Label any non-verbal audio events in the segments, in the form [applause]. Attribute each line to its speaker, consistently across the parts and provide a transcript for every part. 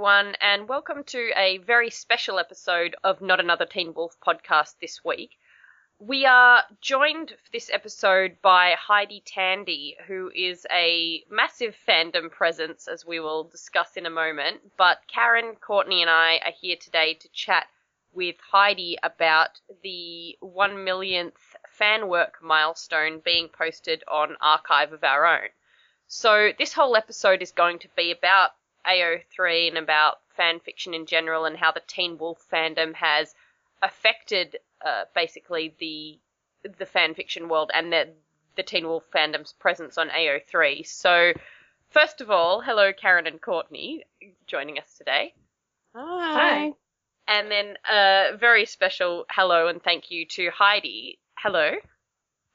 Speaker 1: everyone, and welcome to a very special episode of Not Another Teen Wolf podcast this week. We are joined for this episode by Heidi Tandy, who is a massive fandom presence, as we will discuss in a moment. But Karen, Courtney, and I are here today to chat with Heidi about the one millionth fan work milestone being posted on Archive of Our Own. So this whole episode is going to be about AO3 and about fan fiction in general and how the Teen Wolf fandom has affected uh, basically the the fan fiction world and the the Teen Wolf fandom's presence on AO3. So first of all, hello Karen and Courtney joining us today.
Speaker 2: Hi.
Speaker 1: And then a very special hello and thank you to Heidi. Hello.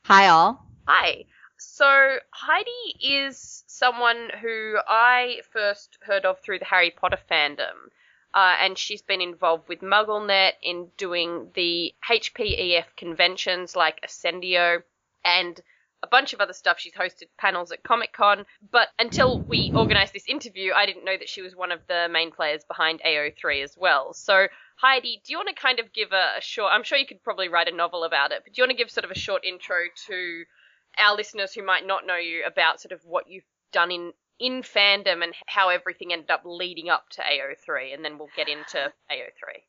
Speaker 2: Hi, all.
Speaker 1: Hi. So Heidi is someone who I first heard of through the Harry Potter fandom. Uh, and she's been involved with MuggleNet in doing the HPEF conventions like Ascendio and a bunch of other stuff. She's hosted panels at Comic Con, but until we organised this interview, I didn't know that she was one of the main players behind AO3 as well. So, Heidi, do you want to kind of give a, a short? I'm sure you could probably write a novel about it, but do you want to give sort of a short intro to our listeners who might not know you about sort of what you've done in in fandom and how everything ended up leading up to AO3, and then we'll get into [sighs] AO3.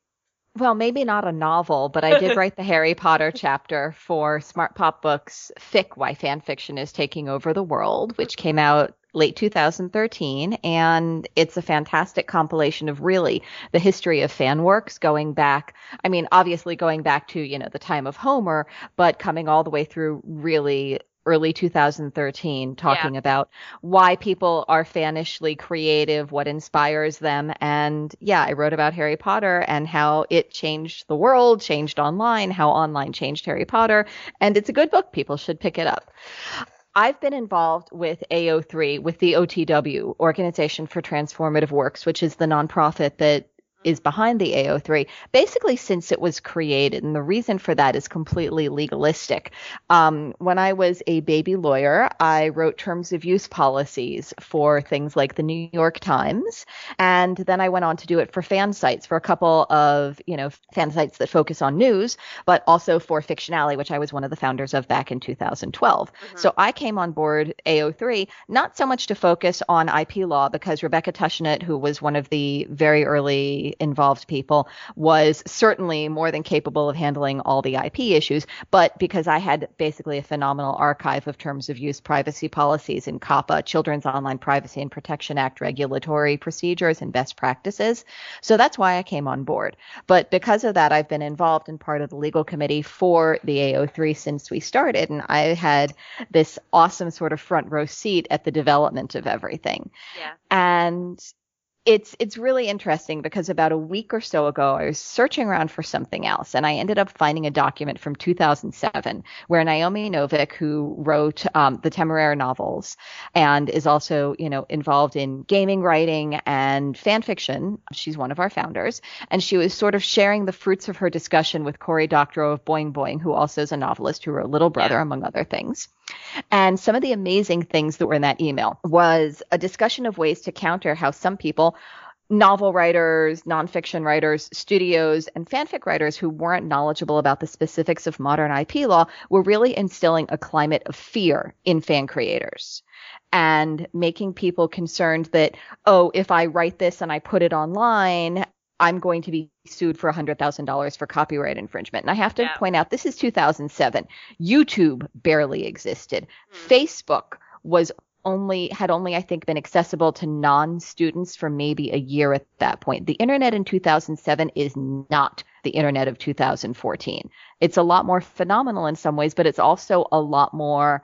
Speaker 2: Well, maybe not a novel, but I did [laughs] write the Harry Potter chapter for Smart Pop Books Fic Why Fan Fiction is Taking Over the World, which came out late 2013 and it's a fantastic compilation of really the history of fan works going back i mean obviously going back to you know the time of homer but coming all the way through really early 2013 talking
Speaker 1: Yeah.
Speaker 2: about why people are fanishly creative, what inspires them. And yeah, I wrote about Harry Potter and how it changed the world, changed online, how online changed Harry Potter. And it's a good book. People should pick it up. I've been involved with AO3, with the OTW, Organization for Transformative Works, which is the nonprofit that is behind the AO3 basically since it was created. And the reason for that is completely legalistic. Um, when I was a baby lawyer, I wrote terms of use policies for things like the New York Times. And then I went on to do it for fan sites, for a couple of, you know, fan sites that focus on news, but also for Fiction Alley, which I was one of the founders of back in 2012. So I came on board AO3, not so much to focus on IP law, because Rebecca Tushnet, who was one of the very early involved people, was certainly more than capable of handling all the IP issues, but because I had basically a phenomenal archive of terms of use privacy policies in COPPA, Children's Online Privacy and Protection Act regulatory procedures and best practices. So that's why I came on board. But because of that, I've been involved in part of the legal committee for the AO3 since we started. And I had this awesome sort of front row seat at the development of everything.
Speaker 1: Yeah.
Speaker 2: And it's it's really interesting because about a week or so ago I was searching around for something else and I ended up finding a document from 2007 where Naomi Novik, who wrote um, the Temeraire novels and is also you know involved in gaming writing and fan fiction, she's one of our founders, and she was sort of sharing the fruits of her discussion with Cory Doctorow of Boing Boing, who also is a novelist who wrote Little Brother,
Speaker 1: Yeah.
Speaker 2: among other things. And some of the amazing things that were in that email was a discussion of ways to counter how some people, novel writers, nonfiction writers, studios, and fanfic writers who weren't knowledgeable about the specifics of modern IP law were really instilling a climate of fear in fan creators and making people concerned that, oh, if I write this and I put it online, I'm going to be sued for $100,000 for copyright infringement. And I have to
Speaker 1: Yeah.
Speaker 2: point out this is 2007. YouTube barely existed.
Speaker 1: Hmm.
Speaker 2: Facebook was only had only I think been accessible to non-students for maybe a year at that point. The internet in 2007 is not the internet of 2014. It's a lot more phenomenal in some ways, but it's also a lot more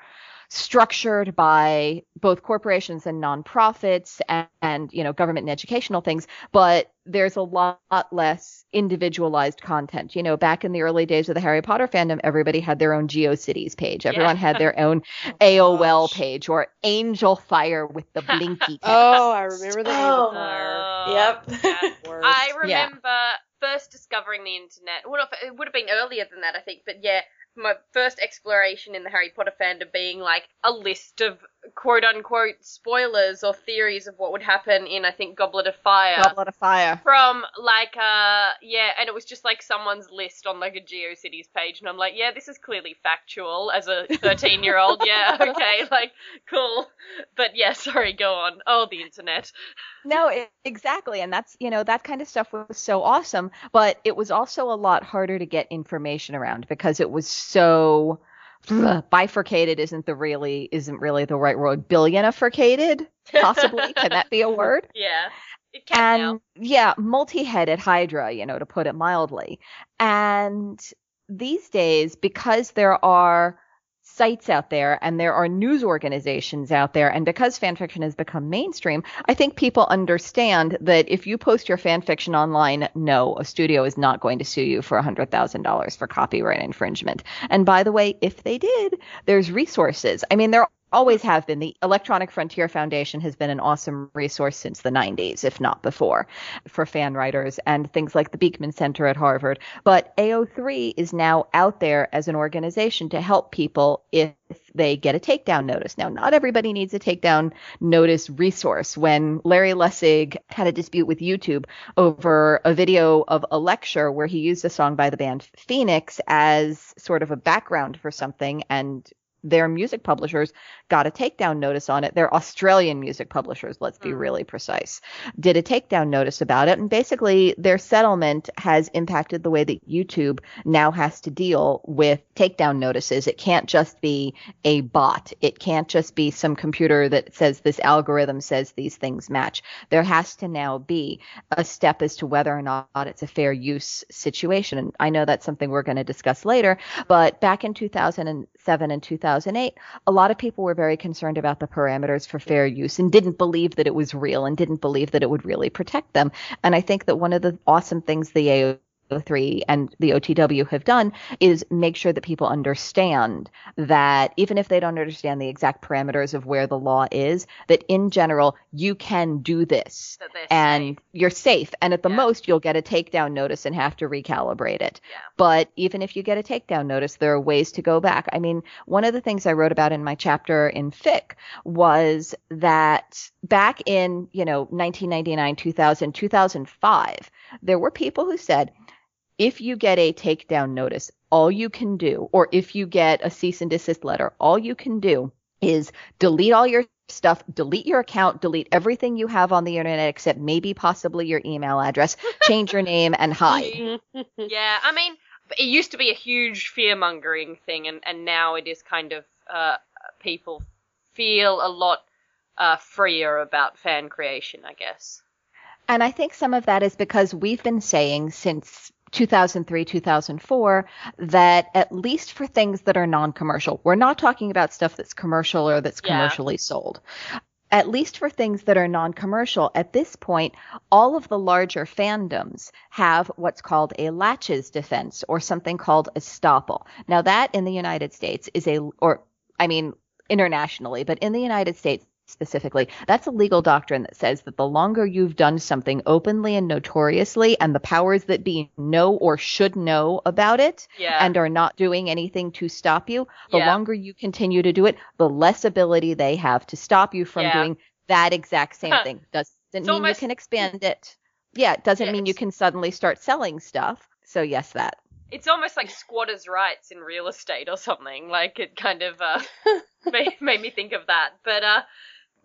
Speaker 2: structured by both corporations and nonprofits and, and you know government and educational things but there's a lot less individualized content you know back in the early days of the harry potter fandom everybody had their own geocities page everyone had their own aol [laughs] oh,
Speaker 3: gosh.
Speaker 2: page or angel fire with the blinky [laughs] text.
Speaker 3: Oh, I remember the
Speaker 4: Oh.
Speaker 3: Angel Fire.
Speaker 4: Yep. [laughs]
Speaker 1: yeah.
Speaker 3: Worst.
Speaker 1: I
Speaker 2: Yeah.
Speaker 1: remember first discovering the internet, well, it would have been earlier than that, I think, but yeah, my first exploration in the Harry Potter fandom being like a list of quote unquote spoilers or theories of what would happen in, I think, Goblet of Fire.
Speaker 2: Goblet of Fire.
Speaker 1: From like uh yeah, and it was just like someone's list on like a GeoCities page, and I'm like, yeah, this is clearly factual as a [laughs] 13 year old. Yeah, okay, [laughs] like cool. But yeah, sorry, go on. Oh, the internet.
Speaker 2: No, e- exactly. And that's, you know, that kind of stuff was so awesome, but it was also a lot harder to get information around because it was so bifurcated isn't the really isn't really the right word. Billionaficated, possibly. Can that be a [laughs] word?
Speaker 1: Yeah, it can now.
Speaker 2: and yeah, multi-headed hydra, you know, to put it mildly. And these days, because there are sites out there and there are news organizations out there, and because fan fiction has become mainstream, I think people understand that if you post your fan fiction online, no, a studio is not going to sue you for $100,000 for copyright infringement. And by the way, if they did, there's resources. I mean, there always have been. The Electronic Frontier Foundation has been an awesome resource since the 90s, if not before, for fan writers and things like the Berkman Center at Harvard. But AO3 is now out there as an organization to help people if they get a takedown notice. Now, not everybody needs a takedown notice resource. When Larry Lessig had a dispute with YouTube over a video of a lecture where he used a song by the band Phoenix as sort of a background for something and their music publishers got a takedown notice on it. They're Australian music publishers, let's be
Speaker 1: Mm.
Speaker 2: really precise, did a takedown notice about it. And basically, their settlement has impacted the way that YouTube now has to deal with takedown notices. It can't just be a bot, it can't just be some computer that says this algorithm says these things match. There has to now be a step as to whether or not it's a fair use situation. And I know that's something we're going to discuss later, but back in 2007 and 2008, a lot of people were very concerned about the parameters for fair use and didn't believe that it was real and didn't believe that it would really protect them. And I think that one of the awesome things the AO 3 and the OTW have done is make sure that people understand that even if they don't understand the exact parameters of where the law is, that in general, you can do this and
Speaker 1: safe.
Speaker 2: you're safe. And at the
Speaker 1: Yeah.
Speaker 2: most, you'll get a takedown notice and have to recalibrate it.
Speaker 1: Yeah.
Speaker 2: But even if you get a takedown notice, there are ways to go back. I mean, one of the things I wrote about in my chapter in FIC was that back in, you know, 1999, 2000, 2005, there were people who said, if you get a takedown notice, all you can do, or if you get a cease and desist letter, all you can do is delete all your stuff, delete your account, delete everything you have on the internet except maybe possibly your email address, [laughs] change your name and hide. [laughs]
Speaker 1: yeah, I mean, it used to be a huge fear mongering thing, and, and now it is kind of uh, people feel a lot uh, freer about fan creation, I guess.
Speaker 2: And I think some of that is because we've been saying since 2003, 2004 that at least for things that are non commercial, we're not talking about stuff that's commercial or that's
Speaker 1: Yeah.
Speaker 2: commercially sold. At least for things that are non commercial, at this point, all of the larger fandoms have what's called a laches defense or something called estoppel. Now, that in the United States is a, or I mean, internationally, but in the United States, specifically. That's a legal doctrine that says that the longer you've done something openly and notoriously, and the powers that be know or should know about it
Speaker 1: Yeah.
Speaker 2: and are not doing anything to stop you, the
Speaker 1: Yeah.
Speaker 2: longer you continue to do it, the less ability they have to stop you from
Speaker 1: Yeah.
Speaker 2: doing that exact same
Speaker 1: Huh.
Speaker 2: thing. Doesn't mean
Speaker 1: almost-
Speaker 2: you can expand it. Yeah, it doesn't mean you can suddenly start selling stuff. So yes, that.
Speaker 1: It's almost like squatters' rights in real estate or something. Like it kind of uh, [laughs] made, made me think of that. But uh,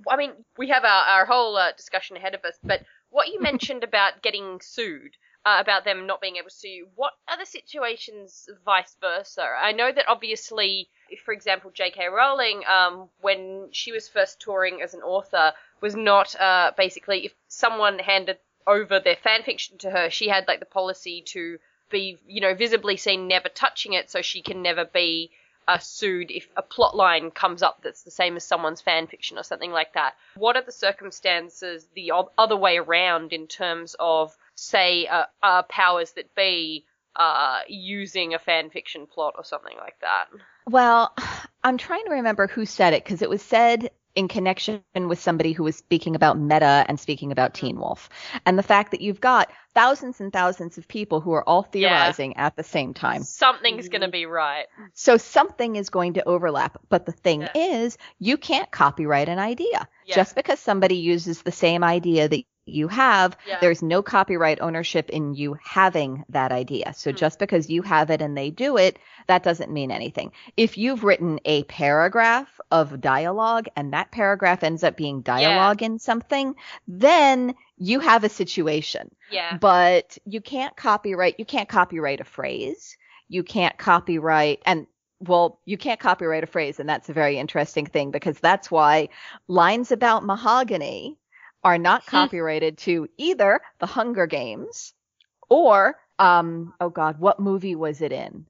Speaker 1: I mean, we have our, our whole uh, discussion ahead of us. But what you [laughs] mentioned about getting sued, uh, about them not being able to sue you, what are the situations vice versa? I know that obviously, if, for example, J.K. Rowling, um, when she was first touring as an author, was not uh, basically if someone handed over their fan fiction to her, she had like the policy to be, you know, visibly seen never touching it, so she can never be uh, sued if a plot line comes up that's the same as someone's fan fiction or something like that. What are the circumstances the other way around in terms of, say, uh, uh, powers that be uh, using a fan fiction plot or something like that?
Speaker 2: Well, [sighs] I'm trying to remember who said it because it was said in connection with somebody who was speaking about meta and speaking about Teen Wolf. And the fact that you've got thousands and thousands of people who are all theorizing yeah. at the same time.
Speaker 1: Something's mm-hmm. going to be right.
Speaker 2: So something is going to overlap. But the thing yeah. is, you can't copyright an idea. Yeah. Just because somebody uses the same idea that you have, yeah. there's no copyright ownership in you having that idea. So mm. just because you have it and they do it, that doesn't mean anything. If you've written a paragraph of dialogue and that paragraph ends up being dialogue yeah. in something, then you have a situation.
Speaker 1: Yeah.
Speaker 2: But you can't copyright, you can't copyright a phrase. You can't copyright, and well, you can't copyright a phrase, and that's a very interesting thing because that's why lines about mahogany are not hmm. copyrighted to either the Hunger Games or um oh god, what movie was it in?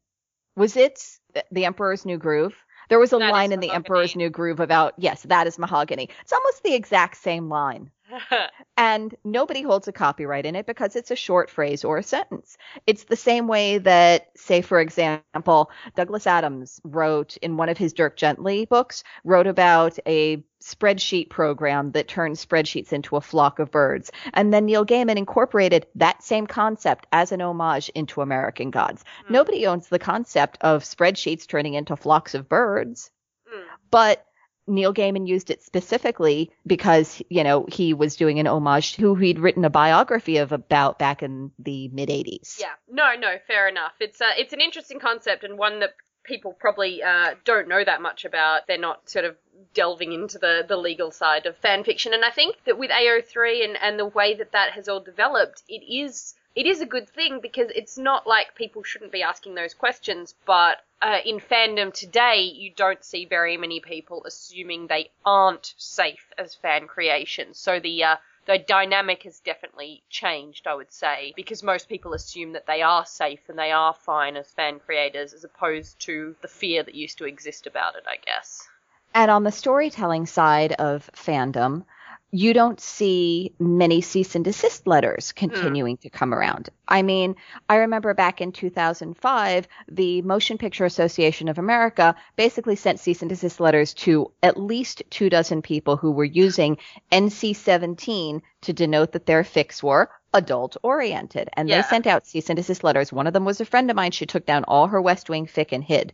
Speaker 2: Was it The Emperor's New Groove? There was a that line in The Emperor's New Groove about yes, that is mahogany. It's almost the exact same line. [laughs] and nobody holds a copyright in it because it's a short phrase or a sentence. It's the same way that, say, for example, Douglas Adams wrote in one of his Dirk Gently books, wrote about a spreadsheet program that turns spreadsheets into a flock of birds. And then Neil Gaiman incorporated that same concept as an homage into American Gods. Mm. Nobody owns the concept of spreadsheets turning into flocks of birds. Mm. But Neil Gaiman used it specifically because, you know, he was doing an homage to who he'd written a biography of about back in the mid 80s.
Speaker 1: Yeah. No, no, fair enough. It's uh, it's an interesting concept and one that people probably uh, don't know that much about. They're not sort of delving into the, the legal side of fan fiction. And I think that with AO3 and, and the way that that has all developed, it is it is a good thing because it's not like people shouldn't be asking those questions, but uh, in fandom today, you don't see very many people assuming they aren't safe as fan creations. So the uh, the dynamic has definitely changed, I would say, because most people assume that they are safe and they are fine as fan creators, as opposed to the fear that used to exist about it, I guess.
Speaker 2: And on the storytelling side of fandom, you don't see many cease and desist letters hmm. continuing mm. to come around. I mean, I remember back in 2005, the Motion Picture Association of America basically sent cease and desist letters to at least two dozen people who were using NC 17 to denote that their fics were adult oriented. And yeah. they sent out cease and desist letters. One of them was a friend of mine. She took down all her West Wing fic and hid.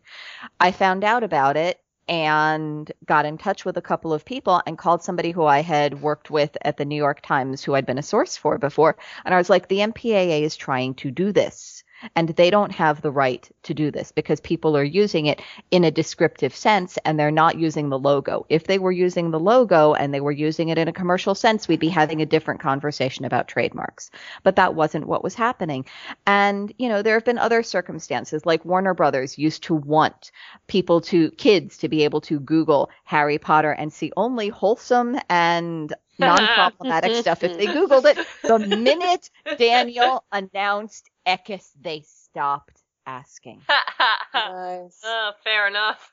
Speaker 2: I found out about it and got in touch with a couple of people and called somebody who I had worked with at the New York Times who I'd been a source for before. And I was like, the MPAA is trying to do this and they don't have the right to do this because people are using it in a descriptive sense and they're not using the logo. If they were using the logo and they were using it in a commercial sense, we'd be having a different conversation about trademarks. But that wasn't what was happening. And, you know, there have been other circumstances like Warner Brothers used to want people to, kids to be able to Google Harry Potter and see only wholesome and [laughs] non-problematic stuff if they googled it the minute daniel announced Equus, they stopped asking. [laughs]
Speaker 1: nice. [laughs] Oh, fair enough.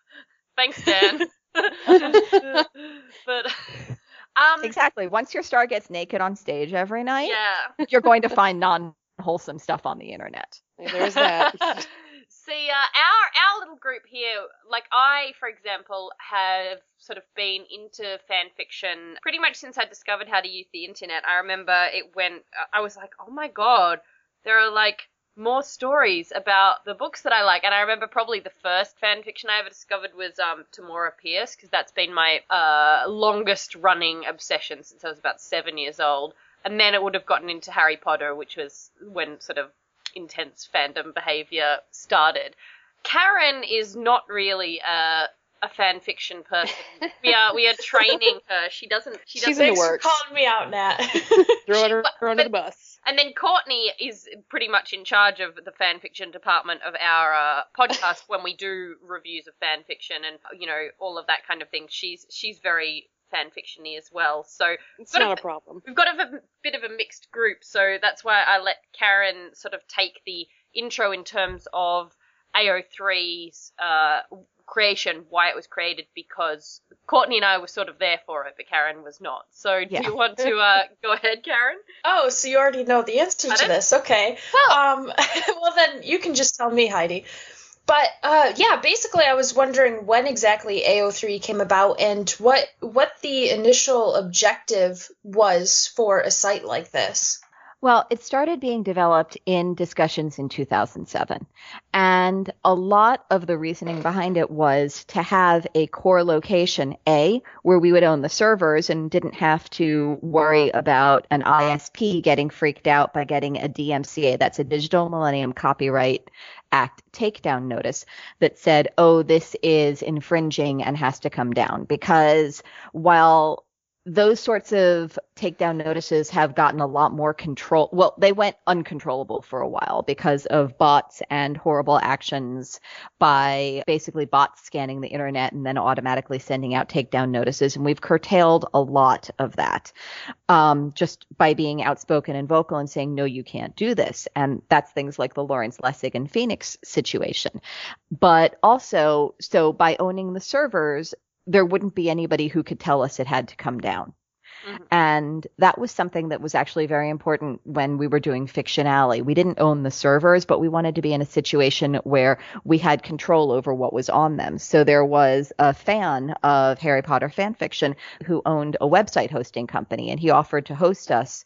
Speaker 1: Thanks, Dan. [laughs] but um,
Speaker 2: exactly. Once your star gets naked on stage every night,
Speaker 1: yeah.
Speaker 2: you're going to find non-wholesome stuff on the internet.
Speaker 3: There's that.
Speaker 1: See, uh, our our little group here, like I, for example, have sort of been into fan fiction pretty much since I discovered how to use the internet. I remember it went. I was like, oh my god, there are like more stories about the books that I like. And I remember probably the first fan fiction I ever discovered was um, Tamora Pierce, because that's been my uh, longest running obsession since I was about seven years old. And then it would have gotten into Harry Potter, which was when sort of intense fandom behavior started. Karen is not really a a fan fiction person. we are we are training her. She doesn't. She doesn't.
Speaker 3: She's in the works.
Speaker 4: calling me out, Nat. [laughs]
Speaker 3: throwing her, throwing her the bus.
Speaker 1: And then Courtney is pretty much in charge of the fan fiction department of our uh, podcast when we do reviews of fan fiction and you know all of that kind of thing. She's she's very fan fictiony as well. So
Speaker 3: it's not a, a, problem.
Speaker 1: We've got a, a bit of a mixed group, so that's why I let Karen sort of take the intro in terms of AO3's uh, creation, why it was created, because Courtney and I were sort of there for it, but Karen was not. So yeah. do you want to uh, [laughs] go ahead, Karen?
Speaker 4: Oh, so you already know the answer to this. Okay. Well, um, [laughs] well then you can just tell me, Heidi. But uh, yeah, basically, I was wondering when exactly AO3 came about and what what the initial objective was for a site like this.
Speaker 2: Well, it started being developed in discussions in 2007. And a lot of the reasoning behind it was to have a core location, A, where we would own the servers and didn't have to worry about an ISP getting freaked out by getting a DMCA, that's a Digital Millennium Copyright Act takedown notice that said, oh, this is infringing and has to come down. Because while those sorts of takedown notices have gotten a lot more control. Well, they went uncontrollable for a while because of bots and horrible actions by basically bots scanning the internet and then automatically sending out takedown notices. And we've curtailed a lot of that um, just by being outspoken and vocal and saying, no, you can't do this. And that's things like the Lawrence Lessig and Phoenix situation. But also, so by owning the servers, there wouldn't be anybody who could tell us it had to come down. Mm-hmm. And that was something that was actually very important when we were doing Fiction Alley. We didn't own the servers, but we wanted to be in a situation where we had control over what was on them. So there was a fan of Harry Potter fan fiction who owned a website hosting company, and he offered to host us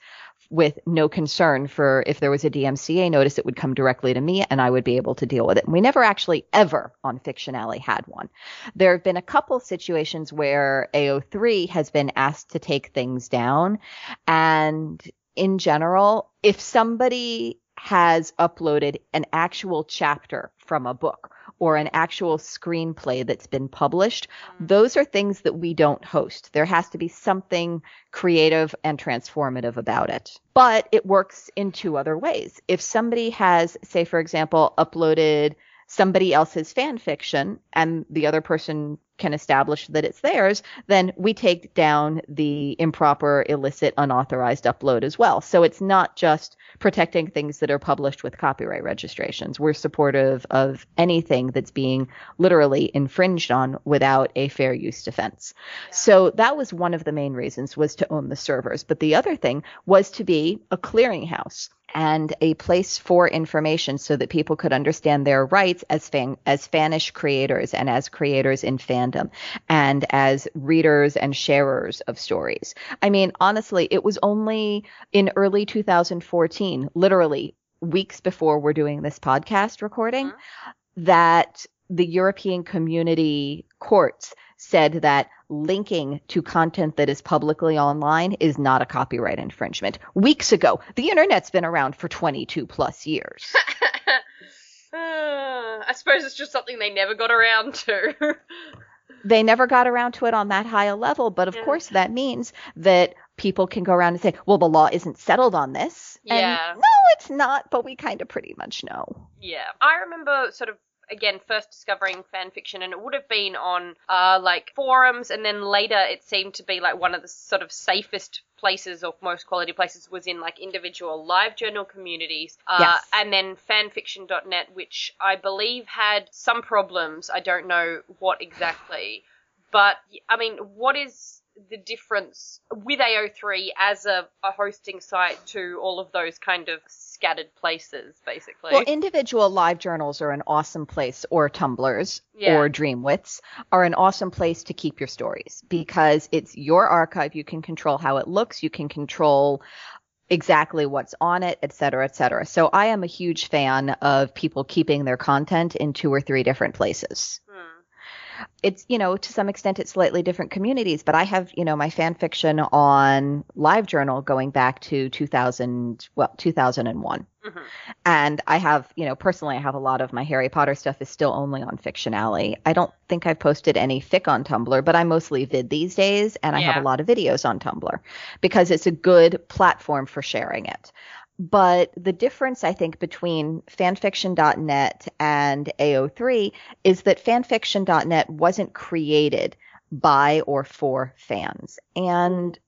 Speaker 2: with no concern for if there was a DMCA notice, it would come directly to me and I would be able to deal with it. And we never actually ever on Fiction Alley had one. There have been a couple situations where AO3 has been asked to take things down. And in general, if somebody has uploaded an actual chapter from a book or an actual screenplay that's been published, mm. those are things that we don't host. There has to be something creative and transformative about it. But it works in two other ways. If somebody has, say, for example, uploaded somebody else's fan fiction and the other person can establish that it's theirs, then we take down the improper, illicit, unauthorized upload as well. So it's not just protecting things that are published with copyright registrations. We're supportive of anything that's being literally infringed on without a fair use defense. Yeah. So that was one of the main reasons was to own the servers. But the other thing was to be a clearinghouse and a place for information so that people could understand their rights as fan, as fanish creators and as creators in fandom and as readers and sharers of stories. I mean, honestly, it was only in early 2014, literally weeks before we're doing this podcast recording, mm-hmm. that the European Community Courts said that linking to content that is publicly online is not a copyright infringement. Weeks ago, the internet's been around for 22 plus years.
Speaker 1: uh, [laughs] I suppose it's just something they never got around to. [laughs]
Speaker 2: they never got around to it on that high a level, but of yeah. course that means that people can go around and say, well, the law isn't settled on this.
Speaker 1: Yeah.
Speaker 2: And no, it's not, but we kind of pretty much know.
Speaker 1: Yeah. I remember sort of again first discovering fan fiction and it would have been on uh, like forums and then later it seemed to be like one of the sort of safest places or most quality places was in like individual live journal communities uh, yes. and then fanfiction.net which i believe had some problems i don't know what exactly but i mean what is the difference with AO3 as a, a hosting site to all of those kind of scattered places, basically.
Speaker 2: Well, individual live journals are an awesome place, or Tumblrs, yeah. or Dreamwidths are an awesome place to keep your stories because it's your archive. You can control how it looks. You can control exactly what's on it, et cetera, et cetera. So I am a huge fan of people keeping their content in two or three different places hmm. It's you know to some extent it's slightly different communities but i have you know my fan fiction on livejournal going back to 2000 well 2001 mm-hmm. and i have you know personally i have a lot of my harry potter stuff is still only on fiction alley i don't think i've posted any fic on tumblr but i mostly vid these days and i yeah. have a lot of videos on tumblr because it's a good platform for sharing it but the difference, I think, between fanfiction.net and AO3 is that fanfiction.net wasn't created by or for fans. And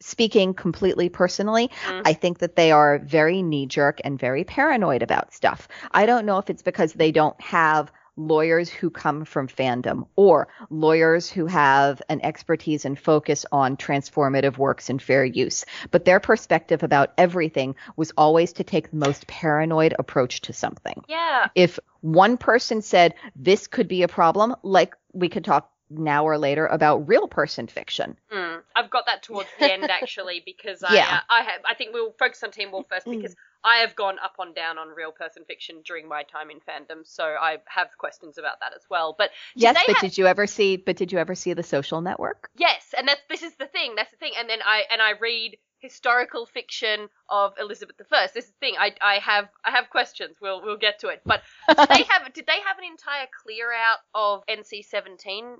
Speaker 2: speaking completely personally, mm-hmm. I think that they are very knee jerk and very paranoid about stuff. I don't know if it's because they don't have lawyers who come from fandom or lawyers who have an expertise and focus on transformative works and fair use. But their perspective about everything was always to take the most paranoid approach to something.
Speaker 1: Yeah.
Speaker 2: If One person said this could be a problem, like we could talk now or later about real person fiction.
Speaker 1: Mm, I've got that towards the end actually [laughs] because I
Speaker 2: Yeah.
Speaker 1: uh, I have I think we'll focus on Teen Wolf first because I have gone up on down on real person fiction during my time in fandom, so I have questions about that as well. But
Speaker 2: yes, but did you ever see but did you ever see the social network?
Speaker 1: yes, and that's this is the thing. That's the thing. And then I and I read historical fiction of Elizabeth I. This is the thing. I I have I have questions. We'll we'll get to it. But did they [laughs] have did they have an entire clear out of NC seventeen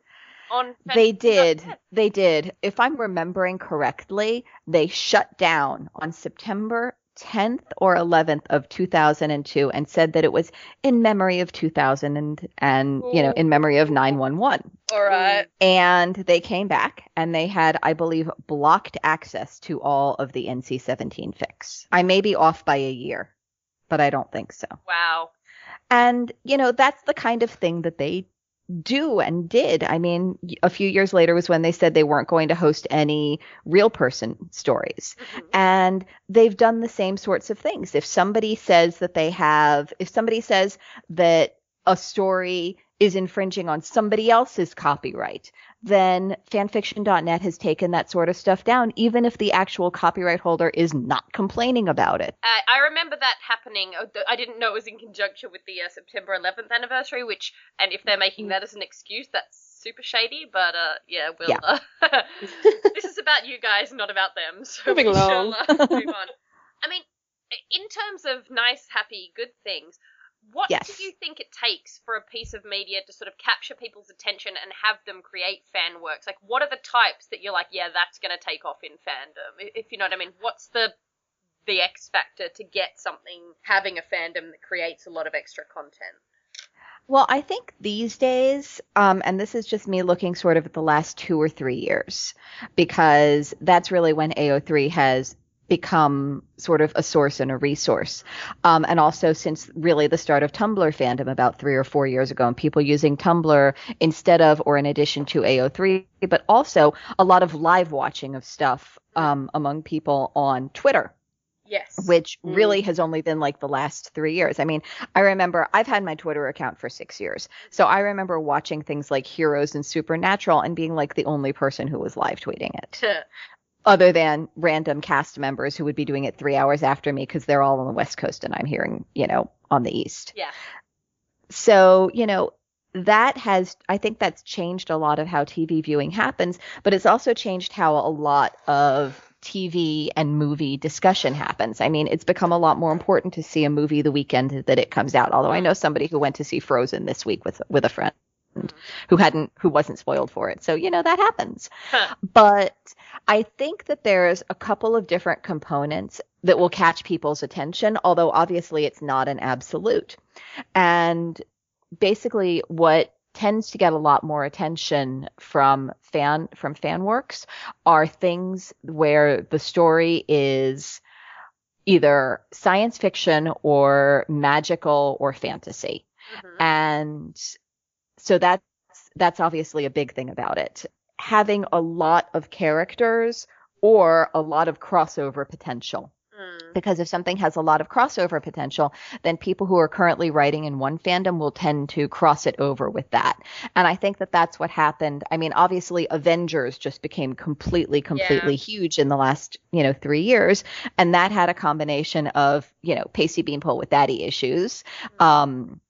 Speaker 1: on?
Speaker 2: They did. They did. If I'm remembering correctly, they shut down on September 10th or 11th of 2002 and said that it was in memory of 2000 and and you know in memory of 911
Speaker 3: All right.
Speaker 2: and they came back and they had i believe blocked access to all of the nc-17 fix i may be off by a year but i don't think so
Speaker 1: Wow.
Speaker 2: and, you know, that's the kind of thing that they do and did. I mean, a few years later was when they said they weren't going to host any real person stories.
Speaker 1: Mhm.
Speaker 2: And they've done the same sorts of things. If somebody says that they have, if somebody says that a story is infringing on somebody else's copyright, then fanfiction.net has taken that sort of stuff down, even if the actual copyright holder is not complaining about it.
Speaker 1: I, I remember that happening. uh, I didn't know it was in conjunction with the uh, September 11th anniversary, which, and if they're making that as an excuse, that's super shady. But uh, yeah, we'll.
Speaker 2: Yeah.
Speaker 1: Uh, [laughs] this is about you guys, not about them. So
Speaker 3: Moving
Speaker 1: we shall,
Speaker 3: along.
Speaker 1: uh, move on. I mean, in terms of nice, happy, good things. What
Speaker 2: Yes.
Speaker 1: do you think it takes for a piece of media to sort of capture people's attention and have them create fan works? Like, what are the types that you're like, yeah, that's going to take off in fandom? If you know what I mean. What's the the X factor to get something having a fandom that creates a lot of extra content?
Speaker 2: Well, I think these days, um, and this is just me looking sort of at the last two or three years, because that's really when AO3 has become sort of a source and a resource. Um, and also since really the start of Tumblr fandom about three or four years ago, and people using Tumblr instead of or in addition to AO3, but also a lot of live watching of stuff um, among people on Twitter
Speaker 1: Yes.
Speaker 2: which
Speaker 3: Mm.
Speaker 2: really has only been like the last three years. I mean, I remember I've had my Twitter account for six years. So I remember watching things like Heroes and Supernatural and being like the only person who was live tweeting it, [laughs] other than random cast members who would be doing it three hours after me because they're all on the West Coast and I'm hearing, you know, on the East.
Speaker 1: yeah.
Speaker 2: So, you know, that has, I think that's changed a lot of how TV viewing happens, but it's also changed how a lot of TV and movie discussion happens. I mean, it's become a lot more important to see a movie the weekend that it comes out. Although I mm. know somebody who went to see Frozen this week with with a friend who hadn't who wasn't spoiled for it. So, you know, that happens.
Speaker 1: Huh.
Speaker 2: But I think that there's a couple of different components that will catch people's attention, although obviously it's not an absolute. And basically what tends to get a lot more attention from fan from fan works are things where the story is either science fiction or magical or fantasy
Speaker 1: Mhm.
Speaker 2: and so that's that's obviously a big thing about it. Having a lot of characters or a lot of crossover potential.
Speaker 1: Mm.
Speaker 2: because if something has a lot of crossover potential then people who are currently writing in one fandom will tend to cross it over with that. And i think that that's what happened. I mean obviously avengers just became completely completely huge in the last you know 3 years. And that had a combination of you know pacey beanpole with daddy issues. Um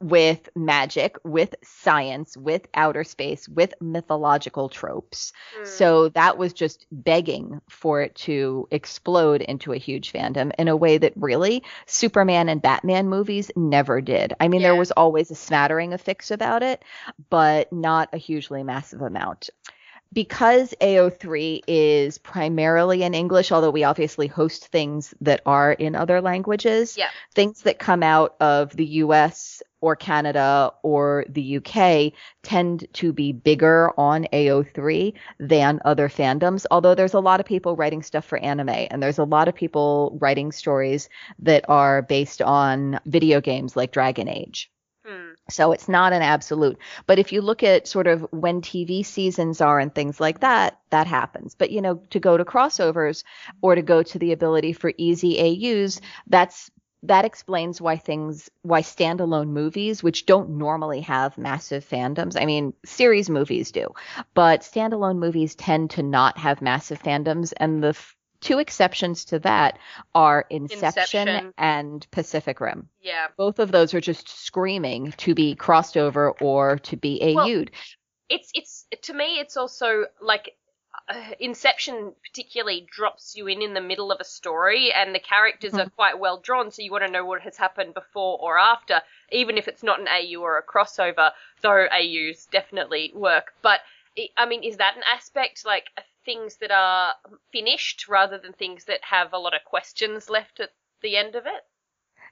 Speaker 2: with magic, with science, with outer space, with mythological tropes.
Speaker 1: Mm.
Speaker 2: So that was just begging for it to explode into a huge fandom in a way that really Superman and Batman movies never did. I mean, there was always a smattering of fix about it, but not a hugely massive amount. Because AO3 is primarily in English, although we obviously host things that are in other languages,
Speaker 1: Yeah.
Speaker 2: things that come out of the US or Canada or the UK tend to be bigger on AO3 than other fandoms. Although there's a lot of people writing stuff for anime and there's a lot of people writing stories that are based on video games like Dragon Age.
Speaker 1: Mm.
Speaker 2: So it's not an absolute. But if you look at sort of when TV seasons are and things like that, that happens. But you know, to go to crossovers or to go to the ability for easy AUs, that's that explains why things why standalone movies which don't normally have massive fandoms i mean series movies do but standalone movies tend to not have massive fandoms and the f- two exceptions to that are inception,
Speaker 1: Inception.
Speaker 2: and pacific rim
Speaker 1: Yeah.
Speaker 2: both of those are just screaming to be crossed over or to be AU'd.
Speaker 1: it's it's to me it's also like uh, inception particularly drops you in in the middle of a story and the characters are quite well drawn so you want to know what has happened before or after even if it's not an au or a crossover though aus definitely work. But i I mean is that an aspect like uh, things that are finished rather than things that have a lot of questions left at the end of it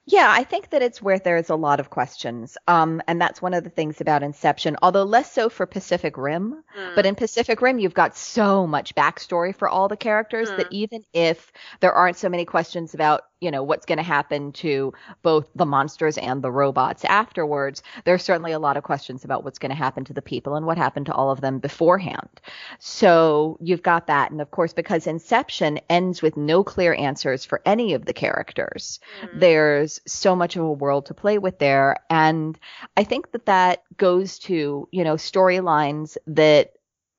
Speaker 2: Yeah, I think that it's where there's a lot of questions. Um, and that's one of the things about Inception, although less so for Pacific Rim. But in Pacific Rim, you've got so much backstory for all the characters that even if there aren't so many questions about, you know, what's going to happen to both the monsters and the robots afterwards, there's certainly a lot of questions about what's going to happen to the people and what happened to all of them beforehand. So you've got that. And of course, because Inception ends with no clear answers for any of the characters, mm-hmm. there's so much of a world to play with there. And I think that that goes to, you know, storylines that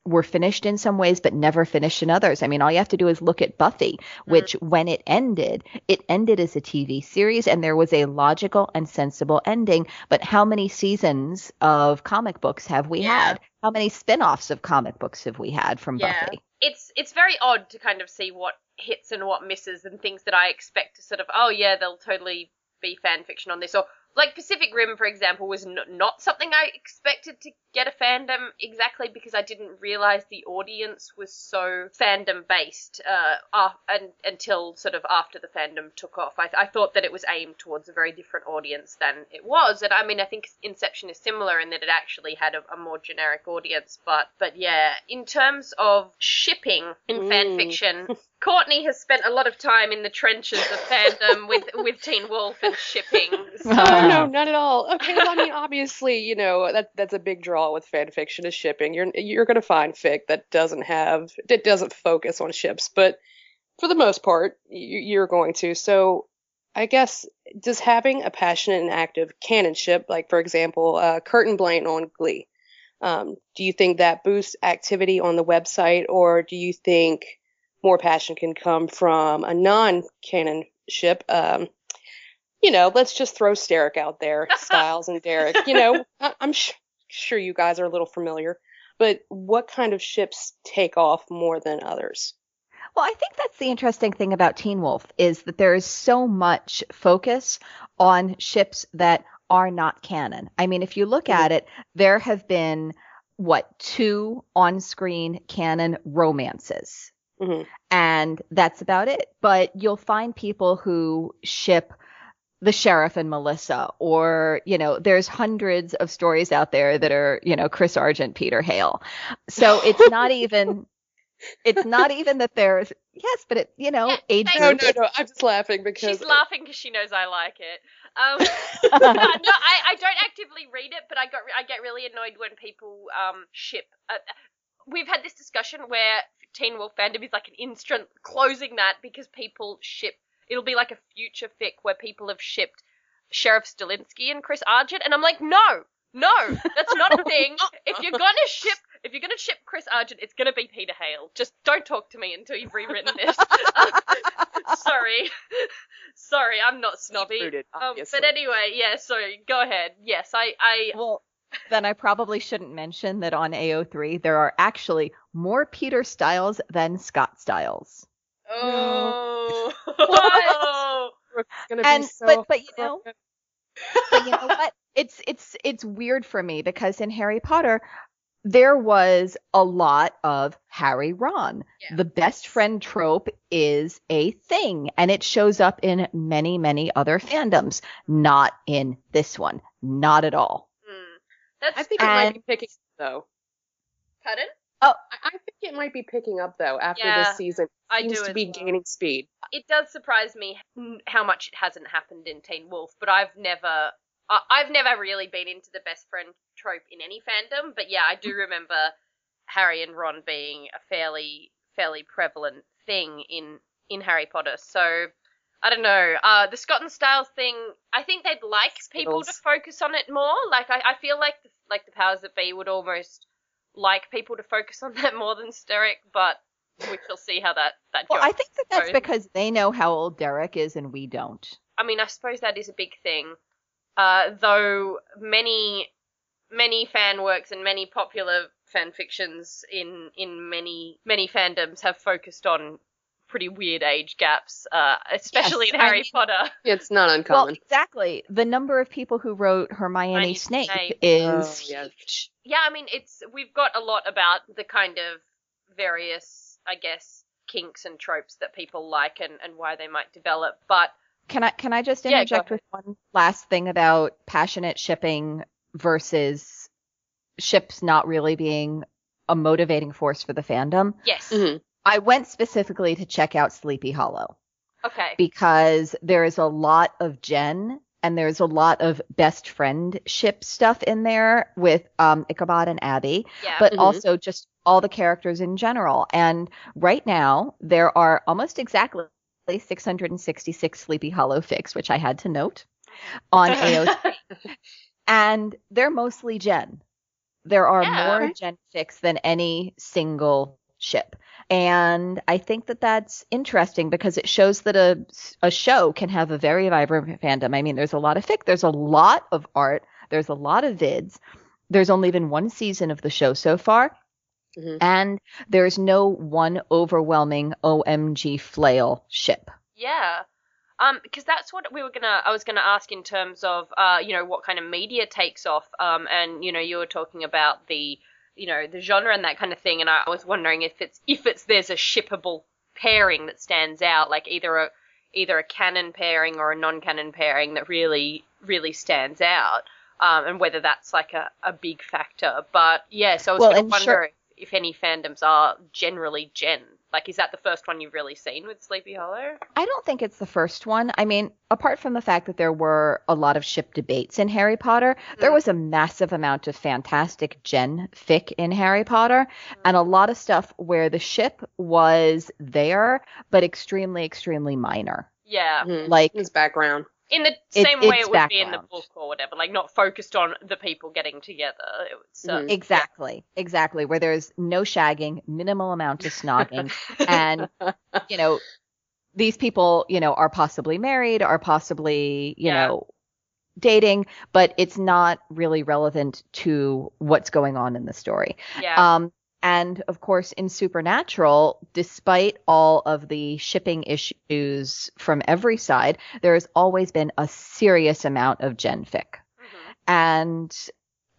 Speaker 2: were finished in some ways but never finished in others. I mean, all you have to do is look at Buffy, mm-hmm. which when it ended, it ended as a TV series and there was a logical and sensible ending. But how many seasons of comic books have we
Speaker 1: Yeah.
Speaker 2: had? How many spin-offs of comic books have we had from
Speaker 1: Yeah.
Speaker 2: Buffy?
Speaker 1: it's it's very odd to kind of see what hits and what misses and things that I expect to sort of oh yeah they'll totally be fan fiction on this or like Pacific Rim for example was n- not something I expected to get a fandom exactly because I didn't realize the audience was so fandom based uh af- and, until sort of after the fandom took off I, I thought that it was aimed towards a very different audience than it was and I mean I think Inception is similar in that it actually had a, a more generic audience but but yeah in terms of shipping in fan
Speaker 3: Mm.
Speaker 1: fiction [laughs] Courtney has spent a lot of time in the trenches of fandom with [laughs] with Teen Wolf and shipping. So,
Speaker 3: Oh no, not at all. Okay, well, I mean, obviously, you know that that's a big draw with fan fiction is shipping. You're you're gonna find fic that doesn't have that doesn't focus on ships, but for the most part, you, you're going to. So, I guess does having a passionate and active canon ship, like for example, uh, Curtin Blaine on Glee, um, do you think that boosts activity on the website, or do you think more passion can come from a non-canon ship? Um, you know, let's just throw Sterek out there, [laughs] Stiles and Derek. You know, I- I'm sh- sure you guys are a little familiar, but what kind of ships take off more than others?
Speaker 2: Well, I think that's the interesting thing about Teen Wolf is that there is so much focus on ships that are not canon. I mean, if you look at it, there have been what two on-screen canon romances.
Speaker 3: Mhm.
Speaker 2: And that's about it. But you'll find people who ship the sheriff and Melissa, or, you know, there's hundreds of stories out there that are, you know, Chris Argent, Peter Hale. So it's not [laughs] even, it's not even that there's, yes, but it, you know,
Speaker 1: Yeah,
Speaker 2: age
Speaker 3: No, no, no. I'm just laughing because
Speaker 1: she's laughing because she knows I like it. Um, [laughs] no, I, I don't actively read it, but I got I get really annoyed when people um ship. Uh, we've had this discussion where Teen Wolf fandom is like an instant closing that because people ship. It'll be like a future fic where people have shipped Sheriff Stilinski and Chris Argent, and I'm like, no, no, that's not a [laughs] thing. if you're gonna ship, if you're gonna ship Chris Argent, it's gonna be Peter Hale. Just don't talk to me until you've rewritten this. [laughs] Sorry, sorry, I'm not snobby.
Speaker 3: Deep-rooted,
Speaker 1: Um, but anyway, yeah. So go ahead. Yes, I, I.
Speaker 2: Well, then I probably shouldn't mention that on AO3 there are actually more Peter Stiles than Scott Stiles.
Speaker 1: Oh.
Speaker 3: It's [laughs] gonna be
Speaker 2: And
Speaker 3: so
Speaker 2: but but you know but you know what? [laughs] It's it's it's weird for me because in Harry Potter there was a lot of Harry Ron.
Speaker 1: Yeah.
Speaker 2: The best friend trope is a thing and it shows up in many many other fandoms, not in this one. Not at all.
Speaker 1: That's
Speaker 3: I think it might be picking up though.
Speaker 1: pardon. Oh.
Speaker 3: I, I think it might be picking up though after
Speaker 1: Yeah,
Speaker 3: this season.
Speaker 1: I
Speaker 3: seems
Speaker 1: do
Speaker 3: to be
Speaker 1: well.
Speaker 3: gaining speed.
Speaker 1: it does surprise me how much it hasn't happened in Teen Wolf, but I've never, I've never really been into the best friend trope in any fandom. But yeah, I do mm. remember Harry and Ron being a fairly, fairly prevalent thing in in Harry Potter. So I don't know. Uh, the Scott and Stiles thing, I think they'd like people to focus on it more. Like I, I feel like the, like the powers that be would almost like people to focus on [laughs] that more than Sterek, but we shall see how that that
Speaker 2: Well,
Speaker 1: goes.
Speaker 2: I think that that's because they know how old Derek is and we don't.
Speaker 1: I mean, I suppose that is a big thing. Uh, though many, many fan works and many popular fan fictions in in many many fandoms have focused on pretty weird age gaps, uh, especially
Speaker 2: Yes,
Speaker 1: in
Speaker 2: I
Speaker 1: Harry
Speaker 2: mean-
Speaker 1: Potter.
Speaker 3: It's not uncommon.
Speaker 2: Well, exactly. The number of people who wrote Hermione
Speaker 1: Hermione
Speaker 2: Snape,
Speaker 1: Snape.
Speaker 2: is
Speaker 3: Oh, yes.
Speaker 2: huge.
Speaker 1: Yeah, I mean, it's we've got a lot about the kind of various, I guess, kinks and tropes that people like and and why they might develop, but
Speaker 2: Can I can I just
Speaker 1: Yeah,
Speaker 2: interject with one last thing about passionate shipping versus ships not really being a motivating force for the fandom?
Speaker 1: yes,
Speaker 3: Mhm.
Speaker 2: I went specifically to check out Sleepy Hollow
Speaker 1: okay,
Speaker 2: because there is a lot of Jen and there's a lot of best friend ship stuff in there with um, Ichabod and Abby,
Speaker 1: yeah,
Speaker 2: but
Speaker 3: Mhm.
Speaker 2: also just all the characters in general. And right now, there are almost exactly 666 Sleepy Hollow fics, which I had to note on AO3. [laughs] and they're mostly Jen. There are
Speaker 1: Yeah.
Speaker 2: more Jen fics than any single ship. And I think that that's interesting because it shows that a, a show can have a very vibrant fandom. I mean, there's a lot of fic, there's a lot of art, there's a lot of vids. There's only been one season of the show so far,
Speaker 3: Mhm.
Speaker 2: and there's no one overwhelming OMG flail ship.
Speaker 1: Yeah. Um, because that's what we were gonna. I was gonna ask in terms of, uh, you know, what kind of media takes off. Um, and you know, you were talking about the, you know, the genre and that kind of thing. And I was wondering if it's if it's there's a shippable pairing that stands out, like either a either a canon pairing or a non-canon pairing that really really stands out. Um, and whether that's like a, a big factor. But yeah, so I was
Speaker 2: Well, and sure-
Speaker 1: if, if any fandoms are generally Gen. Like, is that the first one you've really seen with Sleepy Hollow?
Speaker 2: I don't think it's the first one. I mean, apart from the fact that there were a lot of ship debates in Harry Potter, there
Speaker 1: Mhm.
Speaker 2: was a massive amount of fantastic Gen fic in Harry Potter, and a lot of stuff where the ship was there, but extremely, extremely minor.
Speaker 1: Yeah.
Speaker 3: Mhm.
Speaker 2: Like,
Speaker 3: His background.
Speaker 1: In the
Speaker 2: It-
Speaker 1: same way it would be in the book or whatever, like not focused on the people getting together. It was, uh,
Speaker 3: Mhm.
Speaker 2: exactly, exactly, where there's no shagging, minimal amount of snogging, and [laughs] you know, these people, you know, are possibly married, are possibly, you
Speaker 1: Yeah.
Speaker 2: know, dating, but it's not really relevant to what's going on in the story.
Speaker 1: yeah.
Speaker 2: Um, and of course, in Supernatural, despite all of the shipping issues from every side, there has always been a serious amount of genfic.
Speaker 1: Mhm.
Speaker 2: And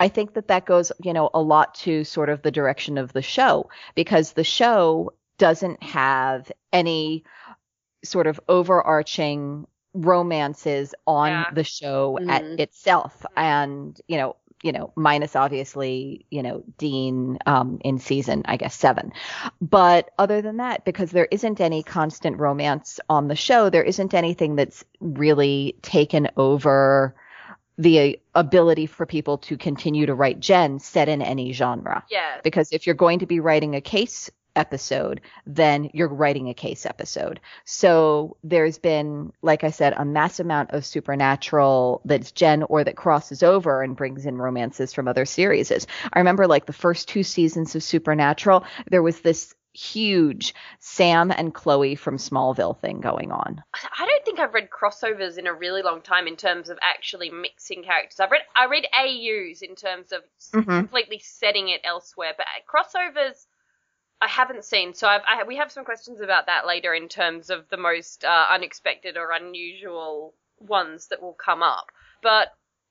Speaker 2: I think that that goes, you know, a lot to sort of the direction of the show because the show doesn't have any sort of overarching romances on
Speaker 1: Yeah.
Speaker 2: the show at
Speaker 3: Mhm.
Speaker 2: itself and you know you know minus obviously you know dean um in season i guess seven but other than that because there isn't any constant romance on the show there isn't anything that's really taken over the ability for people to continue to write gen set in any genre
Speaker 1: Yeah.
Speaker 2: because if you're going to be writing a case episode, then you're writing a case episode. So there's been, like I said, a mass amount of supernatural that's Gen or that crosses over and brings in romances from other series. I remember like the first two seasons of Supernatural, there was this huge Sam and Chloe from Smallville thing going on.
Speaker 1: I don't think I've read crossovers in a really long time in terms of actually mixing characters. I've read I read AUs in terms of
Speaker 2: Mhm.
Speaker 1: completely setting it elsewhere, but crossovers I haven't seen. So I've, I, we have some questions about that later in terms of the most uh, unexpected or unusual ones that will come up. But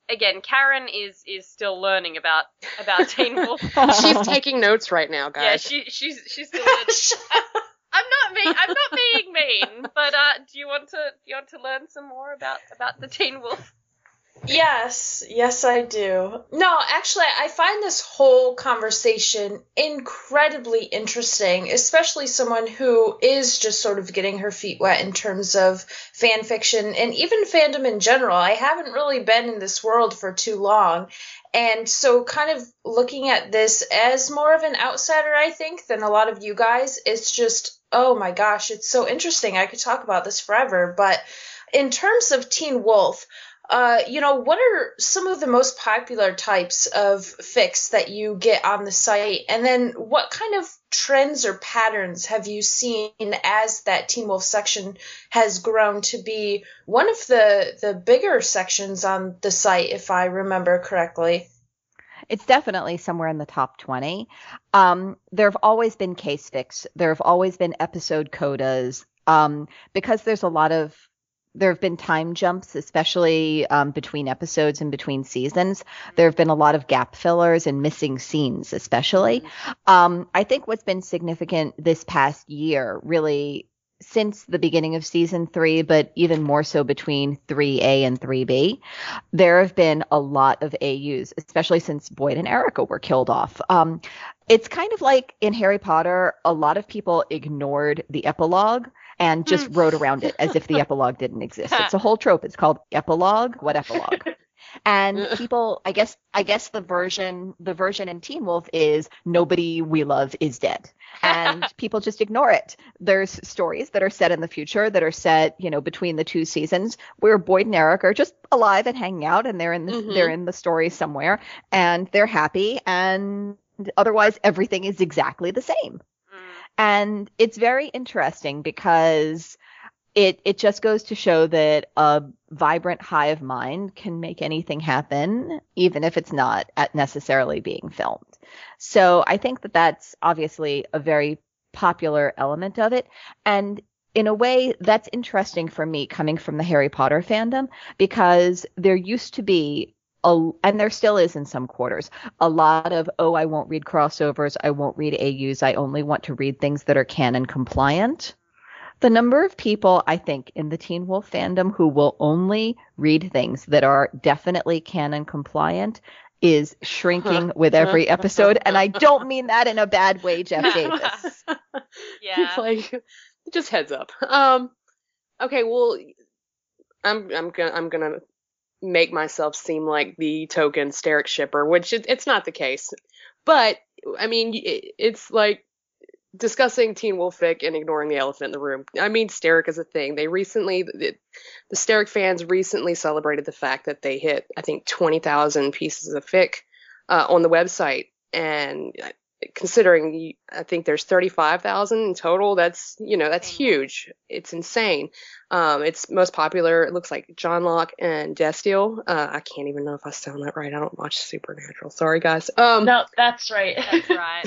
Speaker 1: again, Karen is is still learning about about [laughs] Teen Wolf.
Speaker 3: She's taking notes right now,
Speaker 1: yeah,
Speaker 3: guys.
Speaker 1: she she's she's still. learning. [laughs] I'm not mean. I'm not being mean. But uh, do you want to do you want to learn some more about about the Teen Wolf?
Speaker 4: Yes, yes, I do. No, actually, I find this whole conversation incredibly interesting, especially someone who is just sort of getting her feet wet in terms of fan fiction and even fandom in general. I haven't really been in this world for too long. And so, kind of looking at this as more of an outsider, I think, than a lot of you guys, it's just, oh my gosh, it's so interesting. I could talk about this forever. But in terms of Teen Wolf, uh, you know, what are some of the most popular types of fix that you get on the site? And then what kind of trends or patterns have you seen as that Teen Wolf section has grown to be one of the, the bigger sections on the site, if I remember correctly?
Speaker 2: It's definitely somewhere in the top 20. Um, there have always been case fix. There have always been episode codas. Um, because there's a lot of there have been time jumps, especially um, between episodes and between seasons. There have been a lot of gap fillers and missing scenes, especially. Um, I think what's been significant this past year, really since the beginning of season three, but even more so between 3A and 3B, there have been a lot of AUs, especially since Boyd and Erica were killed off. Um, it's kind of like in Harry Potter, a lot of people ignored the epilogue and just
Speaker 1: Hmm.
Speaker 2: wrote around it as if the [laughs] epilogue didn't exist. It's a [laughs] whole trope. It's called epilogue. What epilogue? And [laughs] people, I guess, I guess the version, the version in Teen Wolf is nobody we love is dead, and people just ignore it. There's stories that are set in the future that are set, you know, between the two seasons where Boyd and Eric are just alive and hanging out, and they're in the,
Speaker 3: Mhm.
Speaker 2: they're in the story somewhere, and they're happy, and otherwise everything is exactly the same. And it's very interesting because it it just goes to show that a vibrant hive mind can make anything happen even if it's not at necessarily being filmed. So i think that that's obviously a very popular element of it. And in a way that's interesting for me coming from the harry potter fandom because there used to be a, and there still is in some quarters a lot of oh i won't read crossovers i won't read aus i only want to read things that are canon compliant the number of people i think in the teen wolf fandom who will only read things that are definitely canon compliant is shrinking with every episode and i [laughs] don't mean that in a bad way jeff [laughs] davis
Speaker 1: Yeah.
Speaker 3: It's like just heads up. Um okay, well I'm I'm gonna I'm gonna make myself seem like the token Sterek shipper, which it, it's not the case. But I mean, it, it's like discussing Teen Wolf fic and ignoring the elephant in the room. I mean, Sterek is a thing. They recently, the, the Sterek fans recently celebrated the fact that they hit, I think, 20,000 pieces of fic uh, on the website. And considering, I think there's 35,000 in total, that's, you know, that's huge. It's insane. Um, it's most popular, it looks like Johnlock and Destiel. Uh, I can't even know if I sound that right. I don't watch Supernatural. Sorry, guys. Um,
Speaker 4: No, that's right.
Speaker 1: That's [laughs] right.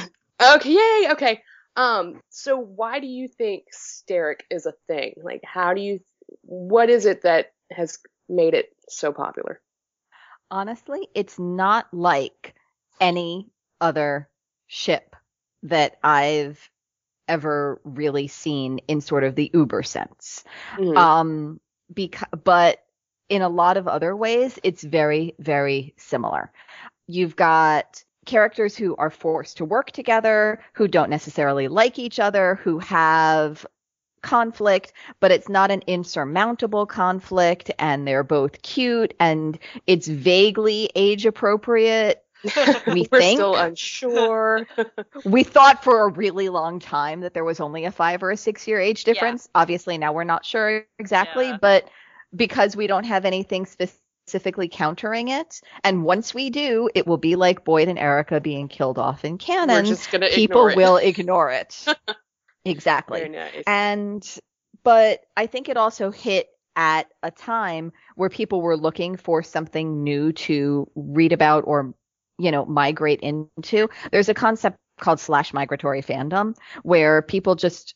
Speaker 3: Okay, yay, okay. Um, so why do you think Sterek is a thing? Like, how do you, what is it that has made it so popular?
Speaker 2: honestly, it's not like any other ship that I've ever really seen in sort of the Uber sense.
Speaker 3: Mhm.
Speaker 2: Um, because, but in a lot of other ways, it's very, very similar. You've got characters who are forced to work together, who don't necessarily like each other, who have conflict, but it's not an insurmountable conflict, and they're both cute, and it's vaguely age appropriate. [laughs] We
Speaker 3: We're
Speaker 2: think
Speaker 3: still unsure. [laughs]
Speaker 2: we thought for a really long time that there was only a five or a six year age
Speaker 1: Yeah.
Speaker 2: difference. Obviously, now we're not sure exactly,
Speaker 1: Yeah.
Speaker 2: but because we don't have anything specifically countering it, and once we do, it will be like Boyd and Erica being killed off in
Speaker 3: We're
Speaker 2: canon.
Speaker 3: just gonna
Speaker 2: People
Speaker 3: ignore
Speaker 2: will ignore it. [laughs] exactly.
Speaker 3: Nice.
Speaker 2: And but I think it also hit at a time where people were looking for something new to read about or you know migrate into. There's a concept called slash migratory fandom where people just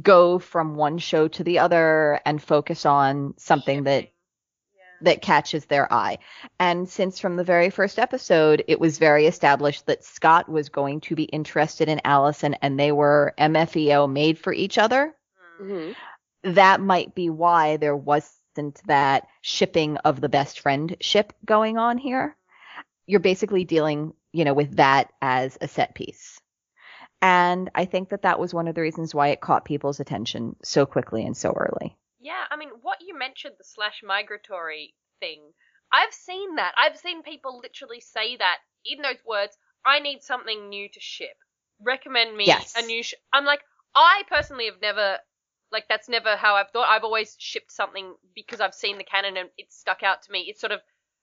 Speaker 2: go from one show to the other and focus on something that
Speaker 1: Yeah.
Speaker 2: that catches their eye. And since from the very first episode, it was very established that Scott was going to be interested in Allison and they were MFEO made for each other,
Speaker 1: Mm.
Speaker 3: Mhm.
Speaker 2: that might be why there wasn't that shipping of the best friend ship going on here. You're basically dealing, you know, with that as a set piece. And I think that that was one of the reasons why it caught people's attention so quickly and so early.
Speaker 1: Yeah, I mean, what you mentioned, the slash migratory thing, I've seen that. I've seen people literally say that in those words. I need something new to ship. Recommend me
Speaker 2: Yes.
Speaker 1: a new. Sh-. I'm like, I personally have never, like, that's never how I've thought. I've always shipped something because I've seen the canon and it's stuck out to me. It's sort of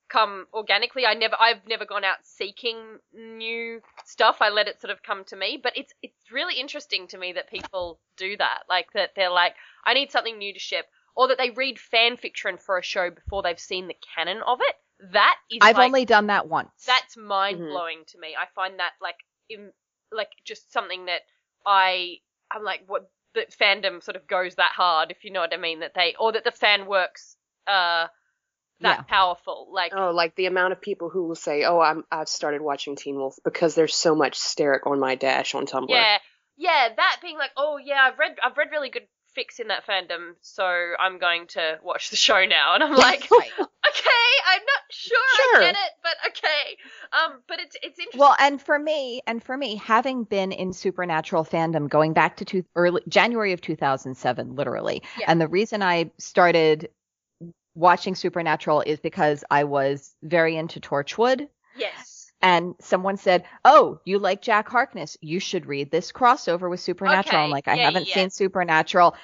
Speaker 1: come organically. I never, I've never gone out seeking new stuff. I let it sort of come to me. But it's it's really interesting to me that people do that. Like that they're like, I need something new to ship, or that they read fan fiction for a show before they've seen the canon of it. That is
Speaker 2: I've
Speaker 1: like,
Speaker 2: only done that once.
Speaker 1: that's mind blowing to me. I find that like in, like just something that I I'm like what that fandom sort of goes that hard, if you know what I mean, that they or that the fan works uh that
Speaker 2: Yeah.
Speaker 1: powerful. Like
Speaker 3: Oh, like the amount of people who will say, "Oh, I'm I've started watching Teen Wolf because there's so much Sterek on my dash on Tumblr."
Speaker 1: yeah, yeah, that being like, oh yeah, I've read I've read really good fix in that fandom, so I'm going to watch the show now, [laughs] and I'm like,
Speaker 2: Right.
Speaker 1: okay, I'm not sure,
Speaker 3: Sure.
Speaker 1: I get it, but okay, um, but it's it's interesting.
Speaker 2: Well, and for me, and for me, having been in supernatural fandom going back to two, early January of 2007, literally,
Speaker 1: Yeah.
Speaker 2: and the reason I started watching Supernatural is because I was very into Torchwood,
Speaker 1: yes,
Speaker 2: and someone said, "Oh, you like Jack Harkness? You should read this crossover with Supernatural."
Speaker 1: Okay.
Speaker 2: I'm like, I
Speaker 1: yeah,
Speaker 2: haven't
Speaker 1: yeah.
Speaker 2: seen Supernatural.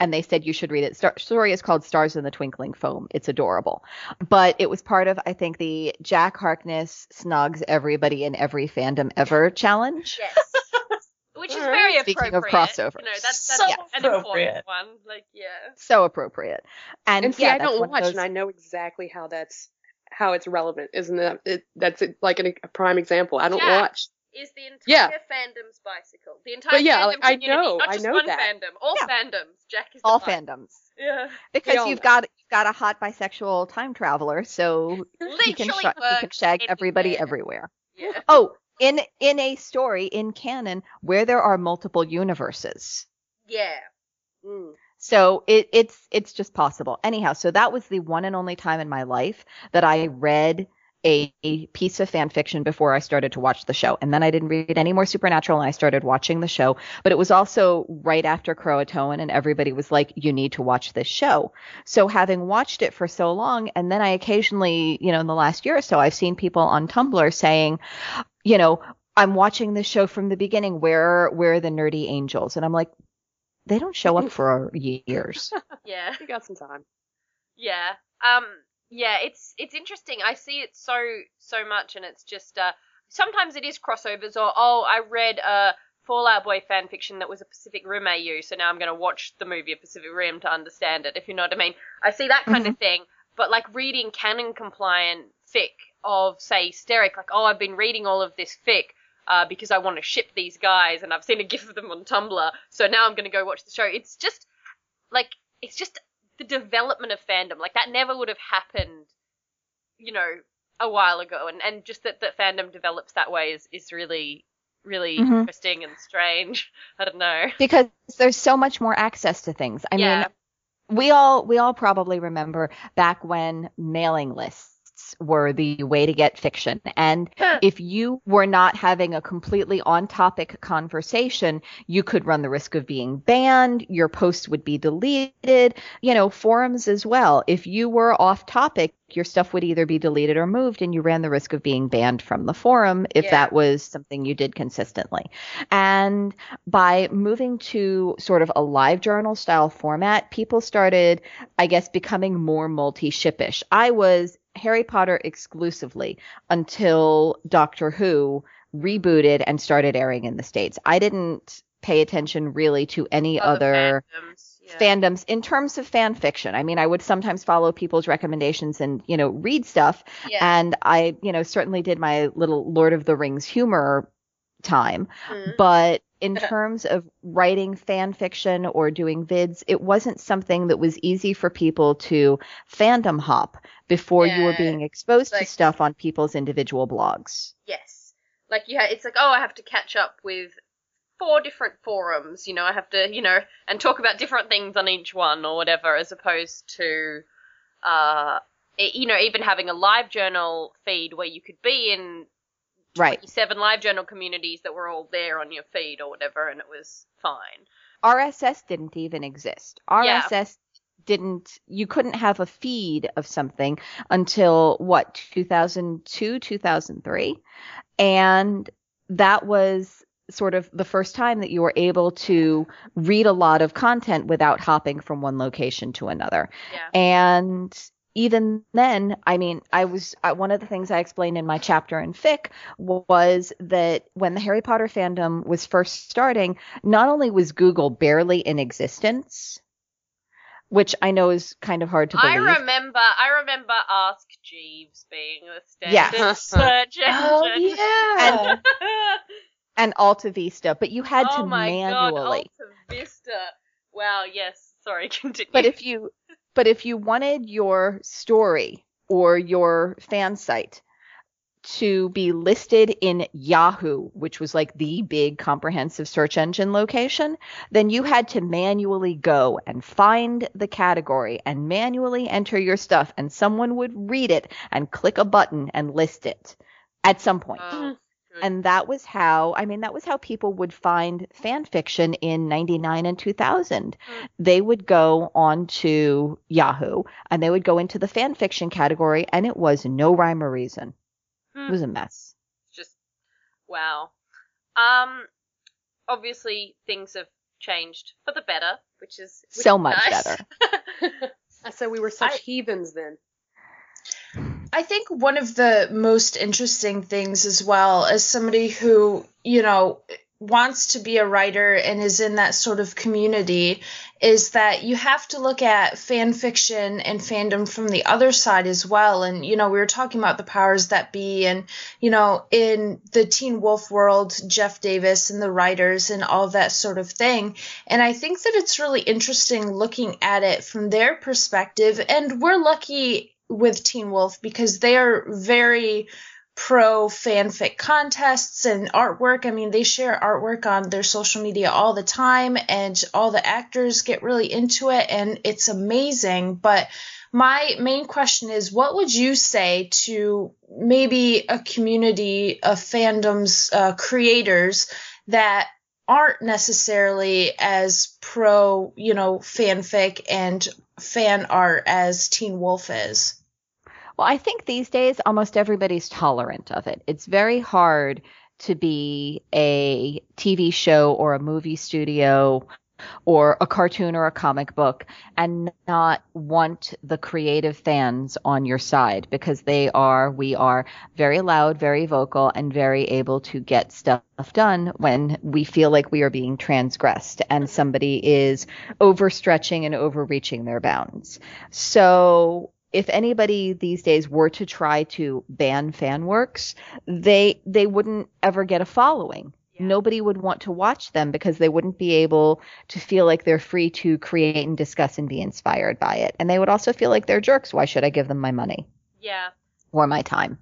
Speaker 2: And they said you should read it. Star- story is called Stars in the Twinkling Foam. It's adorable. But it was part of, I think, the Jack Harkness snugs everybody in every fandom ever challenge.
Speaker 1: yes. [laughs] Which is
Speaker 3: Alright.
Speaker 1: very
Speaker 2: Speaking of
Speaker 1: appropriate.
Speaker 2: crossovers.
Speaker 1: You know, that's, that's
Speaker 4: So
Speaker 1: an important
Speaker 4: appropriate.
Speaker 1: one. Like, yeah.
Speaker 2: So appropriate. And,
Speaker 3: And see,
Speaker 2: yeah,
Speaker 3: I don't watch,
Speaker 2: those-
Speaker 3: and I know exactly how that's how it's relevant. Isn't that it? That's it, like an, a prime example. I don't
Speaker 1: Yeah.
Speaker 3: watch.
Speaker 1: Is the entire
Speaker 3: Yeah.
Speaker 1: fandom's bicycle. The entire
Speaker 3: But yeah,
Speaker 1: fandom
Speaker 3: like, I know-
Speaker 1: not
Speaker 3: I know
Speaker 1: one
Speaker 3: that.
Speaker 1: fandom, all
Speaker 2: Yeah.
Speaker 1: fandoms. Jack is the
Speaker 2: all
Speaker 1: bike.
Speaker 2: fandoms.
Speaker 1: Yeah.
Speaker 2: Because you've
Speaker 3: know.
Speaker 2: got you've got a hot bisexual time traveler, so you can,
Speaker 1: Literally
Speaker 2: sh- he can
Speaker 1: works
Speaker 2: shag everybody everywhere.
Speaker 1: Yeah.
Speaker 2: Oh, in in a story in canon where there are multiple universes.
Speaker 1: Yeah.
Speaker 3: Mm.
Speaker 2: So it, it's it's just possible. Anyhow, so that was the one and only time in my life that I read a, a piece of fan fiction before I started to watch the show. And then I didn't read any more Supernatural and I started watching the show. But it was also right after Croatoan and everybody was like, you need to watch this show. So having watched it for so long, and then I occasionally, you know, in the last year or so, I've seen people on Tumblr saying, you know, I'm watching this show from the beginning. Where where are the nerdy angels? And I'm like, they don't show up [laughs] for years. [laughs]
Speaker 1: Yeah.
Speaker 3: You got some time.
Speaker 1: Yeah. Um yeah, it's it's interesting. I see it so so much and it's just uh sometimes it is crossovers or oh, I read a Fallout Boy fan fiction that was a Pacific Rim AU, so now I'm going to watch the movie of Pacific Rim to understand it, if you know what I mean. I see that kind of thing, but like reading canon compliant fic of say Sterek, like oh, I've been reading all of this fic uh, because I want to ship these guys, and I've seen a gif of them on Tumblr, so now I'm going to go watch the show. It's just like it's just the development of fandom. Like that never would have happened, you know, a while ago, and and just that that fandom develops that way is is really really
Speaker 2: Mhm.
Speaker 1: interesting and strange. [laughs] I don't know.
Speaker 2: because there's so much more access to things. I
Speaker 1: Yeah.
Speaker 2: mean, we all we all probably remember back when mailing lists were the way to get fiction. And if you were not having a completely on topic conversation, you could run the risk of being banned, your post would be deleted, you know, forums as well. If you were off topic, your stuff would either be deleted or moved and you ran the risk of being banned from the forum if
Speaker 1: Yeah.
Speaker 2: that was something you did consistently. And by moving to sort of a live journal style format, people started, I guess, becoming more multi shipish. I was Harry Potter exclusively until Doctor Who rebooted and started airing in the States. I didn't pay attention really to any other
Speaker 1: fandoms, yeah.
Speaker 2: fandoms in terms of fan fiction. I mean, I would sometimes follow people's recommendations and, you know, read stuff.
Speaker 1: Yeah.
Speaker 2: And I, you know, certainly did my little Lord of the Rings humor time.
Speaker 1: Mhm.
Speaker 2: But in terms of writing fan fiction or doing vids, it wasn't something that was easy for people to fandom hop before you were being exposed
Speaker 1: like-
Speaker 2: to stuff on people's individual blogs.
Speaker 1: Yes. Like you ha- it's like, oh, I have to catch up with four different forums, you know, I have to, you know, and talk about different things on each one or whatever, as opposed to, uh, you know, even having a live journal feed where you could be in
Speaker 2: Right.
Speaker 1: seven live journal communities that were all there on your feed or whatever, and it was fine.
Speaker 2: RSS didn't even exist.
Speaker 1: Yeah.
Speaker 2: RSS didn't you couldn't have a feed of something until what 2002 2003 and that was sort of the first time that you were able to read a lot of content without hopping from one location to another
Speaker 1: Yeah.
Speaker 2: and even then, I mean, I was uh, one of the things I explained in my chapter in fic was that when the Harry Potter fandom was first starting, not only was Google barely in existence, which I know is kind of hard to believe.
Speaker 1: I remember. I remember Ask Jeeves being the [laughs]
Speaker 2: Yeah.
Speaker 1: standard search engine.
Speaker 4: Oh yeah.
Speaker 2: and Alta Vista, but you had
Speaker 1: oh
Speaker 2: to
Speaker 1: my
Speaker 2: manually.
Speaker 1: god, Alta Vista. Wow. Yes. Sorry. [laughs] Continue.
Speaker 2: But if you but if you wanted your story or your fan site to be listed in Yahoo, which was like the big comprehensive search engine location, then you had to manually go and find the category and manually enter your stuff and someone would read it and click a button and list it at some point.
Speaker 1: Good.
Speaker 2: And that was how, I mean, that was how people would find fan fiction in 99 and 2000.
Speaker 1: Mm.
Speaker 2: They would go onto Yahoo and they would go into the fan fiction category and it was no rhyme or reason. It
Speaker 1: Hmm.
Speaker 2: was a mess.
Speaker 1: just wow. Um, obviously things have changed for the better, which is which
Speaker 2: So
Speaker 1: is
Speaker 2: much
Speaker 1: nice.
Speaker 2: better. [laughs]
Speaker 3: I said we were such
Speaker 4: I-
Speaker 3: heathens then.
Speaker 4: I think one of the most interesting things as well as somebody who, you know, wants to be a writer and is in that sort of community is that you have to look at fan fiction and fandom from the other side as well. And, you know, we were talking about the powers that be and, you know, in the Teen Wolf world, Jeff Davis and the writers and all that sort of thing. And I think that it's really interesting looking at it from their perspective. And we're lucky with Teen Wolf because they are very pro fanfic contests and artwork. I mean, they share artwork on their social media all the time, and all the actors get really into it, and it's amazing. But my main question is what would you say to maybe a community of fandoms uh, creators that aren't necessarily as pro, you know, fanfic and fan art as Teen Wolf is?
Speaker 2: Well, I think these days almost everybody's tolerant of it. It's very hard to be a TV show or a movie studio or a cartoon or a comic book and not want the creative fans on your side because they are, we are very loud, very vocal, and very able to get stuff done when we feel like we are being transgressed and somebody is overstretching and overreaching their bounds. So if anybody these days were to try to ban fan works, they they wouldn't ever get a following.
Speaker 1: Yeah.
Speaker 2: Nobody would want to watch them because they wouldn't be able to feel like they're free to create and discuss and be inspired by it. And they would also feel like they're jerks. Why should I give them my money
Speaker 1: Yeah.
Speaker 2: or my time?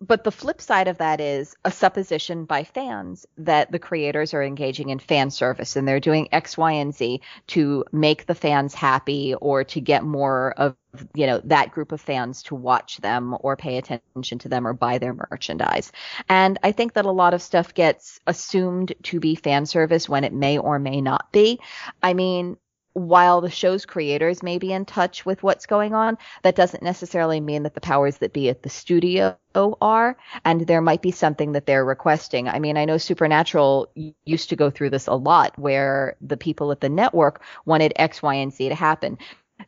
Speaker 2: But the flip side of that is a supposition by fans that the creators are engaging in fan service and they're doing X, Y, and Z to make the fans happy or to get more of, you know, that group of fans to watch them or pay attention to them or buy their merchandise. And I think that a lot of stuff gets assumed to be fan service when it may or may not be. I mean, while the show's creators may be in touch with what's going on, that doesn't necessarily mean that the powers that be at the studio are. And there might be something that they're requesting. I mean, I know Supernatural used to go through this a lot where the people at the network wanted X, Y, and Z to happen.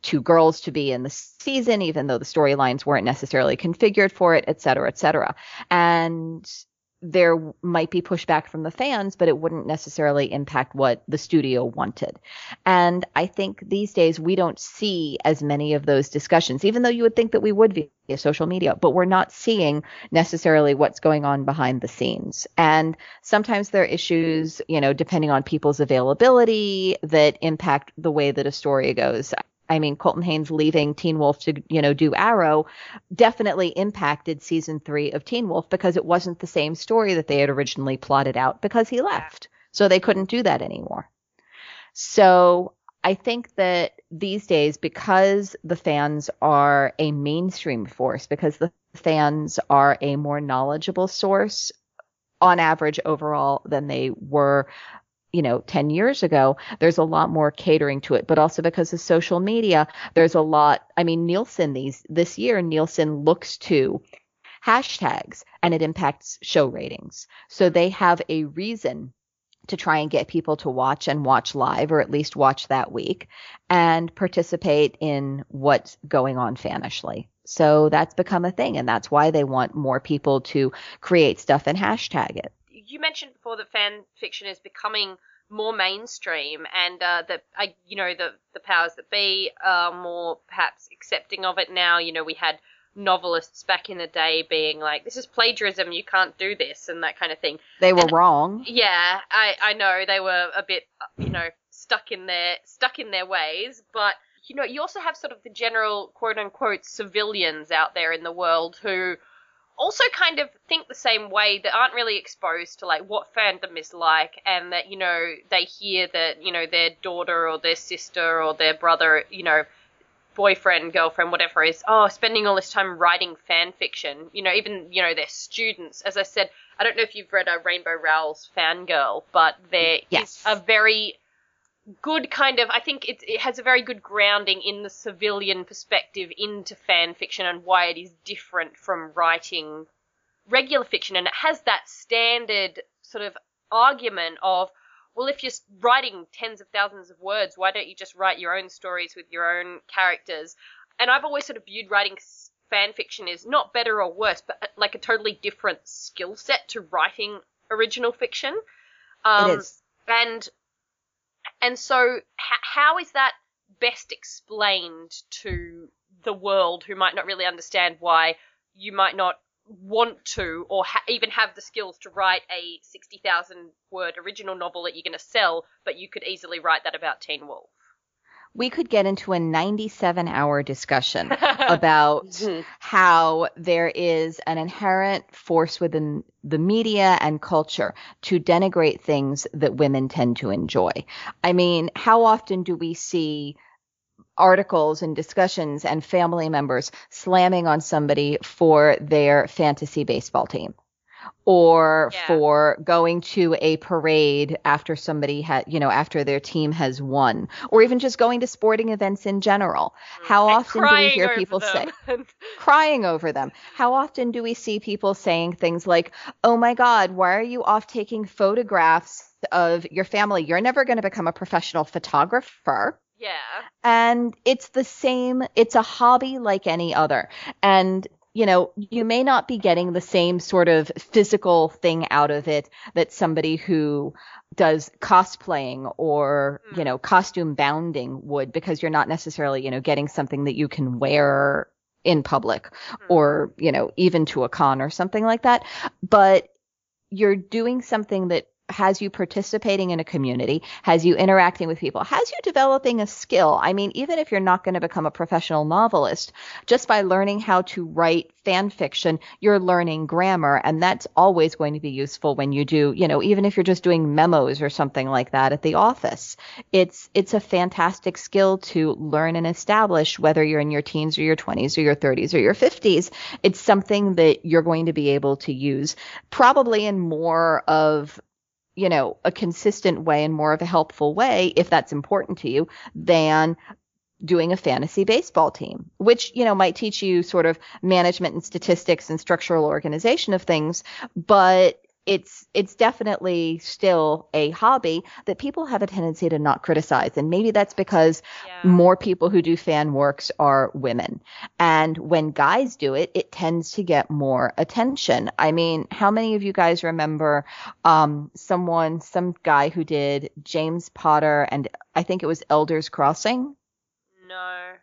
Speaker 2: Two girls to be in the season, even though the storylines weren't necessarily configured for it, et cetera, et cetera. And there might be pushback from the fans, but it wouldn't necessarily impact what the studio wanted. And I think these days we don't see as many of those discussions, even though you would think that we would via social media, but we're not seeing necessarily what's going on behind the scenes. And sometimes there are issues, you know, depending on people's availability that impact the way that a story goes. I mean, Colton Haynes leaving Teen Wolf to, you know, do Arrow definitely impacted season three of Teen Wolf because it wasn't the same story that they had originally plotted out because he left. So they couldn't do that anymore. So I think that these days, because the fans are a mainstream force, because the fans are a more knowledgeable source on average overall than they were you know 10 years ago there's a lot more catering to it but also because of social media there's a lot i mean nielsen these this year nielsen looks to hashtags and it impacts show ratings. So they have a reason to try and get people to watch and watch live or at least watch that week and participate in what's going on fanishly so that's become a thing and that's why they want more people to create stuff and hashtag it
Speaker 1: you mentioned before that fan fiction is becoming more mainstream and uh, that uh, you know the the powers that be are more perhaps accepting of it now. You know we had novelists back in the day being like this is plagiarism you can't do this and that kind of thing.
Speaker 2: They were
Speaker 1: And-
Speaker 2: wrong.
Speaker 1: Yeah i i know they were a bit you know stuck in their stuck in their ways but you know you also have sort of the general quote unquote civilians out there in the world who also kind of think the same way that aren't really exposed to like what fandom is like and that you know they hear that you know their daughter or their sister or their brother you know boyfriend girlfriend whatever is oh spending all this time writing fan fiction you know even you know their students as i said i don't know if you've read a rainbow rowell's fangirl but there is
Speaker 2: Yes.
Speaker 1: a very good kind of I think it, it has a very good grounding in the civilian perspective into fan fiction and why it is different from writing regular fiction. And it has that standard sort of argument of well if you're writing tens of thousands of words why don't you just write your own stories with your own characters? And I've always sort of viewed writing fan fiction as not better or worse but uh, like a totally different skill set to writing original fiction. Um,
Speaker 2: it is.
Speaker 1: and and so h- how is that best explained to the world who might not really understand why you might not want to or ha- even have the skills to write a 60,000 word original novel that you're going to sell but you could easily write that about Teen Wolf.
Speaker 2: We could get into a 97 hour discussion [laughs] about
Speaker 3: Mhm.
Speaker 2: how there is an inherent force within the media and culture to denigrate things that women tend to enjoy. I mean, how often do we see articles and discussions and family members slamming on somebody for their fantasy baseball team? Or
Speaker 1: Yeah.
Speaker 2: for going to a parade after somebody had, you know, after their team has won, or even just going to sporting events in general. How
Speaker 1: And
Speaker 2: often do we hear people say, [laughs] crying over them. How often do we see people saying things like, "Oh my god, why are you off taking photographs of your family? You're never going to become a professional photographer."
Speaker 1: yeah.
Speaker 2: And it's the same, it's a hobby like any other. And you know, you may not be getting the same sort of physical thing out of it that somebody who does cosplaying or, hmm. you know, costume bounding would because you're not necessarily, you know, getting something that you can wear in public hmm. or, you know, even to a con or something like that. But you're doing something that has you participating in a community, has you interacting with people, has you developing a skill. I mean, even if you're not going to become a professional novelist, just by learning how to write fan fiction, you're learning grammar. And that's always going to be useful when you do, you know, even if you're just doing memos or something like that at the office. It's, it's a fantastic skill to learn and establish whether you're in your teens or your 20s or your 30s or your 50s. It's something that you're going to be able to use probably in more of you know, a consistent way and more of a helpful way, if that's important to you, than doing a fantasy baseball team, which, you know, might teach you sort of management and statistics and structural organization of things, but it's it's definitely still a hobby that people have a tendency to not criticize and maybe that's because
Speaker 1: Yeah.
Speaker 2: more people who do fan works are women. And when guys do it, it tends to get more attention. I mean, how many of you guys remember um, someone, some guy who did James Potter and I think it was Elders Crossing?
Speaker 1: No.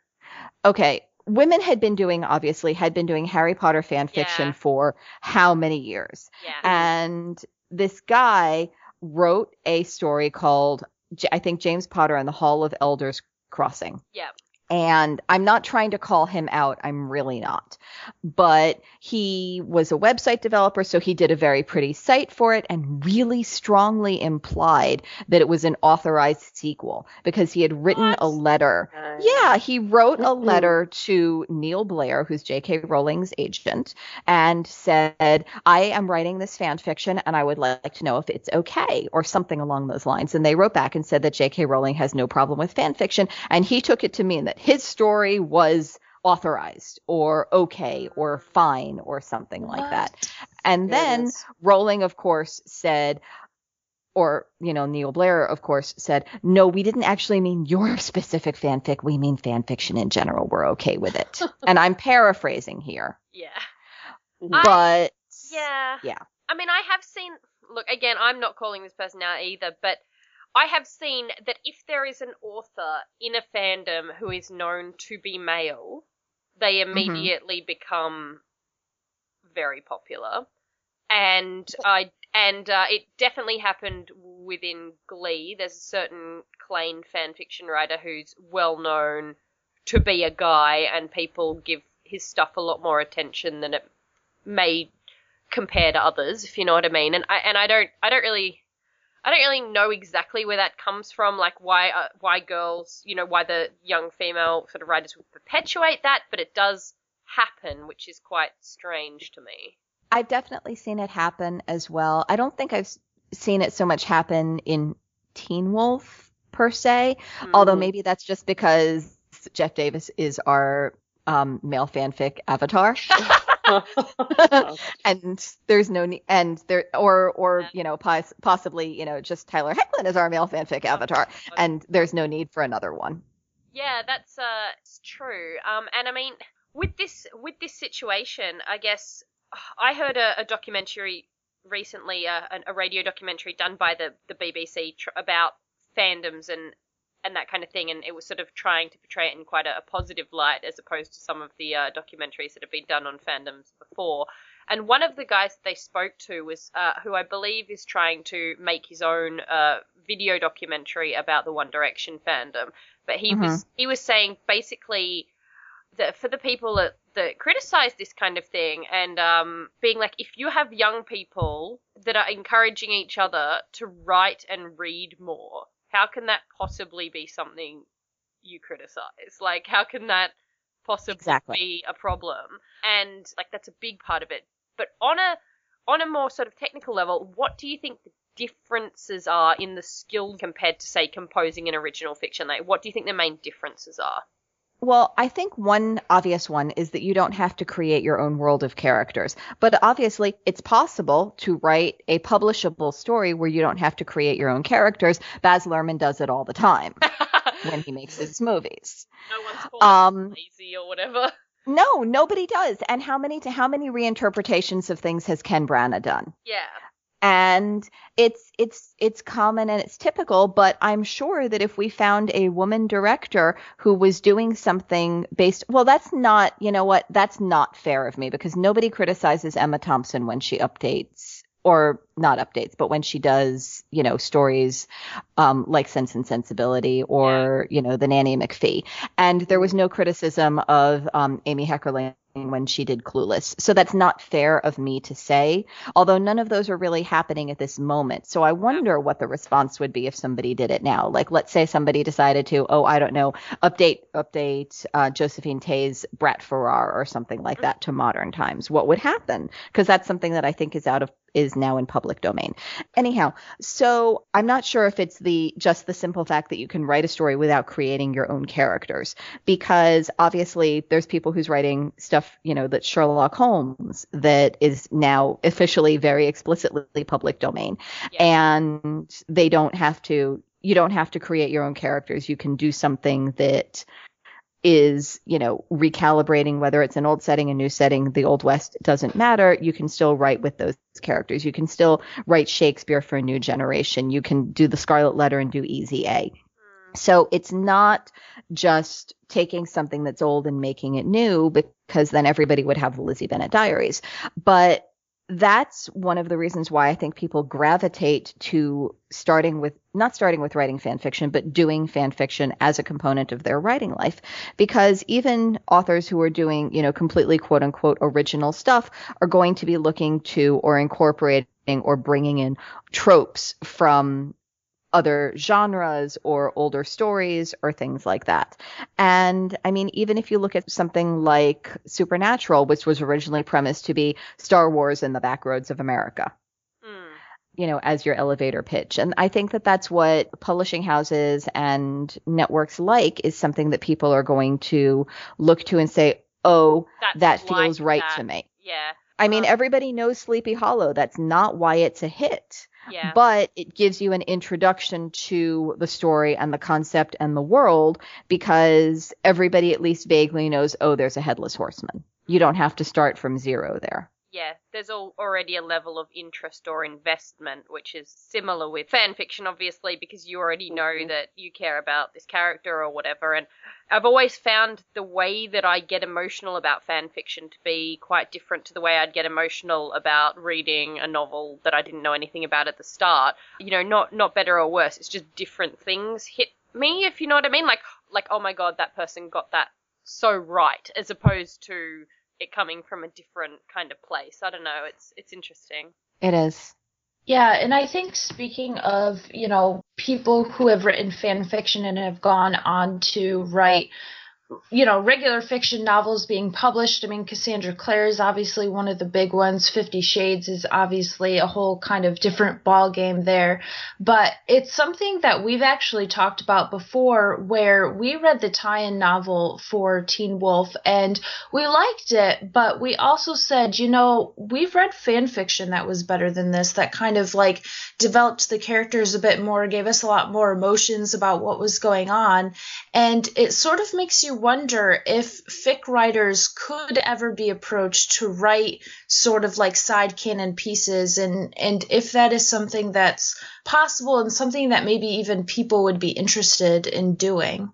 Speaker 2: Okay. Women had been doing, obviously, had been doing Harry Potter fan fiction
Speaker 1: Yeah.
Speaker 2: for how many years?
Speaker 1: Yeah.
Speaker 2: And this guy wrote a story called, I think, James Potter and the Hall of Elders Crossing
Speaker 1: yeah.
Speaker 2: And I'm not trying to call him out. I'm really not. But he was a website developer, so he did a very pretty site for it and really strongly implied that it was an authorized sequel because he had written
Speaker 1: What?
Speaker 2: a letter.
Speaker 3: Nice.
Speaker 2: Yeah, he wrote a letter to Neil Blair, who's J.K. Rowling's agent, and said, I am writing this fan fiction and I would like to know if it's okay or something along those lines. And they wrote back and said that J.K. Rowling has no problem with fan fiction. And he took it to mean that his story was authorized or okay or fine or something like that. And then
Speaker 3: Goodness.
Speaker 2: Rowling, of course, said, or, you know, Neil Blair, of course, said, no, we didn't actually mean your [laughs] specific fanfic. We mean fan fiction in general. We're okay with it. [laughs] and I'm paraphrasing here,
Speaker 1: Yeah.
Speaker 3: Mhm.
Speaker 1: I-
Speaker 2: but
Speaker 1: Yeah.
Speaker 2: Yeah.
Speaker 1: I mean, I have seen. Look, again, I'm not calling this person out either, but I have seen that if there is an author in a fandom who is known to be male, they immediately become very popular. And I and uh, it definitely happened within Glee. There's a certain Klaine fanfiction writer who's well known to be a guy, and people give his stuff a lot more attention than it may compare to others, if you know what I mean. And I and I don't I don't really I don't really know exactly where that comes from, like why uh, why girls, you know, why the young female sort of writers would perpetuate that, but it does happen, which is quite strange to me.
Speaker 2: I've definitely seen it happen as well. I don't think I've seen it so much happen in Teen Wolf per se, although
Speaker 3: Mhm.
Speaker 2: maybe that's just because Jeff Davis is our um, male fanfic avatar. [laughs] [laughs] and there's no need and there or or
Speaker 1: Yeah.
Speaker 2: you know pos- possibly you know just Tyler Hoechlin is our male fanfic avatar and there's no need for another one.
Speaker 1: Yeah, that's uh it's true. Um, and I mean, with this with this situation, I guess [sighs] I heard a, a documentary recently, uh, an- a radio documentary done by the the BBC tr- about fandoms and and that kind of thing, and it was sort of trying to portray it in quite a, a positive light as opposed to some of the uh, documentaries that have been done on fandoms before. And one of the guys that they spoke to was uh, who I believe is trying to make his own uh, video documentary about the One Direction fandom. But he was he was saying basically that for the people that, that criticize this kind of thing and um, being like, if you have young people that are encouraging each other to write and read more, how can that possibly be something you criticize? Like, how can that possibly
Speaker 2: Exactly.
Speaker 1: be a problem? And like, that's a big part of it. But on a on a more sort of technical level, what do you think the differences are in the skill compared to say composing an original fiction? Like, what do you think the main differences are?
Speaker 2: Well, I think one obvious one is that you don't have to create your own world of characters. But obviously, it's possible to write a publishable story where you don't have to create your own characters. Baz Luhrmann does it all the time [laughs] when he makes his movies.
Speaker 1: no one's called
Speaker 2: Um,
Speaker 1: lazy or whatever. [laughs]
Speaker 2: No, nobody does. And how many to how many reinterpretations of things has Ken Branagh done?
Speaker 1: Yeah.
Speaker 2: And it's it's it's common and it's typical but i'm sure that if we found a woman director who was doing something based well that's not you know what that's not fair of me because nobody criticizes emma thompson when she updates or not updates but when she does you know stories um, like sense and sensibility or you know the nanny mcphee. And there was no criticism of um, amy heckerling when she did clueless so that's not fair of me to say although none of those are really happening at this moment. So I wonder what the response would be if somebody did it now. Like, let's say somebody decided to, oh, I don't know, update update uh, Josephine Tey's Brat Farrar or something like that to modern times. What would happen? Because that's something that I think is out of is now in public domain. Anyhow, so I'm not sure if it's the just the simple fact that you can write a story without creating your own characters because obviously there's people who's writing stuff, you know, that Sherlock Holmes that is now officially very explicitly public domain and they don't have to you don't have to create your own characters. You can do something that is, you know, recalibrating whether it's an old setting, a new setting, the old west doesn't matter. You can still write with those characters. You can still write Shakespeare for a new generation. You can do the Scarlet Letter and do Easy A. So it's not just taking something that's old and making it new because then everybody would have the Lizzie Bennet diaries. But that's one of the reasons why I think people gravitate to starting with not starting with writing fan fiction, but doing fan fiction as a component of their writing life. Because even authors who are doing, you know, completely quote unquote original stuff are going to be looking to or incorporating or bringing in tropes from other genres or older stories or things like that. And I mean, even if you look at something like Supernatural, which was originally premised to be Star Wars in the backroads of America.
Speaker 1: Mm.
Speaker 2: You know, as your elevator pitch. And I think that that's what publishing houses and networks like is something that people are going to look to and say, oh,
Speaker 1: That's
Speaker 2: that feels
Speaker 1: like
Speaker 2: right
Speaker 1: that.
Speaker 2: to me.
Speaker 1: Yeah.
Speaker 2: I mean,
Speaker 1: Um,
Speaker 2: everybody knows Sleepy Hollow. That's not why it's a hit
Speaker 1: Yeah.
Speaker 2: but it gives you an introduction to the story and the concept and the world because everybody at least vaguely knows, oh, there's a headless horseman. You don't have to start from zero there.
Speaker 1: Yeah, there's al- already a level of interest or investment, which is similar with fan fiction, obviously, because you already know
Speaker 3: Mhm.
Speaker 1: that you care about this character or whatever. And I've always found the way that I get emotional about fan fiction to be quite different to the way I'd get emotional about reading a novel that I didn't know anything about at the start. You know, not not better or worse. It's just different things hit me, if you know what I mean. Like like oh my god, that person got that so right, as opposed to it coming from a different kind of place. I don't know. It's it's interesting.
Speaker 2: It is.
Speaker 4: Yeah, and I think speaking of, you know, people who have written fan fiction and have gone on to write, you know, regular fiction novels being published, I mean, Cassandra Clare is obviously one of the big ones. Fifty Shades is obviously a whole kind of different ball game there. But it's something that we've actually talked about before where we read the tie-in novel for Teen Wolf and we liked it, but we also said, you know, we've read fan fiction that was better than this, that kind of like developed the characters a bit more, gave us a lot more emotions about what was going on. And it sort of makes you wonder if fic writers could ever be approached to write sort of like side canon pieces and, and if that is something that's possible and something that maybe even people would be interested in doing.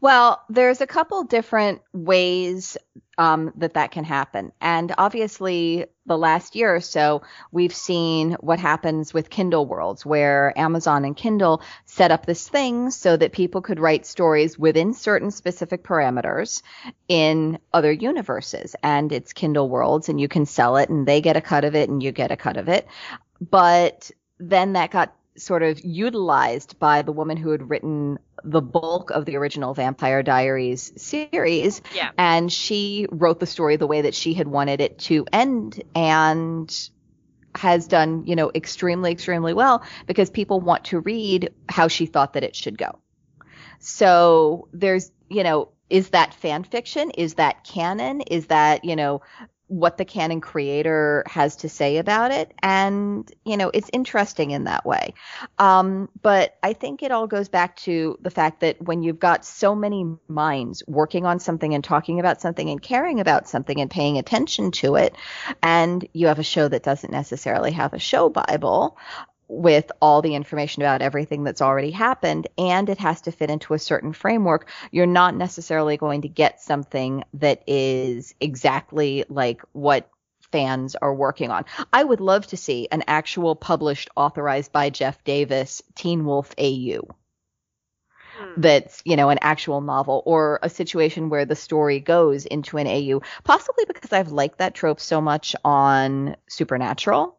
Speaker 2: Well, there's a couple different ways um, that that can happen. And obviously, the last year or so, we've seen what happens with Kindle Worlds, where Amazon and Kindle set up this thing so that people could write stories within certain specific parameters in other universes. And it's Kindle Worlds, and you can sell it, and they get a cut of it, and you get a cut of it. But then that got sort of utilized by the woman who had written the bulk of the original Vampire Diaries series.
Speaker 1: Yeah.
Speaker 2: And she wrote the story the way that she had wanted it to end and has done, you know, extremely, extremely well because people want to read how she thought that it should go. So there's, you know, is that fan fiction? Is that canon? Is that, you know, what the canon creator has to say about it? And, you know, it's interesting in that way. Um, but I think it all goes back to the fact that when you've got so many minds working on something and talking about something and caring about something and paying attention to it, and you have a show that doesn't necessarily have a show Bible, with all the information about everything that's already happened and it has to fit into a certain framework, you're not necessarily going to get something that is exactly like what fans are working on. I would love to see an actual published authorized by Jeff Davis Teen Wolf AU
Speaker 1: Hmm.
Speaker 2: that's, you know, an actual novel or a situation where the story goes into an AU, possibly because I've liked that trope so much on Supernatural.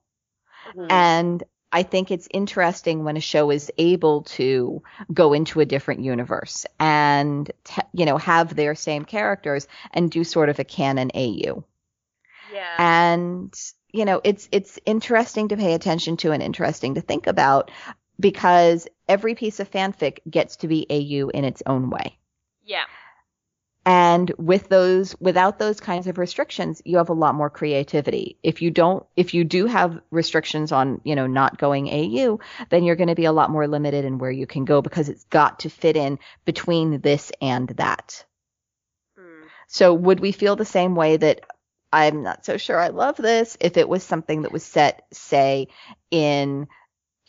Speaker 3: Mhm.
Speaker 2: And I think it's interesting when a show is able to go into a different universe and, t- you know, have their same characters and do sort of a canon AU.
Speaker 1: Yeah.
Speaker 2: And, you know, it's, it's interesting to pay attention to and interesting to think about because every piece of fanfic gets to be AU in its own way.
Speaker 1: yeah.
Speaker 2: And with those, without those kinds of restrictions, you have a lot more creativity. If you don't, if you do have restrictions on, you know, not going AU, then you're going to be a lot more limited in where you can go because it's got to fit in between this and that.
Speaker 1: Hmm.
Speaker 2: So would we feel the same way that I'm not so sure I love this if it was something that was set, say, in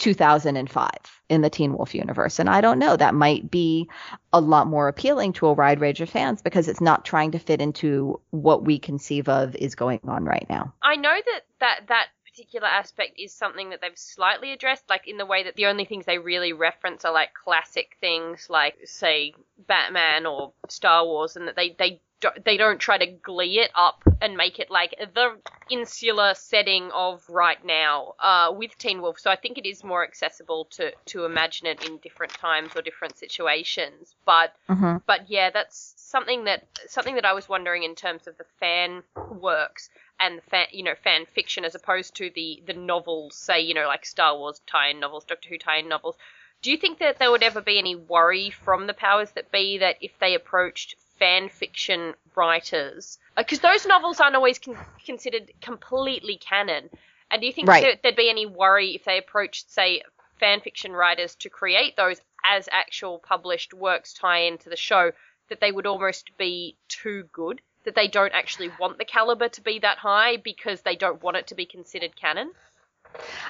Speaker 2: 2005 in the Teen Wolf universe. And I don't know, that might be a lot more appealing to a wide range of fans because it's not trying to fit into what we conceive of is going on right now.
Speaker 1: I know that that that particular aspect is something that they've slightly addressed, like in the way that the only things they really reference are like classic things, like say Batman or Star Wars, and that they they don't, they don't try to glee it up and make it like the insular setting of right now uh, with Teen Wolf. So I think it is more accessible to to imagine it in different times or different situations. But
Speaker 2: Mm-hmm.
Speaker 1: but yeah, that's something that something that I was wondering in terms of the fan works and the fan you know fan fiction as opposed to the the novels, say you know like Star Wars tie-in novels, Doctor Who tie-in novels. Do you think that there would ever be any worry from the powers that be that if they approached fan fiction writers, uh, because those novels aren't always con- considered completely canon, and do you think
Speaker 2: Right.
Speaker 1: there, there'd be any worry if they approached, say, fan fiction writers to create those as actual published works tie into the show, that they would almost be too good? That they don't actually want the caliber to be that high because they don't want it to be considered canon?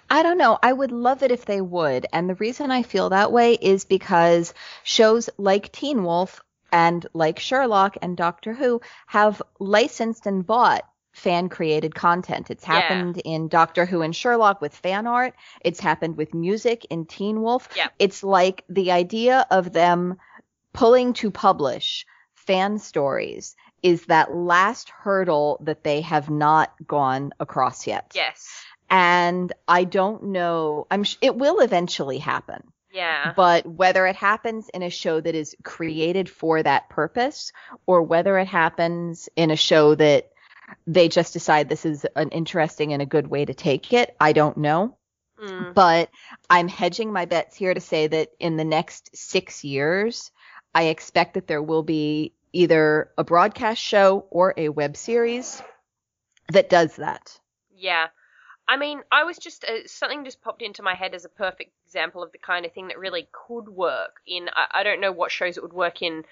Speaker 2: I don't know. I would love it if they would. And the reason I feel that way is because shows like Teen Wolf and like Sherlock and Doctor Who have licensed and bought fan created content. It's
Speaker 1: Yeah.
Speaker 2: happened in Doctor Who and Sherlock with fan art. It's happened with music in Teen Wolf.
Speaker 1: Yeah.
Speaker 2: It's like the idea of them pulling to publish fan stories is that last hurdle that they have not gone across yet
Speaker 1: Yes.
Speaker 2: and I don't know. I'm. sh- It will eventually happen,
Speaker 1: Yeah.
Speaker 2: but whether it happens in a show that is created for that purpose, or whether it happens in a show that they just decide this is an interesting and a good way to take it, I don't know.
Speaker 1: Mm.
Speaker 2: But I'm hedging my bets here to say that in the next six years, I expect that there will be either a broadcast show or a web series that does that.
Speaker 1: Yeah. I mean, I was just uh, something just popped into my head as a perfect example of the kind of thing that really could work in. I, I don't know what shows it would work in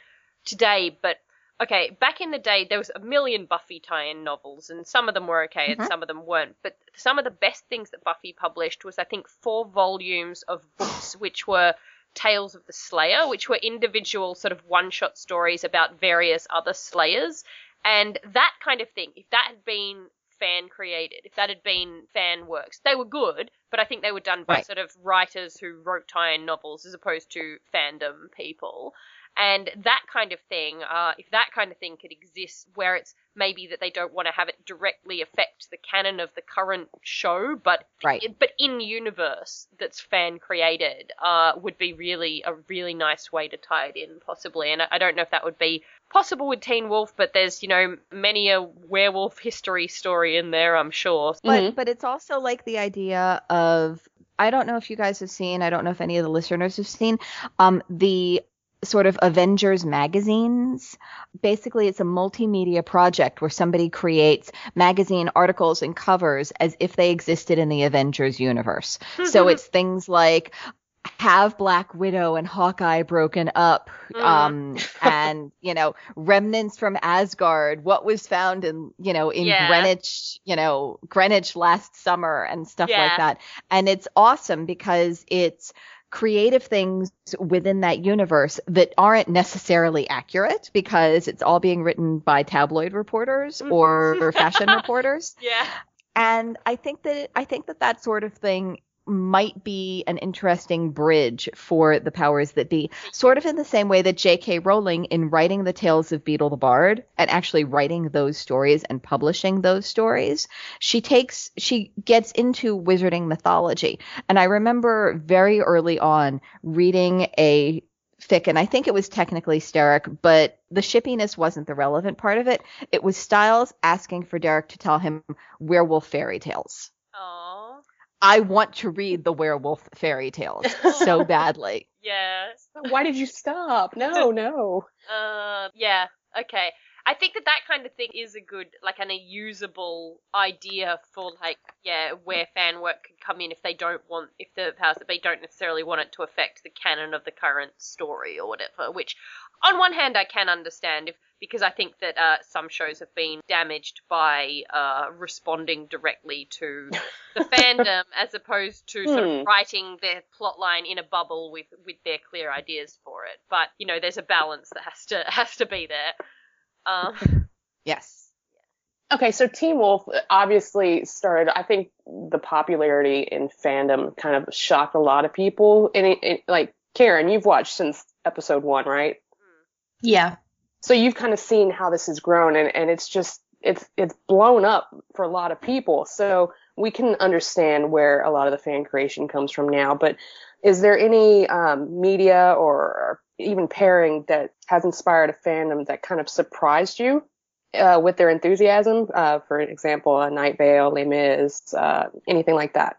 Speaker 1: today, but okay, back in the day there was a million Buffy tie-in novels, and some of them were okay and
Speaker 2: Mhm.
Speaker 1: some of them weren't. But some of the best things that Buffy published was, I think, four volumes of books which were Tales of the Slayer, which were individual sort of one-shot stories about various other Slayers, and that kind of thing. If that had been fan created, if that had been fan works, they were good, but I think they were done by
Speaker 2: Right.
Speaker 1: sort of writers who wrote tie-in novels as opposed to fandom people. And that kind of thing, uh, if that kind of thing could exist, where it's maybe that they don't want to have it directly affect the canon of the current show, but
Speaker 2: Right.
Speaker 1: but in universe that's fan created, uh, would be really a really nice way to tie it in, possibly. And I, I don't know if that would be possible with Teen Wolf, but there's you know many a werewolf history story in there, I'm sure.
Speaker 2: But
Speaker 3: Mhm.
Speaker 2: but it's also like the idea of I don't know if you guys have seen, I don't know if any of the listeners have seen, um, the sort of Avengers magazines. Basically, it's a multimedia project where somebody creates magazine articles and covers as if they existed in the Avengers universe. so it's things like have Black Widow and Hawkeye broken up,
Speaker 1: Mhm.
Speaker 2: um, [laughs] and you know remnants from Asgard, what was found in you know in
Speaker 1: Yeah.
Speaker 2: Greenwich, you know Greenwich last summer and stuff
Speaker 1: Yeah.
Speaker 2: like that, and it's awesome because it's creative things within that universe that aren't necessarily accurate because it's all being written by tabloid reporters
Speaker 1: Mhm.
Speaker 2: or fashion [laughs] reporters
Speaker 1: yeah.
Speaker 2: and I think that I think that that sort of thing might be an interesting bridge for the powers that be, sort of in the same way that J.K. Rowling, in writing the tales of Beedle the Bard and actually writing those stories and publishing those stories, she takes she gets into wizarding mythology. And I remember very early on reading a fic, and I think it was technically Sterek, but the shippiness wasn't the relevant part of it. It was Stiles asking for Derek to tell him werewolf fairy tales.
Speaker 1: Aww.
Speaker 2: I want to read the werewolf fairy tales [laughs] so badly.
Speaker 1: Yes.
Speaker 3: Why did you stop? No, no.
Speaker 1: Uh, yeah. Okay. I think that that kind of thing is a good, like, and a usable idea for, like, yeah, where fan work could come in if they don't want, if the powers that be don't necessarily want it to affect the canon of the current story or whatever. Which, on one hand, I can understand if because I think that uh, some shows have been damaged by uh, responding directly to the [laughs] fandom as opposed to sort of
Speaker 3: Hmm.
Speaker 1: writing their plotline in a bubble with with their clear ideas for it. But you know, there's a balance that has to [laughs] has to be there. Um, [laughs]
Speaker 2: Yes.
Speaker 3: Okay, so Teen Wolf obviously started. I think the popularity in fandom kind of shocked a lot of people. And it, it, like Karen, you've watched since episode one, right?
Speaker 4: Yeah.
Speaker 3: So you've kind of seen how this has grown, and, and it's just it's it's blown up for a lot of people. So we can understand where a lot of the fan creation comes from now. But is there any um, media or even pairing that has inspired a fandom that kind of surprised you uh, with their enthusiasm? Uh, for example, a Night Vale, Les Mis, uh, anything like that.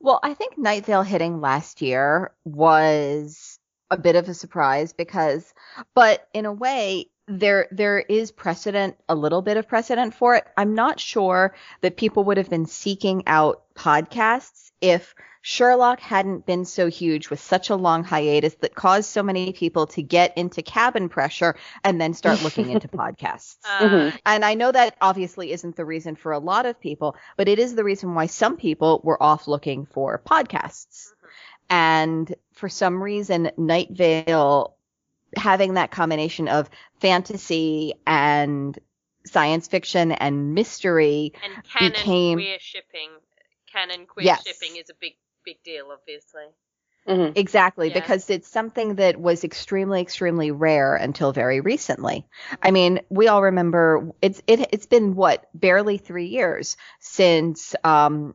Speaker 2: Well, I think Night Vale hitting last year was a bit of a surprise because, but in a way, there there is precedent, a little bit of precedent for it. I'm not sure that people would have been seeking out podcasts if Sherlock hadn't been so huge with such a long hiatus that caused so many people to get into cabin pressure and then start looking into [laughs] podcasts.
Speaker 1: uh,
Speaker 3: Mhm.
Speaker 2: And I know that obviously isn't the reason for a lot of people, but it is the reason why some people were off looking for podcasts. And for some reason, Night Vale having that combination of fantasy and science fiction and mystery.
Speaker 1: And canon
Speaker 2: became-
Speaker 1: queer shipping, canon queer
Speaker 2: Yes.
Speaker 1: shipping is a big big deal, obviously.
Speaker 3: hmm
Speaker 2: Exactly,
Speaker 1: Yeah.
Speaker 2: because it's something that was extremely, extremely rare until very recently. I mean, we all remember it's it it's been what barely three years since um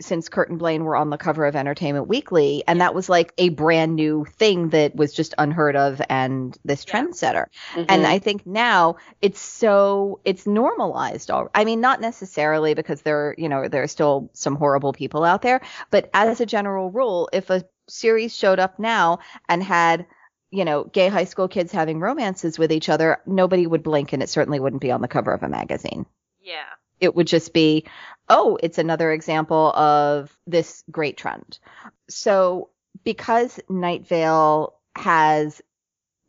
Speaker 2: since Kurt and Blaine were on the cover of Entertainment Weekly, and that was like a brand new thing that was just unheard of and this
Speaker 1: Yeah.
Speaker 2: trendsetter.
Speaker 3: Mm-hmm.
Speaker 2: And I think now it's so it's normalized. All I mean, not necessarily because there, you know, there are still some horrible people out there, but as a general rule, if a series showed up now and had you know, gay high school kids having romances with each other, nobody would blink and it certainly wouldn't be on the cover of a magazine.
Speaker 1: Yeah.
Speaker 2: It would just be, oh, it's another example of this great trend. So because Night Vale has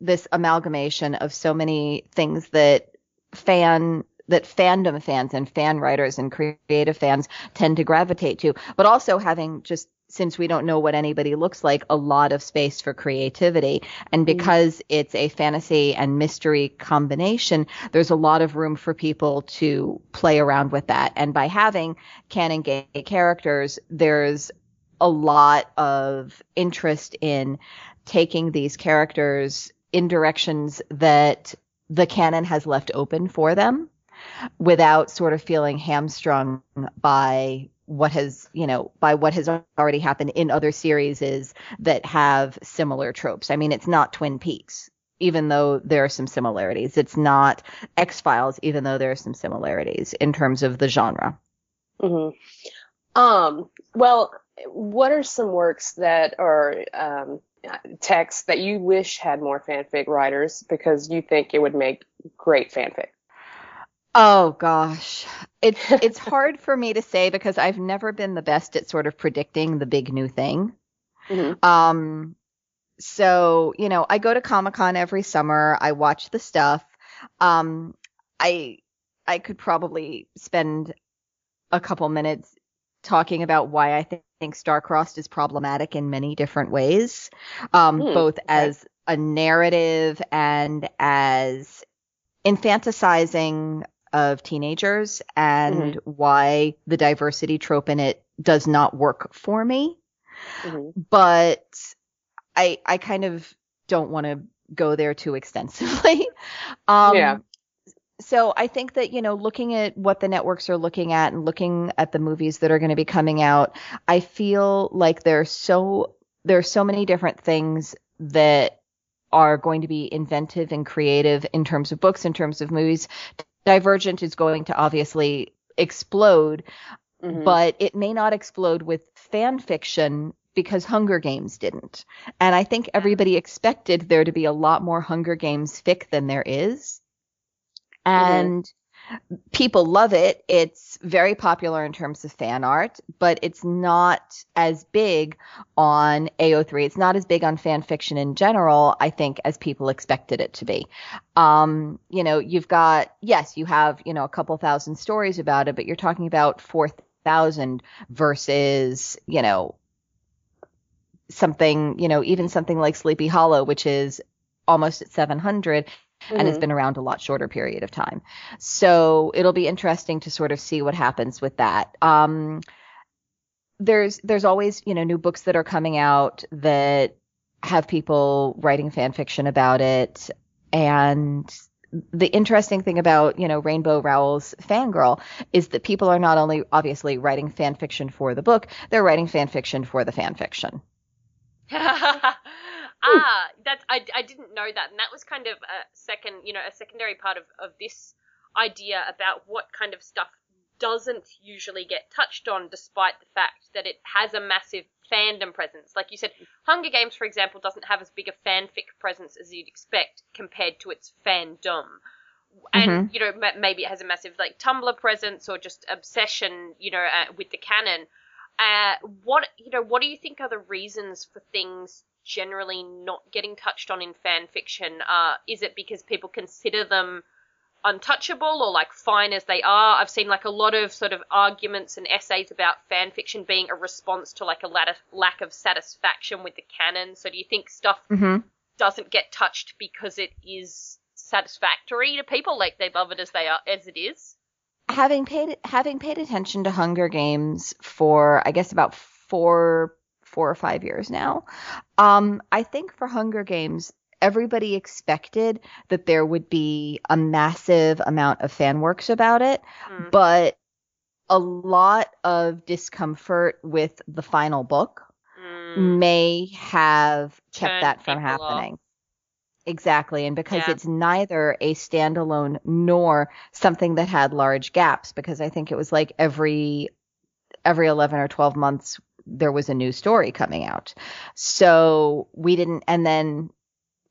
Speaker 2: this amalgamation of so many things that fan that fandom fans and fan writers and creative fans tend to gravitate to, but also having just since we don't know what anybody looks like, a lot of space for creativity. And mm-hmm. because it's a fantasy and mystery combination, there's a lot of room for people to play around with that. And by having canon gay characters, there's a lot of interest in taking these characters in directions that the canon has left open for them without sort of feeling hamstrung by what has, you know, by what has already happened in other series that have similar tropes. I mean, it's not Twin Peaks, even though there are some similarities. It's not X Files, even though there are some similarities in terms of the genre.
Speaker 3: hmm Um, well, what are some works that are um, texts that you wish had more fanfic writers because you think it would make great fanfic?
Speaker 2: Oh gosh. It's [laughs] it's hard for me to say because I've never been the best at sort of predicting the big new thing.
Speaker 3: Mhm.
Speaker 2: Um so, you know, I go to Comic-Con every summer. I watch the stuff. Um I I could probably spend a couple minutes talking about why I think, think Starcrossed is problematic in many different ways. Um
Speaker 3: Hmm,
Speaker 2: both
Speaker 3: okay.
Speaker 2: as a narrative and as infantilizing of teenagers and why the diversity trope in it does not work for me.
Speaker 3: Mhm.
Speaker 2: But I I kind of don't want to go there too extensively. [laughs] um
Speaker 3: Yeah.
Speaker 2: so I think that, you know, looking at what the networks are looking at and looking at the movies that are going to be coming out, I feel like there's so there's so many different things that are going to be inventive and creative in terms of books, in terms of movies. Divergent is going to obviously explode,
Speaker 3: Mhm.
Speaker 2: but it may not explode with fan fiction because Hunger Games didn't. And I think everybody expected there to be a lot more Hunger Games fic than there is. And people love it. It's very popular in terms of fan art, but it's not as big on AO3. It's not as big on fan fiction in general, I think, as people expected it to be. Um, you know, you've got, yes, you have, you know, a couple thousand stories about it, but you're talking about 4,000 versus, you know, something, you know, even something like Sleepy Hollow, which is almost at 700 and has
Speaker 3: Mhm.
Speaker 2: been around a lot shorter period of time. So it'll be interesting to sort of see what happens with that. Um, there's there's always you know new books that are coming out that have people writing fan fiction about it, and the interesting thing about you know Rainbow Rowell's Fangirl is that people are not only obviously writing fan fiction for the book, they're writing fan fiction for the fan fiction. [laughs]
Speaker 1: ah, that's I, I didn't know that, and that was kind of a second, you know, a secondary part of of this idea about what kind of stuff doesn't usually get touched on, despite the fact that it has a massive fandom presence. Like you said, Hunger Games, for example, doesn't have as big a fanfic presence as you'd expect compared to its fandom. And you know, ma- maybe it has a massive like Tumblr presence or just obsession, you know, uh, with the canon. Uh, what you know, what do you think are the reasons for things generally not getting touched on in fan fiction? Uh, is it because people consider them untouchable or like fine as they are? I've seen like a lot of sort of arguments and essays about fan fiction being a response to like a lat- lack of satisfaction with the canon. So do you think stuff
Speaker 2: Mm-hmm.
Speaker 1: doesn't get touched because it is satisfactory to people, like they love it as they are as it is?
Speaker 2: having paid having paid attention to Hunger Games for I guess about four four or five years now, um, I think for Hunger Games everybody expected that there would be a massive amount of fan works about it,
Speaker 1: Mm.
Speaker 2: but a lot of discomfort with the final book
Speaker 1: Mm.
Speaker 2: may have kept that from
Speaker 1: people off.
Speaker 2: happening. Exactly. And because
Speaker 1: Yeah.
Speaker 2: it's neither a standalone nor something that had large gaps, because I think it was like every every 11 or 12 months there was a new story coming out. So we didn't and then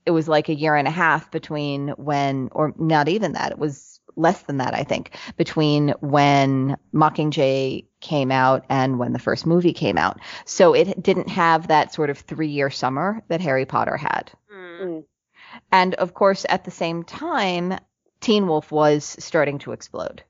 Speaker 2: it was like a year and a half between when or not even that. It was less than that, I think, between when Mockingjay came out and when the first movie came out. So it didn't have that sort of 3-year summer that Harry Potter had.
Speaker 1: Mm.
Speaker 2: And of course, at the same time, Teen Wolf was starting to explode.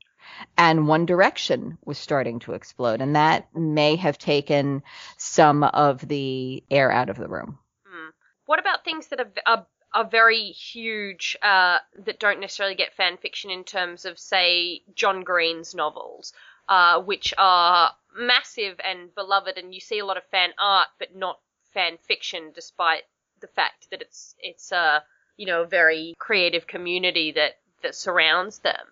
Speaker 2: And One Direction was starting to explode. And that may have taken some of the air out of the room.
Speaker 1: Mm. What about things that are, are, are very huge uh, that don't necessarily get fan fiction in terms of, say, John Green's novels, uh, which are massive and beloved, and you see a lot of fan art, but not fan fiction, despite the fact that it's it's a you know very creative community that that surrounds them.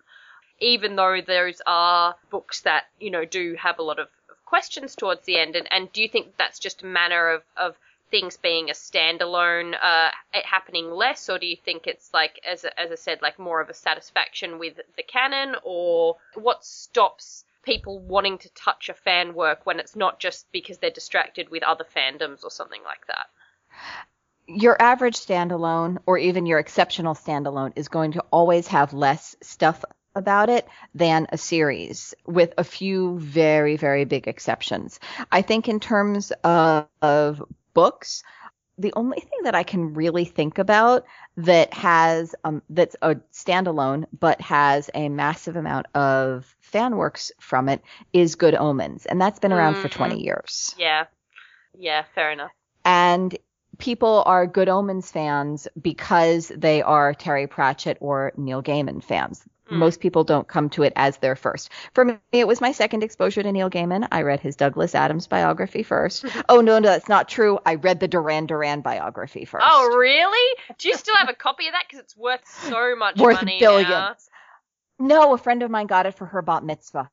Speaker 1: Even though those are books that you know do have a lot of, questions towards the end, and, and do you think that's just a manner of of things being a standalone, uh, it happening less, or do you think it's like, as as I said, like more of a satisfaction with the canon, or what stops people wanting to touch a fan work when it's not just because they're distracted with other fandoms or something like that?
Speaker 2: Your average standalone, or even your exceptional standalone, is going to always have less stuff about it than a series, with a few very, very big exceptions. I think, in terms of, of books, the only thing that I can really think about that has um, that's a standalone but has a massive amount of fan works from it is Good Omens, and that's been around for
Speaker 1: Mm.
Speaker 2: 20 years.
Speaker 1: Yeah, yeah, fair enough.
Speaker 2: And people are Good Omens fans because they are Terry Pratchett or Neil Gaiman fans.
Speaker 1: Mm.
Speaker 2: Most people don't come to it as their first. For me, it was my second exposure to Neil Gaiman. I read his Douglas Adams biography first. [laughs] oh, no, no, that's not true. I read the Duran Duran biography first.
Speaker 1: Oh, really? Do you still have a copy of that? Because it's worth so much
Speaker 2: Worth
Speaker 1: money
Speaker 2: billions.
Speaker 1: now.
Speaker 2: No, a friend of mine got it for her bat mitzvah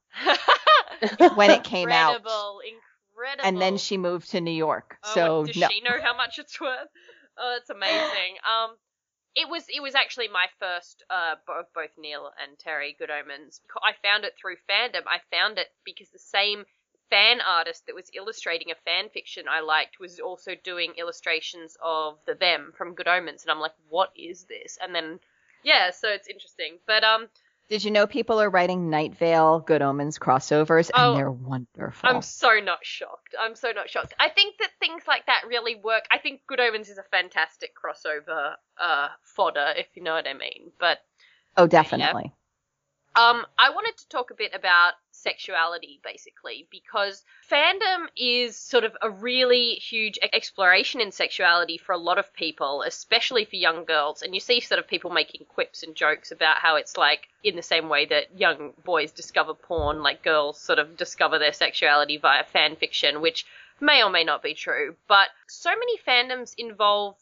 Speaker 2: [laughs] when it came out.
Speaker 1: incredible, incredible.
Speaker 2: And then she moved to New York.
Speaker 1: Oh,
Speaker 2: so,
Speaker 1: does
Speaker 2: no.
Speaker 1: she know how much it's worth? Oh, that's amazing. Um, it was it was actually my first uh of both Neil and Terry Good Omens. I found it through fandom. I found it because the same fan artist that was illustrating a fan fiction I liked was also doing illustrations of the them from Good Omens, and I'm like, what is this? And then yeah, so it's interesting. But um,
Speaker 2: Did you know people are writing Night Vale, Good Omens crossovers,
Speaker 1: Oh,
Speaker 2: and they're wonderful.
Speaker 1: I'm so not shocked. I'm so not shocked. I think that things like that really work. I think Good Omens is a fantastic crossover uh, fodder, if you know what I mean. But
Speaker 2: oh, definitely.
Speaker 1: Um, I wanted to talk a bit about sexuality, basically, because fandom is sort of a really huge exploration in sexuality for a lot of people, especially for young girls. And you see sort of people making quips and jokes about how it's like, in the same way that young boys discover porn, like girls sort of discover their sexuality via fan fiction, which may or may not be true. But so many fandoms involve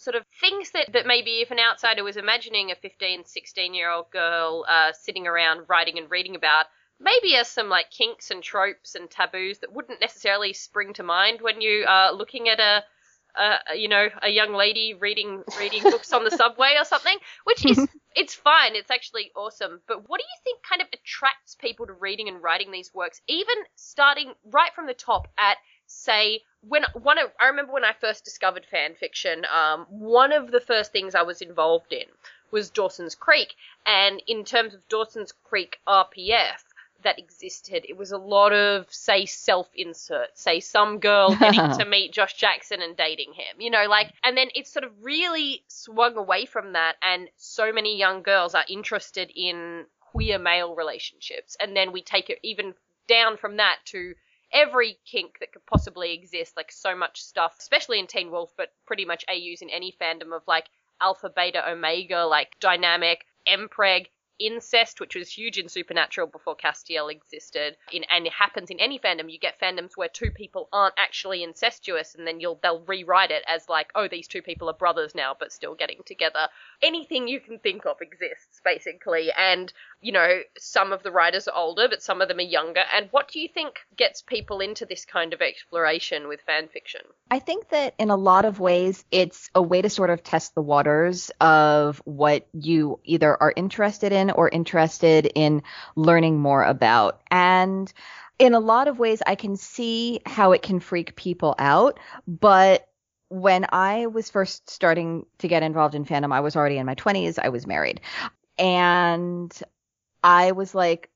Speaker 1: sort of things that, that maybe if an outsider was imagining a 15, 16 year old girl uh, sitting around writing and reading about, maybe as some like kinks and tropes and taboos that wouldn't necessarily spring to mind when you are looking at a, a you know a young lady reading reading [laughs] books on the subway or something, which is [laughs] it's fine, it's actually awesome. But what do you think kind of attracts people to reading and writing these works, even starting right from the top at say when one of, I remember when I first discovered fan fiction, um, one of the first things I was involved in was Dawson's Creek, and in terms of Dawson's Creek RPF that existed, it was a lot of say self-insert, say some girl getting [laughs] to meet Josh Jackson and dating him, you know, like, and then it sort of really swung away from that, and so many young girls are interested in queer male relationships, and then we take it even down from that to every kink that could possibly exist, like so much stuff, especially in Teen Wolf, but pretty much AUs in any fandom of like alpha, beta, omega, like dynamic, mpreg, incest, which was huge in Supernatural before Castiel existed. In and it happens in any fandom. You get fandoms where two people aren't actually incestuous, and then you'll they'll rewrite it as like, oh, these two people are brothers now, but still getting together. Anything you can think of exists basically, and you know some of the writers are older, but some of them are younger. And what do you think gets people into this kind of exploration with fan fiction?
Speaker 2: I think that in a lot of ways, it's a way to sort of test the waters of what you either are interested in or interested in learning more about. And in a lot of ways, I can see how it can freak people out, but when I was first starting to get involved in fandom, I was already in my 20s. I was married. And I was like,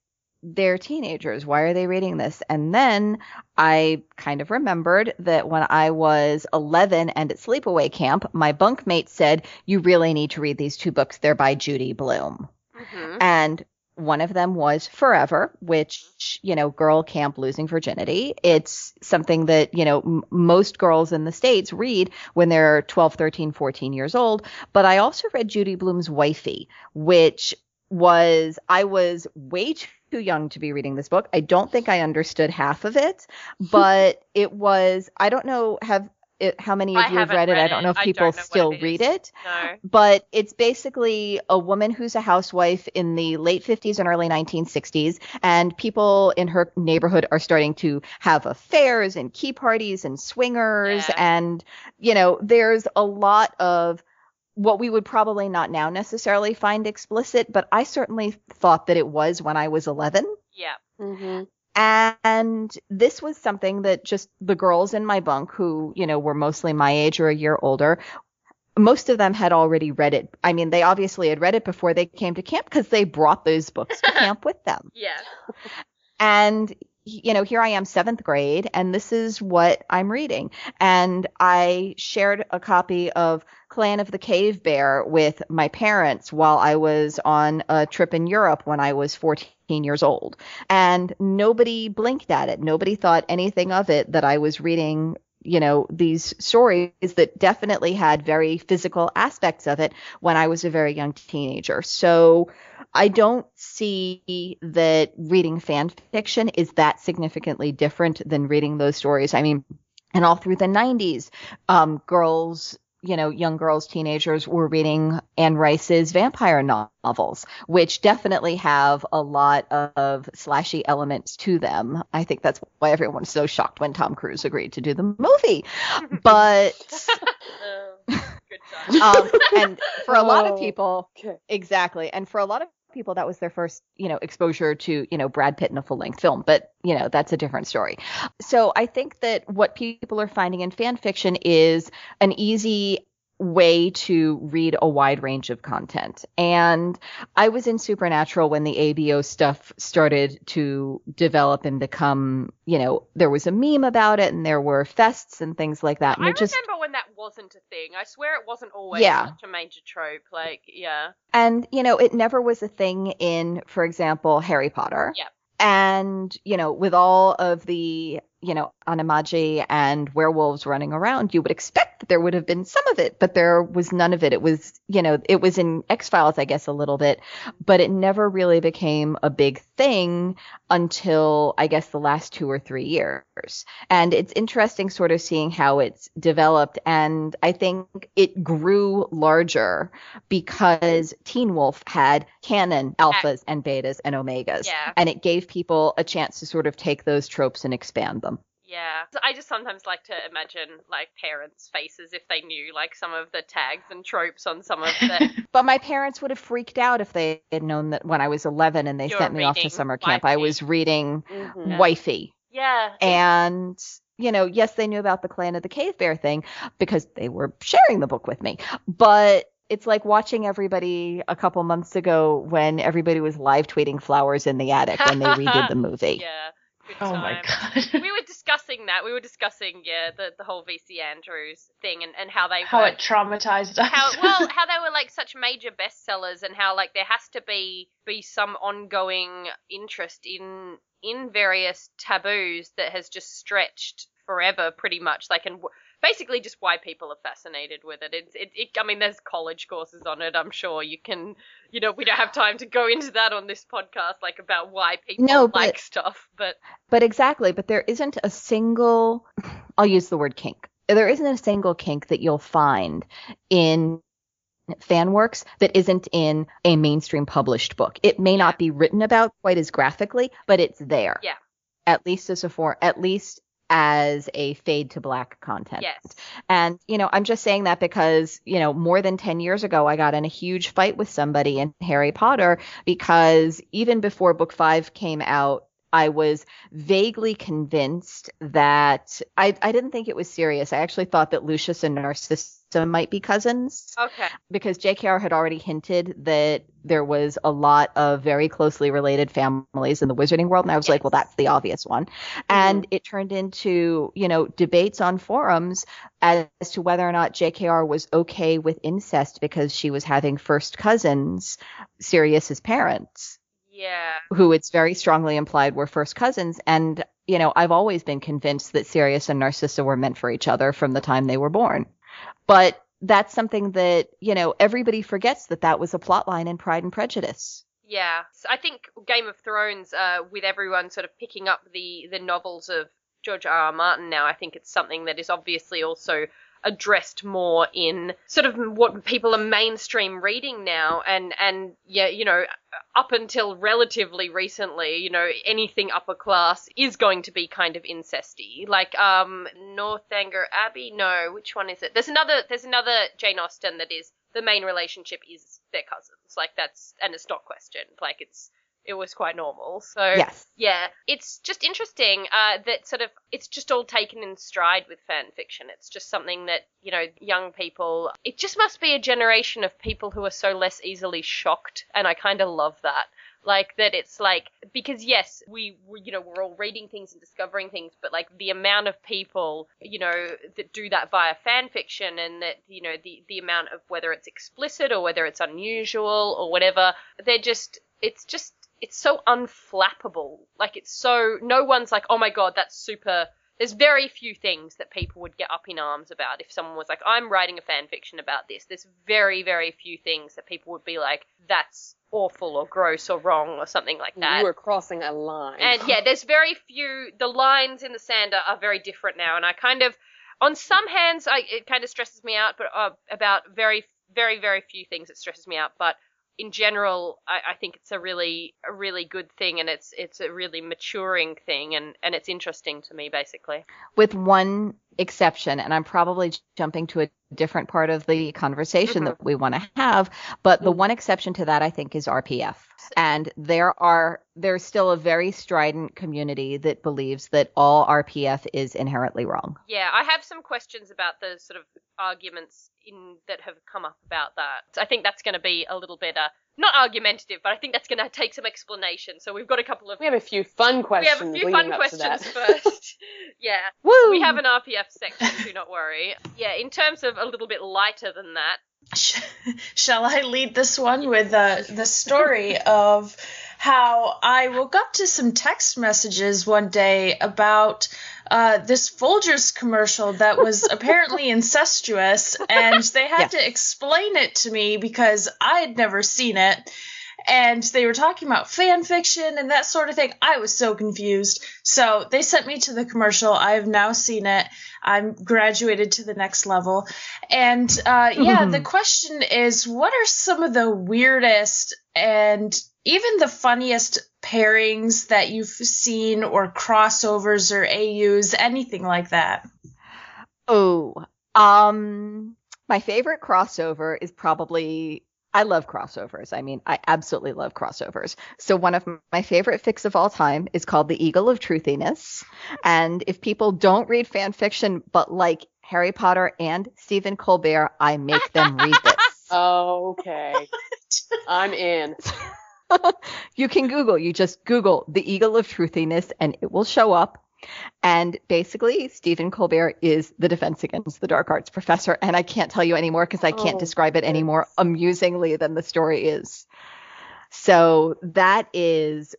Speaker 2: they're teenagers. Why are they reading this? And then I kind of remembered that when I was 11 and at sleepaway camp, my bunkmate said, You really need to read these two books. They're by Judy Blume.
Speaker 1: Mm-hmm.
Speaker 2: And one of them was Forever, which, you know, girl camp losing virginity. It's something that, you know, m- most girls in the States read when they're 12, 13, 14 years old. But I also read Judy Blume's Wifey, which was, I was way [laughs] too young to be reading this book. I don't think I understood half of it, [laughs] but it was, I don't know, have, it, how many of
Speaker 1: I
Speaker 2: you have
Speaker 1: haven't
Speaker 2: read it?
Speaker 1: read
Speaker 2: I don't know if people
Speaker 1: know
Speaker 2: still
Speaker 1: it
Speaker 2: read it
Speaker 1: No.
Speaker 2: but it's basically a woman who's a housewife in the late 50s and early 1960s and people in her neighborhood are starting to have affairs and key parties and swingers
Speaker 1: Yeah.
Speaker 2: and you know there's a lot of what we would probably not now necessarily find explicit but I certainly thought that it was when I was 11
Speaker 1: Yeah.
Speaker 3: Mm-hmm.
Speaker 2: And this was something that just the girls in my bunk, who, you know, were mostly my age or a year older, most of them had already read it. I mean, they obviously had read it before they came to camp because they brought those books to [laughs] camp with them.
Speaker 1: Yeah.
Speaker 2: And, you know, here I am, seventh grade, and this is what I'm reading. And I shared a copy of Clan of the Cave Bear with my parents while I was on a trip in Europe when I was 14 years old. And nobody blinked at it. Nobody thought anything of it that I was reading you know these stories that definitely had very physical aspects of it when I was a very young teenager. So I don't see that reading fan fiction is that significantly different than reading those stories. I mean, and all through the 90s, um, girls, you know, young girls, teenagers were reading Anne Rice's vampire novels, which definitely have a lot of slashy elements to them. I think that's why everyone's so shocked when Tom Cruise agreed to do the movie. But [laughs]
Speaker 1: good time. [laughs]
Speaker 2: um, and for a lot of
Speaker 3: Oh.
Speaker 2: people,
Speaker 3: Okay.
Speaker 2: exactly, and for a lot of people, that was their first, you know, exposure to, you know, Brad Pitt in a full length film. But you know, that's a different story. So I think that what people are finding in fan fiction is an easy way to read a wide range of content. And I was in Supernatural when the ABO stuff started to develop and become, you know, there was a meme about it and there were fests and things like that. And
Speaker 1: I
Speaker 2: it just
Speaker 1: remember when that wasn't a thing. I swear it wasn't always
Speaker 2: Yeah.
Speaker 1: such a major trope. Like, yeah.
Speaker 2: And, you know, it never was a thing in, for example, Harry Potter.
Speaker 1: Yep.
Speaker 2: And, you know, with all of the, you know, animagi and werewolves running around, you would expect that there would have been some of it, but there was none of it. It was, you know, it was in X Files, I guess, a little bit, but it never really became a big thing until, I guess, the last two or three years. And it's interesting sort of seeing how it's developed. And I think it grew larger because Teen Wolf had canon alphas and betas and omegas.
Speaker 1: Yeah.
Speaker 2: And it gave people a chance to sort of take those tropes and expand them.
Speaker 1: Yeah. I just sometimes like to imagine like parents' faces if they knew like some of the tags and tropes on some of the [laughs]
Speaker 2: But my parents would have freaked out if they had known that when I was 11 and they
Speaker 1: You were
Speaker 2: sent me off to summer camp, I was reading
Speaker 3: Mhm.
Speaker 2: Wifey.
Speaker 1: Yeah.
Speaker 2: And, you know, yes, they knew about the Clan of the Cave Bear thing because they were sharing the book with me. But it's like watching everybody a couple months ago when everybody was live tweeting flowers in the attic when they redid the [laughs] movie.
Speaker 1: Yeah. Good
Speaker 5: Oh my god.
Speaker 1: we were discussing that. We were discussing, yeah, the, the whole VC Andrews thing and, and how they
Speaker 5: How
Speaker 1: were
Speaker 5: it traumatized us.
Speaker 1: how well [laughs] how they were like such major bestsellers and how like there has to be be some ongoing interest in in various taboos that has just stretched forever pretty much like and w- basically just why people are fascinated with it it's it, it i mean there's college courses on it i'm sure you can you know we don't have time to go into that on this podcast like about why people
Speaker 2: No, but-
Speaker 1: like stuff but
Speaker 2: But exactly, but there isn't a single, I'll use the word kink. There isn't a single kink that you'll find in fan works that isn't in a mainstream published book. It may not be written about quite as graphically, but it's there.
Speaker 1: Yeah.
Speaker 2: At least as a for at least as a fade to black content.
Speaker 1: yes
Speaker 2: And, you know, I'm just saying that because, you know, more than 10 years ago, I got in a huge fight with somebody in Harry Potter because even before book five came out, I was vaguely convinced that I, I didn't think it was serious. I actually thought that Lucius and Narcissa might be cousins
Speaker 1: okay
Speaker 2: because JKR had already hinted that there was a lot of very closely related families in the wizarding world. And I was like, well, that's the obvious one. Mm-hmm. And it turned into, you know, debates on forums as to whether or not JKR was okay with incest because she was having first cousins, Sirius's parents,
Speaker 1: yeah
Speaker 2: who it's very strongly implied were first cousins. And, you know, I've always been convinced that Sirius and Narcissa were meant for each other from the time they were born. But that's something that, you know, everybody forgets that that was a plot line in Pride and Prejudice.
Speaker 1: Yeah, So I think Game of Thrones, uh, with everyone sort of picking up the the novels of George R. R. Martin now, I think it's something that is obviously also addressed more in sort of what people are mainstream reading now, and and yeah, you know, up until relatively recently, you know, anything upper class is going to be kind of incesty, like um Northanger Abbey. No, which one is it? There's another. There's another Jane Austen that is the main relationship is their cousins. Like that's and it's not questioned. Like it's it was quite normal. So
Speaker 2: Yes.
Speaker 1: yeah, it's just interesting uh, that sort of it's just all taken in stride with fan fiction. It's just something that you know young people. It just must be a generation of people who are so less easily shocked, and I kind of love that. Like that, it's like because yes, we, we you know we're all reading things and discovering things, but like the amount of people you know that do that via fan fiction, and that you know the the amount of whether it's explicit or whether it's unusual or whatever, they're just it's just it's so unflappable. Like it's so no one's like, oh my god, that's super. There's very few things that people would get up in arms about if someone was like, I'm writing a fan fiction about this. There's very very few things that people would be like, that's awful or gross or wrong or something like that.
Speaker 3: You are crossing a line.
Speaker 1: And yeah, there's very few. The lines in the sand are, are very different now, and I kind of, on some hands, I, it kind of stresses me out, but uh, about very, very, very few things it stresses me out. But in general, I, I think it's a really, a really good thing, and it's it's a really maturing thing, and and it's interesting to me, basically.
Speaker 2: With one exception, and I'm probably jumping to a different part of the conversation
Speaker 1: Mhm.
Speaker 2: that we want to have, but the
Speaker 3: Mhm.
Speaker 2: one exception to that I think is RPF. And there are there's still a very strident community that believes that all RPF is inherently wrong.
Speaker 1: Yeah, I have some questions about the sort of arguments in that have come up about that. I think that's going to be a little bit uh, not argumentative, but I think that's going to take some explanation. So we've got a couple of
Speaker 3: We have a few fun questions.
Speaker 1: we have a few fun
Speaker 3: up to that.
Speaker 1: questions first. [laughs] yeah,
Speaker 2: Woo!
Speaker 1: we have an RPF section. Do not worry. Yeah, in terms of a little bit lighter than that,
Speaker 4: Shall I lead this one with uh, the story of how I woke up to some text messages one day about uh, this Folgers commercial that was [laughs] apparently incestuous, and [laughs] they had
Speaker 2: Yes.
Speaker 4: to explain it to me because I had never seen it. And they were talking about fan fiction and that sort of thing. I was so confused. So they sent me to the commercial. I have now seen it. I'm graduated to the next level. And uh, yeah, the [laughs] question is what are some of the weirdest and even the funniest pairings that you've seen or crossovers or AUs, anything like that?
Speaker 2: Oh, um, my favorite crossover is probably. I love crossovers. I mean, I absolutely love crossovers. So one of my favorite fics of all time is called The Eagle of Truthiness. And if people don't read fan fiction but like Harry Potter and Stephen Colbert, I make them read this. [laughs]
Speaker 3: Okay. I'm in. [laughs] [laughs]
Speaker 2: you can Google, you just Google The Eagle of Truthiness and it will show up. And basically, Stephen Colbert is the defense against the dark arts professor. And I can't tell you anymore because I oh, can't
Speaker 3: Oh,
Speaker 2: describe it any more amusingly than the story is. So that is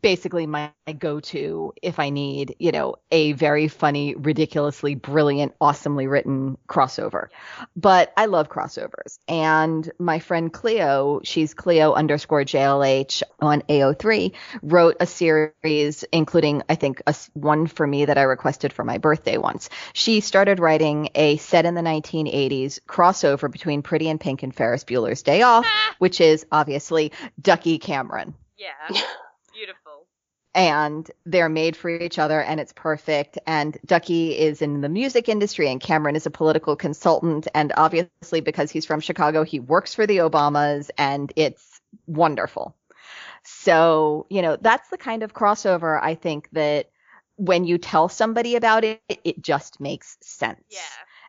Speaker 2: basically my go-to if I need, you know, a very funny, ridiculously brilliant, awesomely written crossover. But I love crossovers. And my friend Cleo, she's Cleo underscore JLH on AO3, wrote a series, including, I think, a, one for me that I requested for my birthday once. She started writing a set in the 1980s crossover between Pretty in Pink and Ferris Bueller's Day Off, ah. which is obviously Ducky Cameron
Speaker 1: yeah. [laughs]
Speaker 2: and they're made for each other and it's perfect. And ducky is in the music industry and cameron is a political consultant. And obviously because he's from chicago he works for the obamas and it's wonderful. So you know that's the kind of crossover i think that when you tell somebody about it it just makes sense.
Speaker 1: Yeah.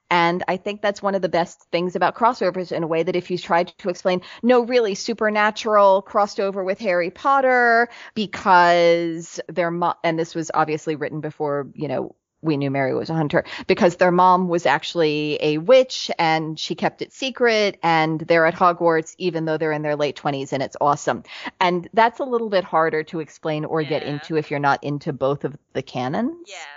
Speaker 2: And I think that's one of the best things about crossovers in a way that if you tried to explain, no, really, Supernatural crossed over with Harry Potter because their mom, and this was obviously written before, you know, we knew Mary was a hunter because their mom was actually a witch and she kept it secret and they're at Hogwarts even though they're in their late 20s and it's awesome. And that's a little bit harder to explain or get into if you're not into both of the canons
Speaker 1: Yeah.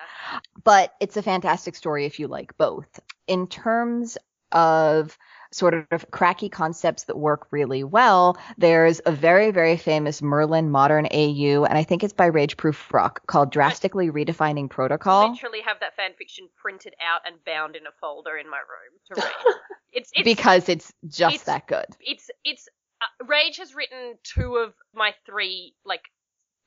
Speaker 2: But it's a fantastic story if you like both. In terms of sort of cracky concepts that work really well, there's a very, very famous Merlin modern AU, and I think it's by rageprufrock called Drastically Redefining Protocol.
Speaker 1: I literally have that fan fiction printed out and bound in a folder in my room to read. [laughs] it's it's
Speaker 2: because it's just
Speaker 1: it's-
Speaker 2: that good.
Speaker 1: it's it's uh, Rage has written two of my three like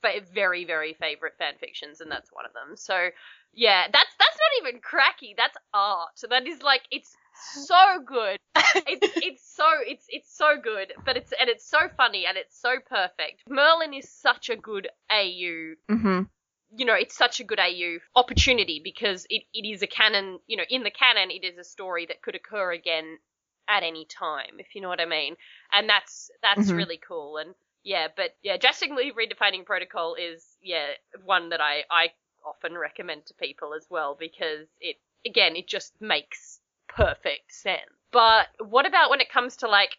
Speaker 1: fa- very very favorite fan fictions, and that's one of them. So yeah, that's that's not even cracky. That's art. That is like it's so good. [laughs] it's it's so it's it's so good, but it's and it's so funny and it's so perfect. Merlin is such a good AU
Speaker 2: hmm
Speaker 1: you know, it's such a good AU opportunity because it, it is a canon, you know, in the canon, it is a story that could occur again at any time, if you know what I mean. And that's, that's
Speaker 2: Mhm.
Speaker 1: really cool. And yeah, but yeah, drastically redefining protocol is, yeah, one that I, I often recommend to people as well because it, again, it just makes perfect sense. But what about when it comes to like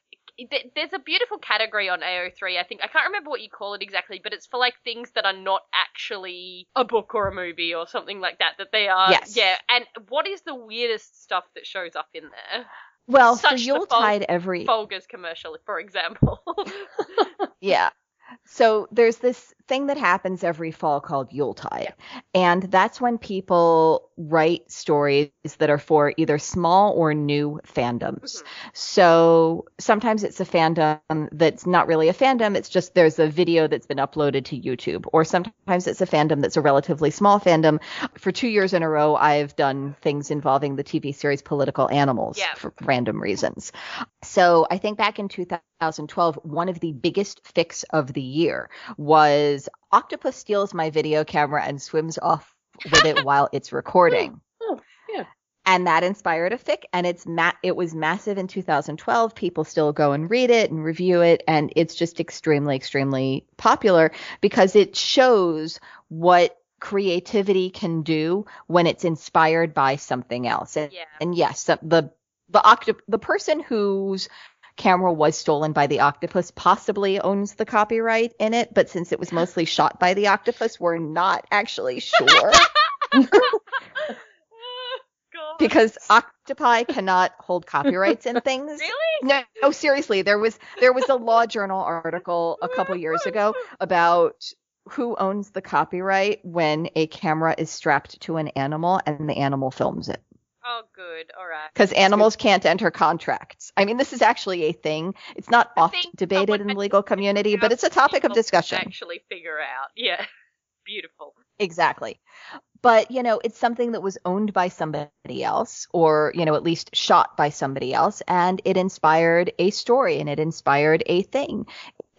Speaker 1: there's a beautiful category on AO3. I think I can't remember what you call it exactly, but it's for like things that are not actually a book or a movie or something like that. That they are.
Speaker 2: Yes.
Speaker 1: Yeah. And what is the weirdest stuff that shows up in there?
Speaker 2: Well,
Speaker 1: Such
Speaker 2: for
Speaker 1: the
Speaker 2: Yuletide every
Speaker 1: Folgers commercial, for example. [laughs] [laughs]
Speaker 2: Yeah. So there's this thing that happens every fall called Yuletide. And that's when people write stories that are for either small or new fandoms.
Speaker 1: Mhm.
Speaker 2: So sometimes it's a fandom that's not really a fandom, it's just there's a video that's been uploaded to YouTube. Or sometimes it's a fandom that's a relatively small fandom. For two years in a row, I've done things involving the TV series Political Animals
Speaker 1: Yeah.
Speaker 2: for random reasons. So I think back in 2012, one of the biggest fics of the year was Octopus steals my video camera and swims off with it [laughs] while it's recording.
Speaker 3: Oh, oh, yeah.
Speaker 2: And that inspired a fic, and it's ma- it was massive in 2012. People still go and read it and review it, and it's just extremely, extremely popular because it shows what creativity can do when it's inspired by something else. And,
Speaker 1: Yeah.
Speaker 2: and yes, the the the, octo- the person whose camera was stolen by the octopus possibly owns the copyright in it, but since it was mostly shot by the octopus, we're not actually sure
Speaker 1: Oh, [laughs] [laughs]
Speaker 2: because octopi cannot hold copyrights in things. [laughs]
Speaker 1: Really?
Speaker 2: No, no, seriously, there was there was a law journal article a oh couple years ago about who owns the copyright when a camera is strapped to an animal and the animal films it.
Speaker 1: Oh, good. All right.
Speaker 2: Because animals can't enter contracts. I mean, this is actually a thing. It's not often debated in the legal community, but it's a topic of discussion.
Speaker 1: Actually, figure out. [laughs] Yeah. Beautiful.
Speaker 2: Exactly. But, you know, it's something that was owned by somebody else, or, you know, at least shot by somebody else, and it inspired a story and it inspired a thing.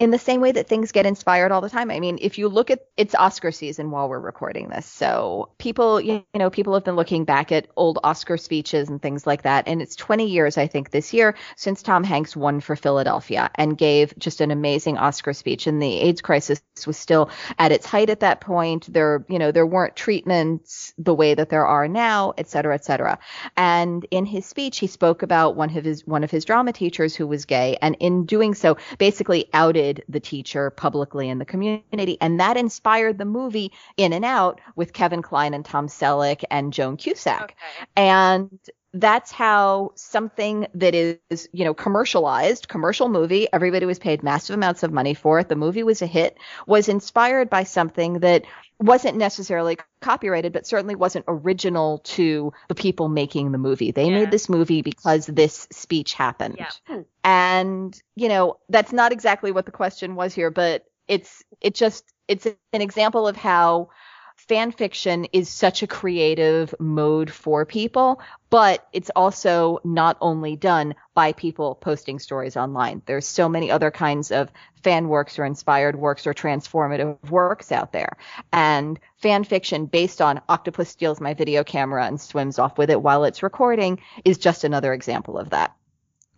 Speaker 2: In the same way that things get inspired all the time. I mean, if you look at it's Oscar season while we're recording this. So people, you know, people have been looking back at old Oscar speeches and things like that. And it's 20 years, I think, this year since Tom Hanks won for Philadelphia and gave just an amazing Oscar speech. And the AIDS crisis was still at its height at that point. There, you know, there weren't treatments the way that there are now, et cetera, et cetera. And in his speech, he spoke about one of his one of his drama teachers who was gay, and in doing so, basically outed the teacher publicly in the community, and that inspired the movie In and Out with Kevin Kline and Tom Selleck and Joan Cusack
Speaker 1: Okay.
Speaker 2: and that's how something that is you know commercialized commercial movie everybody was paid massive amounts of money for it the movie was a hit was inspired by something that wasn't necessarily copyrighted but certainly wasn't original to the people making the movie they
Speaker 1: Yeah.
Speaker 2: made this movie because this speech happened
Speaker 1: Yeah. Hmm.
Speaker 2: and you know that's not exactly what the question was here but it's it just it's an example of how fan fiction is such a creative mode for people but it's also not only done by people posting stories online. There's so many other kinds of fan works or inspired works or transformative works out there. And fan fiction based on octopus steals my video camera and swims off with it while it's recording is just another example of that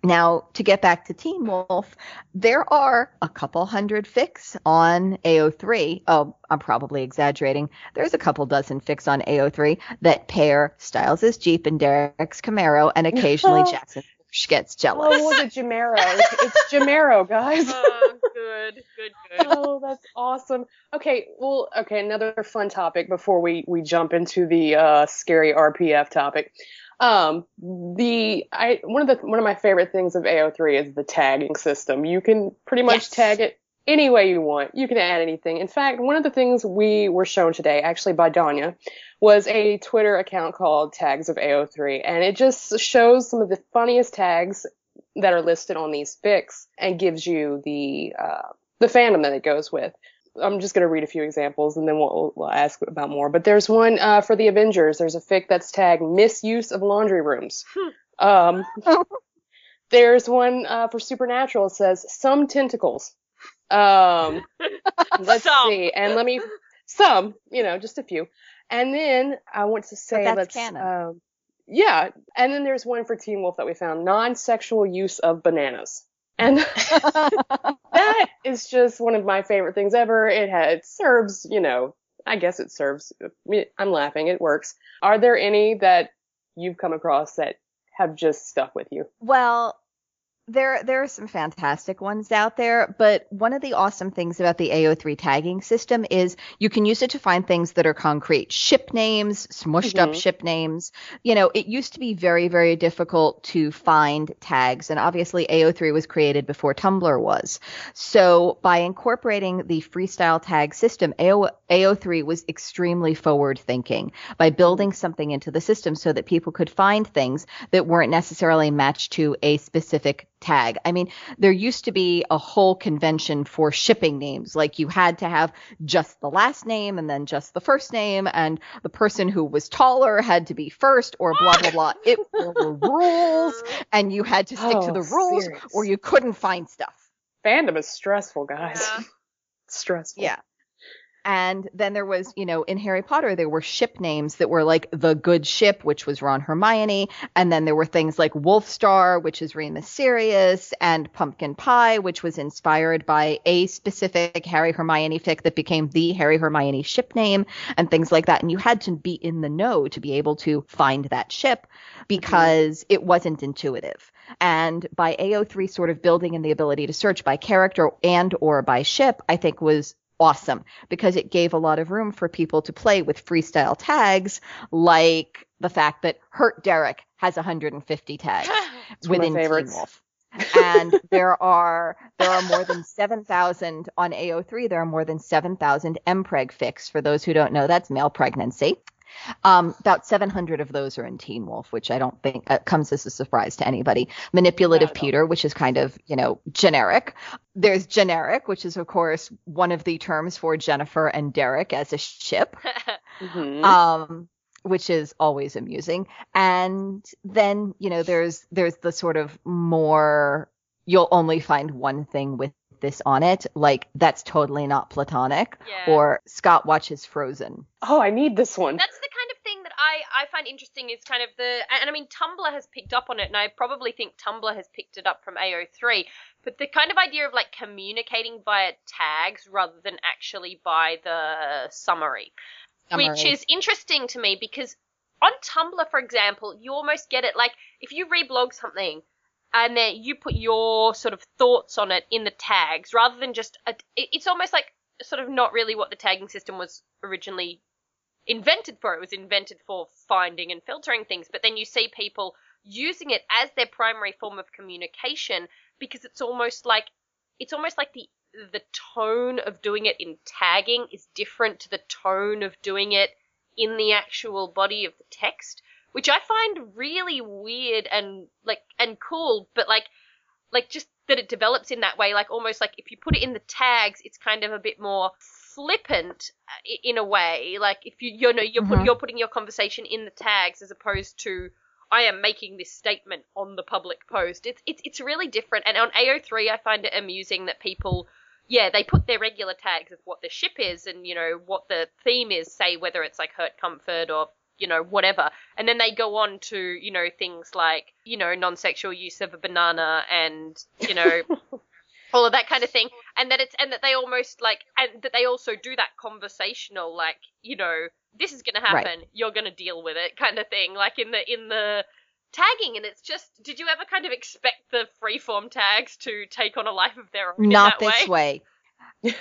Speaker 2: now, to get back to Teen Wolf, there are a couple hundred fics on AO3. Oh, I'm probably exaggerating. There's a couple dozen fics on AO3 that pair Stiles' Jeep and Derek's Camaro, and occasionally [laughs] Jackson gets jealous.
Speaker 3: Oh, was it Jamero? It's, it's Jamero, guys. [laughs]
Speaker 1: Oh, good. Good, good. [laughs]
Speaker 3: oh, that's awesome. Okay, well, okay, another fun topic before we we jump into the uh, scary RPF topic. Um, the I one of the one of my favorite things of AO3 is the tagging system. You can pretty much
Speaker 2: Yes.
Speaker 3: tag it any way you want. You can add anything. In fact, one of the things we were shown today, actually by Danya, was a Twitter account called Tags of AO3, and it just shows some of the funniest tags that are listed on these fics and gives you the uh, the fandom that it goes with. I'm just going to read a few examples and then we'll, we'll ask about more. But there's one uh, for the Avengers. There's a fic that's tagged misuse of laundry rooms. um, [laughs] there's one uh, for Supernatural. It says some tentacles. Um, [laughs] let's
Speaker 1: Some.
Speaker 3: see. And let me some, you know, just a few. And then I want to say
Speaker 2: that's
Speaker 3: let's
Speaker 2: canon.
Speaker 3: um, yeah. And then there's one for Teen Wolf that we found non-sexual use of bananas. And [laughs] that is just one of my favorite things ever. It it serves, you know, I guess it serves. I'm laughing. It works. Are there any that you've come across that have just stuck with you?
Speaker 2: Well, there there are some fantastic ones out there, but one of the awesome things about the AO3 tagging system is you can use it to find things that are concrete. Ship names, smushed up
Speaker 3: Mhm.
Speaker 2: ship names. You know, it used to be very very difficult to find tags and obviously AO3 was created before Tumblr was. So by incorporating the freestyle tag system, AO, AO3 was extremely forward thinking by building something into the system so that people could find things that weren't necessarily matched to a specific tag. I mean, there used to be a whole convention for shipping names. Like you had to have just the last name and then just the first name, and the person who was taller had to be first, or blah, blah, blah. [laughs] It were rules, and you had to stick to
Speaker 3: Oh,
Speaker 2: the rules,
Speaker 3: serious.
Speaker 2: or you couldn't find stuff.
Speaker 3: Fandom is stressful, guys.
Speaker 1: Yeah. [laughs]
Speaker 3: stressful.
Speaker 2: Yeah. And then there was, you know, in Harry Potter, there were ship names that were like the good ship, which was Ron Hermione. And then there were things like Wolfstar, which is Remus Sirius, and Pumpkin Pie, which was inspired by a specific Harry Hermione fic that became the Harry Hermione ship name, and things like that. And you had to be in the know to be able to find that ship because it wasn't intuitive. And by AO3 sort of building in the ability to search by character and or by ship, I think was awesome because it gave a lot of room for people to play with freestyle tags like the fact that Hurt Derek has 150 tags [laughs]
Speaker 3: one of my
Speaker 2: within Teen. Wolf. and there are there are more than 7,000 on AO3. There are more than 7,000 mpreg fics. For those who don't know, that's male pregnancy. Um, about 700 of those are in Teen Wolf, which I don't think uh, comes as a surprise to anybody. Manipulative
Speaker 3: Not at all.
Speaker 2: Peter, which is kind of, you know, generic. There's generic, which is, of course, one of the terms for Jennifer and Derek as a ship [laughs]
Speaker 3: Mhm.
Speaker 2: um which is always amusing and then you know there's there's the sort of more you'll only find one thing with this on it like that's totally not platonic
Speaker 1: Yeah.
Speaker 2: or scott watches frozen
Speaker 3: oh, I need this one.
Speaker 1: That's the kind of thing that I, I find interesting is kind of the and I mean Tumblr has picked up on it and I probably think Tumblr has picked it up from AO3 but the kind of idea of like communicating via tags rather than actually by the summary, which is interesting to me because on Tumblr for example you almost get it like if you reblog something and then you put your sort of thoughts on it in the tags rather than just a, it's almost like sort of not really what the tagging system was originally invented for. It was invented for finding and filtering things, but then you see people using it as their primary form of communication because it's almost like it's almost like the the tone of doing it in tagging is different to the tone of doing it in the actual body of the text, which I find really weird and like and cool, but like like just that it develops in that way like almost like if you put it in the tags it's kind of a bit more flippant uh, in a way like if you you know you're put,
Speaker 2: Mhm.
Speaker 1: you're putting your conversation in the tags as opposed to I am making this statement on the public post it's it's it's really different and on AO3 I find it amusing that people yeah, they put their regular tags of what the ship is and, you know, what the theme is, say whether it's like hurt comfort or, you know, whatever. And then they go on to, you know, things like, you know, non sexual use of a banana and, you know, [laughs] all of that kind of thing. And that it's and that they almost like and that they also do that conversational, like, you know, this is gonna
Speaker 2: Right.
Speaker 1: happen, you're gonna deal with it kind of thing. Like in the in the tagging and it's just did you ever kind of expect the freeform tags to take on a life of their own
Speaker 2: not this way.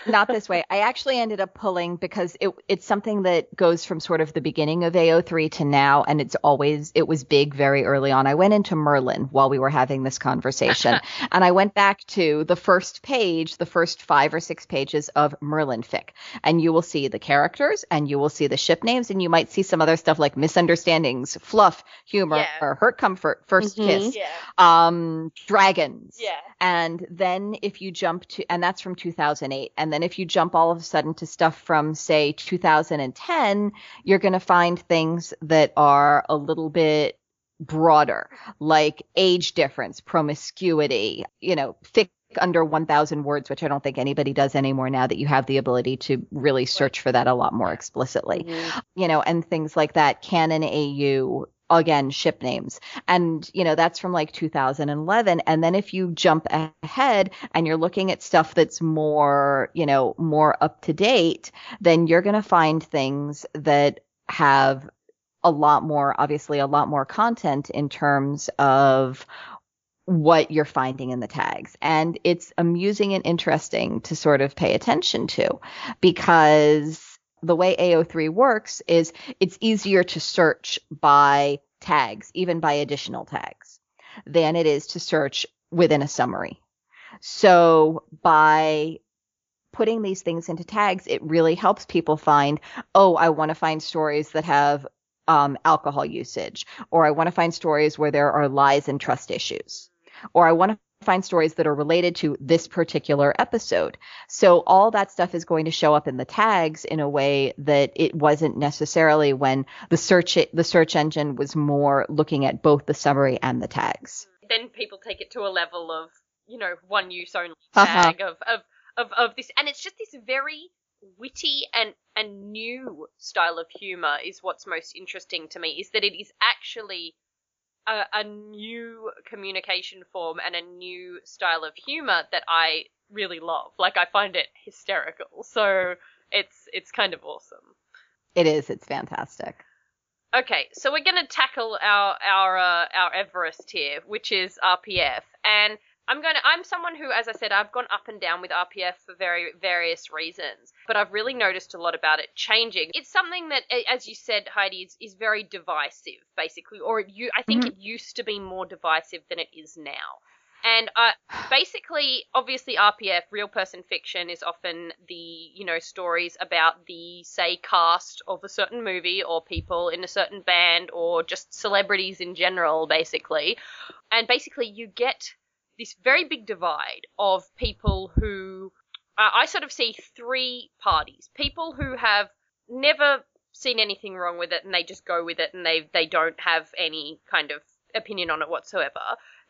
Speaker 2: Not this way. I actually ended up pulling because it, it's something that goes from sort of the beginning of AO3 to now, and it's always it was big very early on. I went into Merlin while we were having this conversation, [laughs] and I went back to the first page, the first five or six pages of Merlin fic, and you will see the characters, and you will see the ship names, and you might see some other stuff like misunderstandings, fluff, humor,
Speaker 1: Yeah.
Speaker 2: or hurt comfort, 1st
Speaker 3: Mhm.
Speaker 2: kiss,
Speaker 1: Yeah.
Speaker 2: um, dragons.
Speaker 1: Yeah.
Speaker 2: And then if you jump to, and that's from 2008. And then if you jump all of a sudden to stuff from, say, 2010, you're going to find things that are a little bit broader, like age difference, promiscuity, you know, fic under 1,000 words, which I don't think anybody does anymore now that you have the ability to really search for that a lot more explicitly
Speaker 3: Mhm.
Speaker 2: you know, and things like that. Canon AU, again, ship names. And, you know, that's from like 2011. And then if you jump ahead and you're looking at stuff that's more, you know, more up to date, then you're going to find things that have a lot more, obviously, a lot more content in terms of what you're finding in the tags. And it's amusing and interesting to sort of pay attention to because the way AO3 works is it's easier to search by tags, even by additional tags, than it is to search within a summary. So by putting these things into tags, it really helps people find, oh, I want to find stories that have um, alcohol usage, or I want to find stories where there are lies and trust issues, or I want to find stories that are related to this particular episode. So all that stuff is going to show up in the tags in a way that it wasn't necessarily when the search the search engine was more looking at both the summary and the tags.
Speaker 1: Then people take it to a level of, you know, one use only
Speaker 2: Uh-huh.
Speaker 1: tag of, of, of, of this. And it's just this very witty and, and new style of humor is what's most interesting to me, is that it is actually a, a new communication form and a new style of humor that I really love. Like I find it hysterical. So it's it's kind of awesome.
Speaker 2: It is. It's fantastic.
Speaker 1: Okay, so we're going to tackle our our uh, our Everest here, which is RPF, and I'm going to I'm someone who, as I said, I've gone up and down with RPF for very various reasons, but I've really noticed a lot about it changing. It's something that, as you said, Heidi, is, is very divisive, basically, or it, you I think it used to be more divisive than it is now. And uh, basically, obviously, RPF, real person fiction, is often the you know stories about the say cast of a certain movie or people in a certain band or just celebrities in general, basically. And basically, you get this very big divide of people who uh, I sort of see three parties: people who have never seen anything wrong with it and they just go with it and they they don't have any kind of opinion on it whatsoever.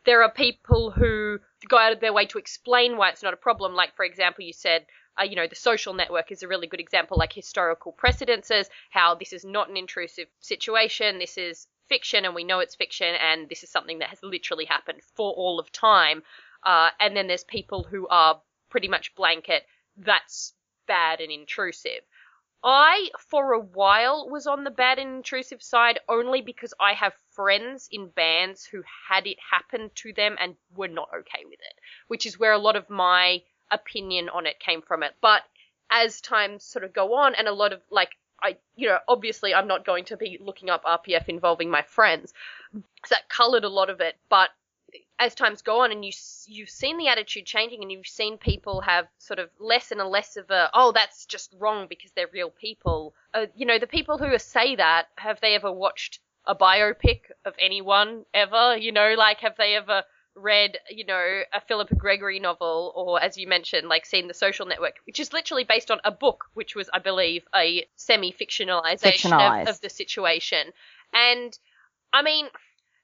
Speaker 1: There are people who go out of their way to explain why it's not a problem. Like, for example, you said, uh, you know, the social network is a really good example, like historical precedences, how this is not an intrusive situation, this is fiction, and we know it's fiction, and this is something that has literally happened for all of time. Uh, and then there's people who are pretty much blanket, that's bad and intrusive. I, for a while, was on the bad and intrusive side only because I have friends in bands who had it happen to them and were not okay with it, which is where a lot of my opinion on it came from it. But as times sort of go on, and a lot of like, I, you know, obviously I'm not going to be looking up RPF involving my friends, so that coloured a lot of it. But as times go on and you you've seen the attitude changing and you've seen people have sort of less and less of a oh that's just wrong because they're real people. Uh, you know the people who say that have they ever watched a biopic of anyone ever? You know like have they ever read you know a philippa gregory novel or as you mentioned like seen the social network which is literally based on a book which was i believe a semi-fictionalization of, of the situation. And i mean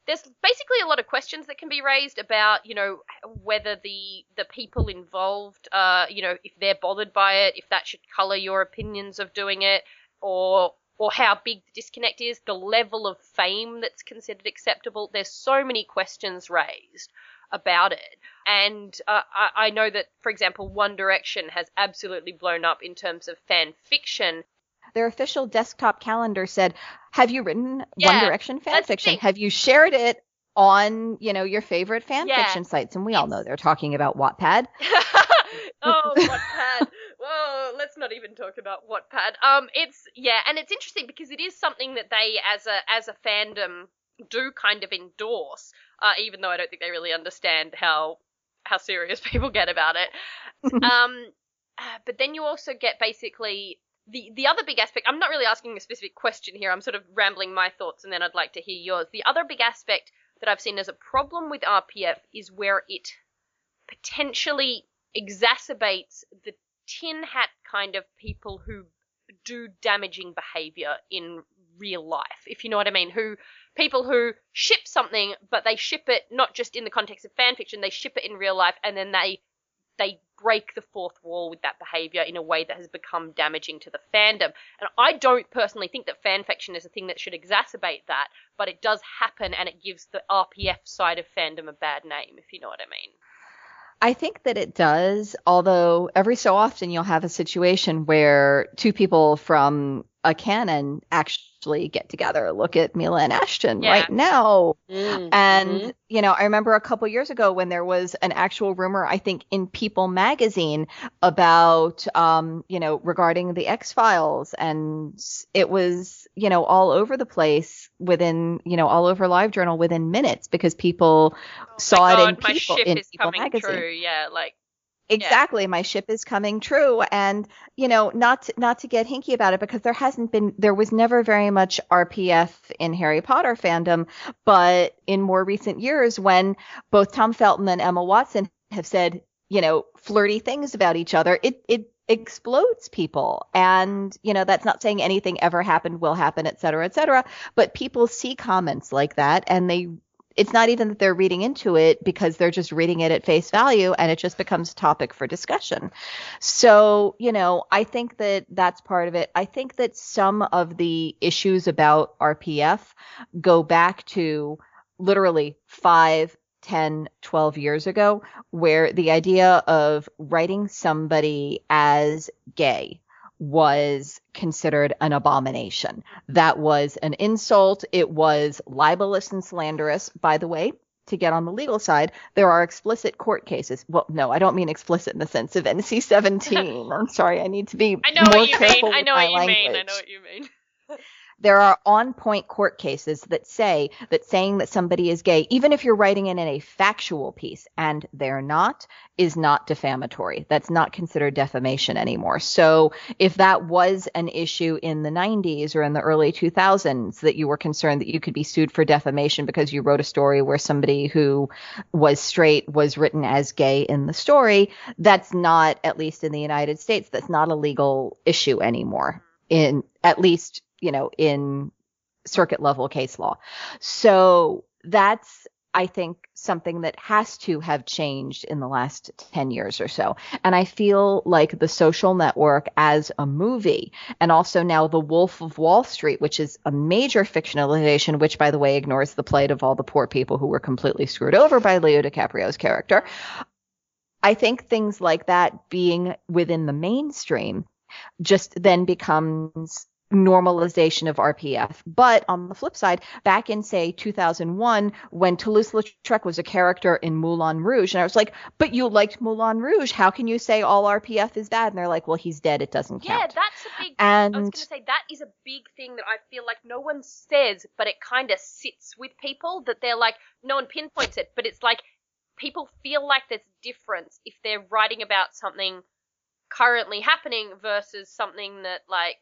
Speaker 1: there's basically a lot of questions that can be raised about, you know, whether the the people involved, uh, you know, if they're bothered by it, if that should color your opinions of doing it, or or how big the disconnect is, the level of fame that's considered acceptable. There's so many questions raised about it, and uh, I, I know that, for example, One Direction has absolutely blown up in terms of fan fiction.
Speaker 2: Their official desktop calendar said, "Have you written One Direction fan fiction? Have you shared it on, you know, your favorite fan
Speaker 1: Yeah.
Speaker 2: fiction sites?" And we all know they're talking about Wattpad. [laughs]
Speaker 1: oh, Wattpad. Whoa, let's not even talk about Wattpad. Um, it's yeah, and it's interesting because it is something that they, as a as a fandom, do kind of endorse. Uh, even though I don't think they really understand how how serious [laughs] people get about it. [laughs] um, uh, but then you also get basically the the other big aspect. I'm not really asking a specific question here. I'm sort of rambling my thoughts, and then I'd like to hear yours. The other big aspect that I've seen as a problem with RPF is where it potentially exacerbates the tin hat kind of people who do damaging behavior in real life, if you know what I mean. Who people who ship something, but they ship it not just in the context of fan fiction, they ship it in real life, and then they they break the fourth wall with that behavior in a way that has become damaging to the fandom. And I don't personally think that fan fiction is a thing that should exacerbate that, but it does happen, and it gives the RPF side of fandom a bad name, if you know what I mean.
Speaker 2: I think that it does, although every so often you'll have a situation where two people from a canon actually get together. Look at Mila and Ashton
Speaker 1: Yeah.
Speaker 2: right now.
Speaker 3: Mm,
Speaker 2: And, you know, I remember a couple years ago when there was an actual rumor, I think, in People magazine about, um, you know, regarding the X Files. And it was, you know, all over the place within, you know, all over LiveJournal within minutes because people saw
Speaker 1: my
Speaker 2: it
Speaker 1: God,
Speaker 2: in
Speaker 1: my
Speaker 2: People,
Speaker 1: ship
Speaker 2: in
Speaker 1: is
Speaker 2: People
Speaker 1: coming
Speaker 2: magazine.
Speaker 1: true. Yeah, like
Speaker 2: Exactly. My ship is coming true. And, you know, not to, not to get hinky about it because there hasn't been there was never very much RPF in Harry Potter fandom, but in more recent years when both Tom Felton and Emma Watson have said, you know, flirty things about each other, it it explodes people. And, you know, that's not saying anything ever happened, will happen, et cetera, et cetera. But people see comments like that and they it's not even that they're reading into it because they're just reading it at face value and it just becomes a topic for discussion. So, you know, I think that that's part of it. I think that some of the issues about RPF go back to literally five, 10, 12 years ago, where the idea of writing somebody as gay was considered an abomination. That was an insult. It was libelous and slanderous. By the way, to get on the legal side, there are explicit court cases. Well, no, I don't mean explicit in the sense of NC 17. [laughs] I'm sorry, I need to be
Speaker 1: I know
Speaker 2: more
Speaker 1: what you
Speaker 2: careful
Speaker 1: mean. I know what you mean. I know what you mean.
Speaker 2: There are on point court cases that say that saying that somebody is gay, even if you're writing it in a factual piece and they're not, is not defamatory. That's not considered defamation anymore. So if that was an issue in the 90s or in the early 2000s that you were concerned that you could be sued for defamation because you wrote a story where somebody who was straight was written as gay in the story, that's not, at least in the United States, that's not a legal issue anymore. In at least you know, in circuit level case law. So that's, I think, something that has to have changed in the last 10 years or so. And I feel like The Social Network as a movie, and also now The Wolf of Wall Street, which is a major fictionalization, which, by the way, ignores the plight of all the poor people who were completely screwed over by Leo DiCaprio's character. I think things like that being within the mainstream just then becomes normalization of RPF. But on the flip side, back in say 2001, when Toulouse-Lautrec was a character in Moulin Rouge, and I was like, "But you liked Moulin Rouge? How can you say all RPF is bad?" And they're like, "Well, he's dead. It doesn't
Speaker 1: Yeah,
Speaker 2: count."
Speaker 1: Yeah, that's a big. And I was going to say that is a big thing that I feel like no one says, but it kind of sits with people that they're like, no one pinpoints it, but it's like people feel like there's difference if they're writing about something currently happening versus something that like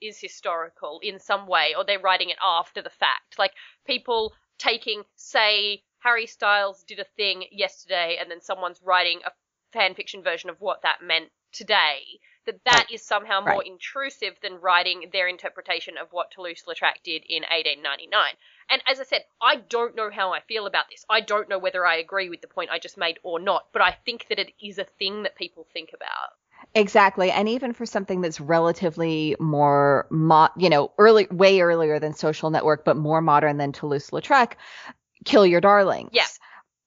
Speaker 1: is historical in some way, or they're writing it after the fact. Like people taking, say, Harry Styles did a thing yesterday, and then someone's writing a fan fiction version of what that meant today. That that is somehow more
Speaker 2: Right.
Speaker 1: intrusive than writing their interpretation of what Toulouse-Lautrec did in 1899. And as I said, I don't know how I feel about this. I don't know whether I agree with the point I just made or not, but I think that it is a thing that people think about.
Speaker 2: Exactly. And even for something that's relatively more, mo- you know, early, way earlier than Social Network, but more modern than Toulouse-Lautrec, Kill Your Darlings.
Speaker 1: Yeah.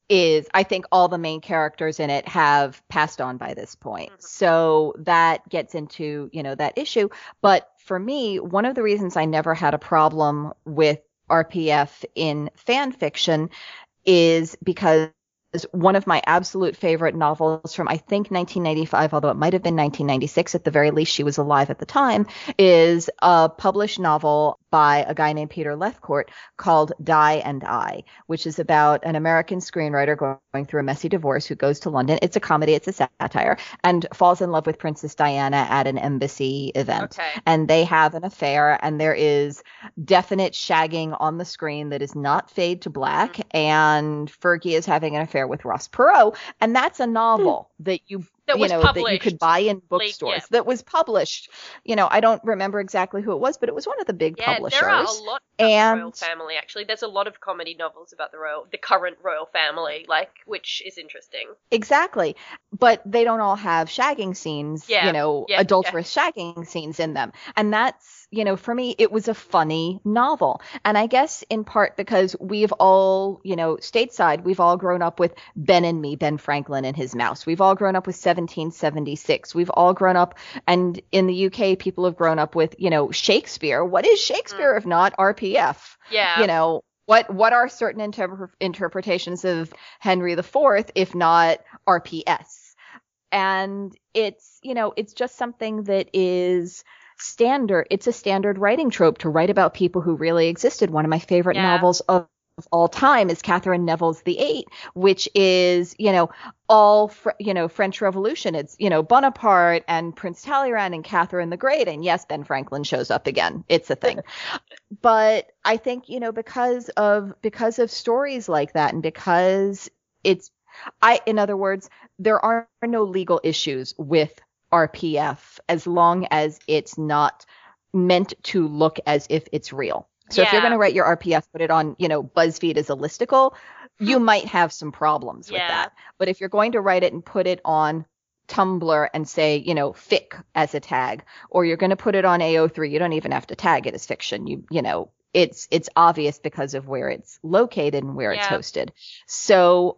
Speaker 2: Is I think all the main characters in it have passed on by this point.
Speaker 1: Mhm.
Speaker 2: So that gets into, you know, that issue. But for me, one of the reasons I never had a problem with RPF in fan fiction is because one of my absolute favorite novels from I think 1995, although it might have been 1996 at the very least, she was alive at the time, is a published novel by a guy named Peter Lefcourt called Di and I, which is about an American screenwriter going through a messy divorce who goes to London. It's a comedy, it's a satire, and falls in love with Princess Diana at an embassy event
Speaker 1: Okay.
Speaker 2: and they have an affair and there is definite shagging on the screen that is not fade to black mm-hmm. and Fergie is having an affair with Ross Perot and that's a novel hmm. that you
Speaker 1: That
Speaker 2: you
Speaker 1: was
Speaker 2: know that you could buy in
Speaker 1: Like,
Speaker 2: bookstores
Speaker 1: yeah.
Speaker 2: that was published you know I don't remember exactly who it was but it was one of the big
Speaker 1: Yeah,
Speaker 2: publishers
Speaker 1: there are a lot the royal
Speaker 2: And-
Speaker 1: family. Actually, there's a lot of comedy novels about the royal, the current royal family, like which is interesting.
Speaker 2: Exactly. But they don't all have shagging scenes,
Speaker 1: Yeah,
Speaker 2: you know, adulterous shagging scenes in them. And that's, you know, for me, it was a funny novel. And I guess in part because we've all, you know, stateside, we've all grown up with Ben and Me, Ben Franklin and his mouse. We've all grown up with 1776. We've all grown up, and in the UK, people have grown up with, you know, Shakespeare. What is Shakespeare mm. if not RPF?
Speaker 1: Yeah.
Speaker 2: You know, what what are certain inter- interpretations of Henry IV if not RPS? And it's, you know, it's just something that is standard. It's a standard writing trope to write about people who really existed. One of my favorite
Speaker 1: Yeah.
Speaker 2: novels of of all time is Katherine Neville's The Eight, which is, you know, all, fr- you know, French Revolution. It's, you know, Bonaparte and Prince Talleyrand and Catherine the Great. And yes, Ben Franklin shows up again. It's a thing. but I think, you know, because of, because of stories like that and because it's, I, in other words, there are no legal issues with RPF as long as it's not meant to look as if it's real. So if you're going to write your RPF, put it on, you know, BuzzFeed as a listicle, you mm-hmm. might have some problems with that. But if you're going to write it and put it on Tumblr and say, you know, fic as a tag, or you're going to put it on AO3, you don't even have to tag it as fiction. You, you know, it's it's obvious because of where it's located and where it's hosted. So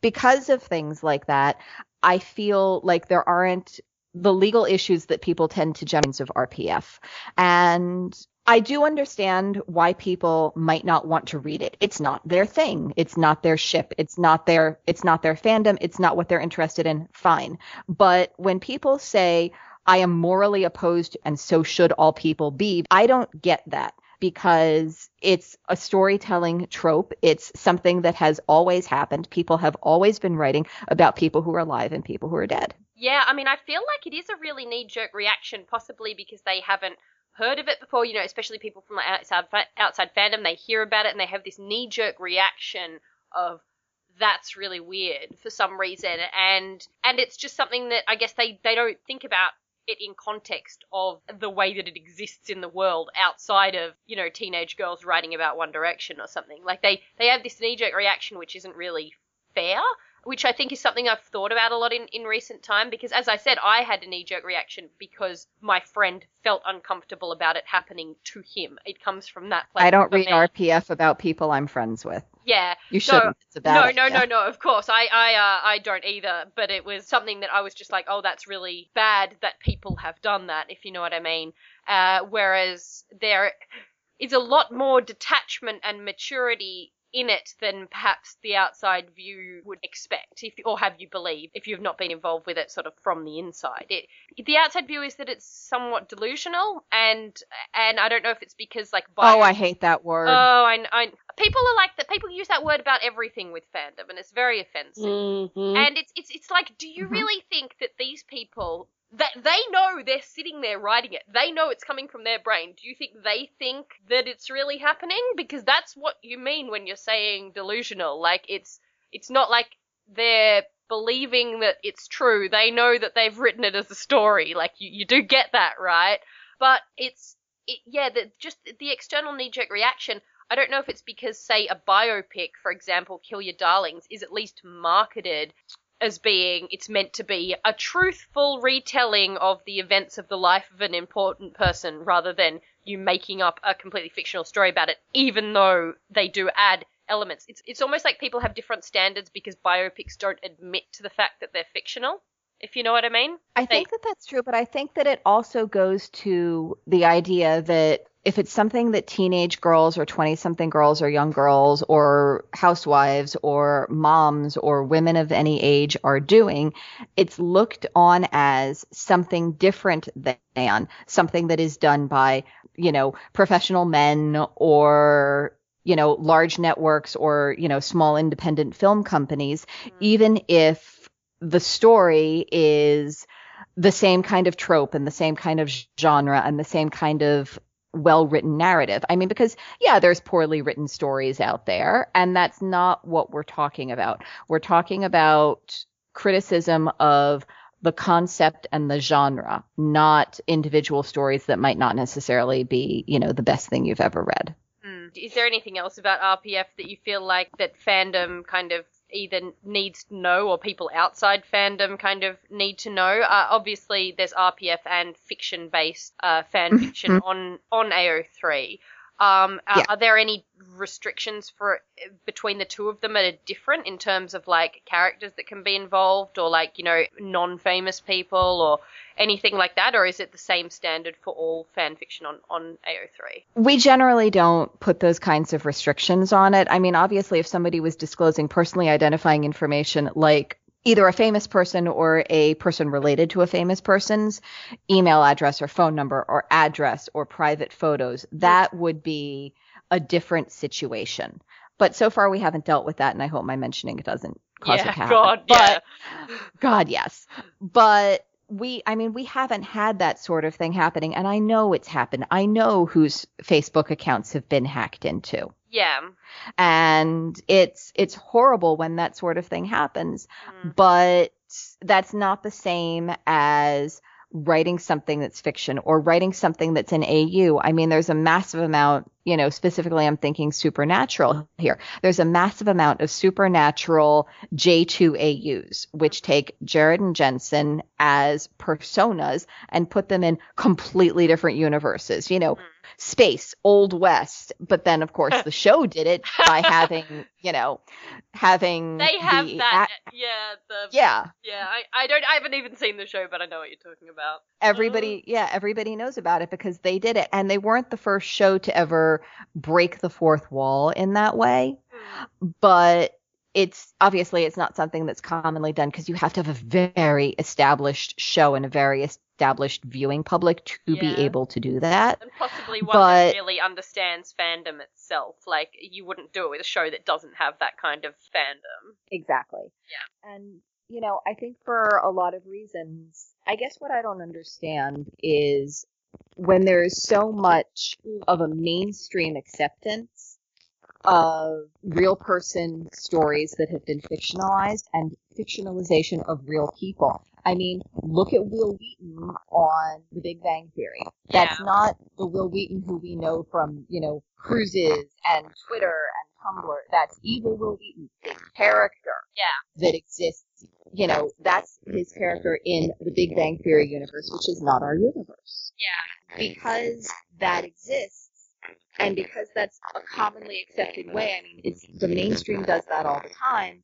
Speaker 2: because of things like that, I feel like there aren't the legal issues that people tend to generate of RPF. And I do understand why people might not want to read it. It's not their thing. It's not their ship. It's not their it's not their fandom. It's not what they're interested in. Fine. But when people say I am morally opposed and so should all people be, I don't get that because it's a storytelling trope. It's something that has always happened. People have always been writing about people who are alive and people who are dead.
Speaker 1: Yeah, I mean, I feel like it is a really knee jerk reaction, possibly because they haven't heard of it before, you know, especially people from like outside, outside fandom, they hear about it and they have this knee jerk reaction of that's really weird for some reason and and it's just something that I guess they they don't think about it in context of the way that it exists in the world outside of you know teenage girls writing about One Direction or something. Like they they have this knee jerk reaction which isn't really fair which I think is something I've thought about a lot in, in recent time because, as I said, I had a knee jerk reaction because my friend felt uncomfortable about it happening to him. It comes from that place.
Speaker 2: I don't read
Speaker 1: me.
Speaker 2: RPF about people I'm friends with.
Speaker 1: Yeah.
Speaker 2: You shouldn't. it's a bad
Speaker 1: no, no, no, no. Of course, I, I, uh, I don't either. But it was something that I was just like, oh, that's really bad that people have done that, if you know what I mean. Uh, whereas there is a lot more detachment and maturity in it than perhaps the outside view would expect, if or have you believe, if you've not been involved with it sort of from the inside. It, the outside view is that it's somewhat delusional, and and I don't know if it's because like
Speaker 2: Oh, I hate that word.
Speaker 1: Oh, I, I people are like that. People use that word about everything with fandom, and it's very offensive.
Speaker 3: Mhm.
Speaker 1: And it's it's it's like, do you
Speaker 2: Mhm.
Speaker 1: really think that these people that they know they're sitting there writing it, they know it's coming from their brain? Do you think they think that it's really happening? Because that's what you mean when you're saying delusional. Like it's it's not like they're believing that it's true. They know that they've written it as a story. Like you, you do get that, right? But it's it, yeah, the, just the external knee jerk reaction. I don't know if it's because, say, a biopic, for example, Kill Your Darlings, is at least marketed as being it's meant to be a truthful retelling of the events of the life of an important person rather than you making up a completely fictional story about it, even though they do add elements. It's it's almost like people have different standards because biopics don't admit to the fact that they're fictional, if you know what I mean.
Speaker 2: I think that that's true, but I think that it also goes to the idea that if it's something that teenage girls or 20 something girls or young girls or housewives or moms or women of any age are doing, it's looked on as something different than something that is done by, you know, professional men or you know, large networks or, you know, small independent film companies, mm-hmm. even if the story is the same kind of trope and the same kind of genre and the same kind of well written narrative. I mean, because, yeah, there's poorly written stories out there, and that's not what we're talking about. We're talking about criticism of the concept and the genre, not individual stories that might not necessarily be, you know, the best thing you've ever read.
Speaker 1: Mm. Is there anything else about RPF that you feel like that fandom kind of either needs to know or people outside fandom kind of need to know? Uh, obviously, there's RPF and fiction-based uh, fan fiction [laughs] on on AO3. Um, are,
Speaker 2: Yeah.
Speaker 1: are there any restrictions for between the two of them that are different in terms of like characters that can be involved or like you know non-famous people or anything like that or is it the same standard for all fan fiction on on AO3
Speaker 2: We generally don't put those kinds of restrictions on it. I mean, obviously, if somebody was disclosing personally identifying information like either a famous person or a person related to a famous person's email address or phone number or address or private photos, that would be a different situation. But so far, we haven't dealt with that, and I hope my mentioning it doesn't cause
Speaker 1: yeah
Speaker 2: it to happen.
Speaker 1: god
Speaker 2: but,
Speaker 1: yeah
Speaker 2: God, yes. But we, I mean, we haven't had that sort of thing happening. And I know it's happened. I know whose Facebook accounts have been hacked into.
Speaker 1: Yeah
Speaker 2: And it's, it's horrible when that sort of thing happens.
Speaker 1: Mm.
Speaker 2: But that's not the same as writing something that's fiction or writing something that's an AU. I mean, there's a massive amount, you know, specifically I'm thinking supernatural mm-hmm. here. There's a massive amount of supernatural J2 AUs, which mm-hmm. take Jared and Jensen as personas and put them in completely different universes, you know. Space, old west. But then, of course, the show [laughs] did it by having, you know, having
Speaker 1: they have
Speaker 2: the
Speaker 1: that
Speaker 2: ac-
Speaker 1: yeah the
Speaker 2: yeah
Speaker 1: yeah I, I don't I haven't even seen the show but I know what you're talking about
Speaker 2: everybody yeah everybody knows about it because they did it and they weren't the first show to ever break the fourth wall in that way
Speaker 1: Mm.
Speaker 2: but it's obviously it's not something that's commonly done because you have to have a very established show and a very established viewing public to
Speaker 1: Yeah.
Speaker 2: be able to do that
Speaker 1: and possibly one
Speaker 2: But-
Speaker 1: that really understands fandom itself. Like you wouldn't do it with a show that doesn't have that kind of fandom.
Speaker 2: Exactly.
Speaker 1: Yeah.
Speaker 2: And, you know, I think for a lot of reasons, I guess what I don't understand is when there is so much of a mainstream acceptance of real person stories that have been fictionalized and fictionalization of real people. I mean, look at Wil Wheaton on The Big Bang Theory. That's
Speaker 1: Yeah.
Speaker 2: not the Wil Wheaton who we know from, you know, cruises and Twitter and Tumblr. That's evil Wil Wheaton, the character
Speaker 1: Yeah.
Speaker 2: that exists. You know, that's his character in the Big Bang Theory universe, which is not our universe.
Speaker 1: Yeah.
Speaker 2: Because that exists, and because that's a commonly accepted way, I mean, it's, the mainstream does that all the time.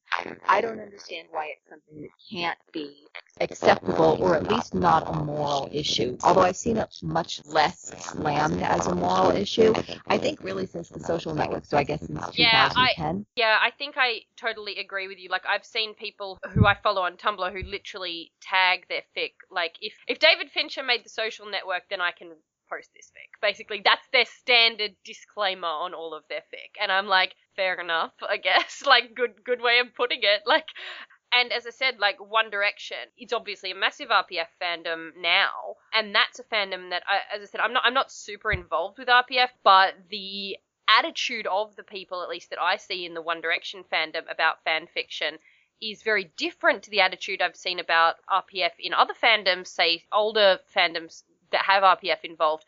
Speaker 2: I don't understand why it's something that can't be acceptable, or at least not a moral issue. Although I've seen it much less slammed as a moral issue, I think really since the social network, so I guess since
Speaker 1: Yeah, I-
Speaker 2: 2010.
Speaker 1: Yeah, I think I totally agree with you. Like I've seen people who I follow on Tumblr who literally tag their fic. Like if if David Fincher made the social network, then I can post this fic. Basically, that's their standard disclaimer on all of their fic. And I'm like, fair enough, I guess. [laughs] Like good good way of putting it. Like and as I said, like One Direction, it's obviously a massive RPF fandom now, and that's a fandom that, I, as I said, I'm not I'm not super involved with RPF, but the attitude of the people, at least that I see in the One Direction fandom about fan fiction, is very different to the attitude I've seen about RPF in other fandoms, say older fandoms that have RPF involved.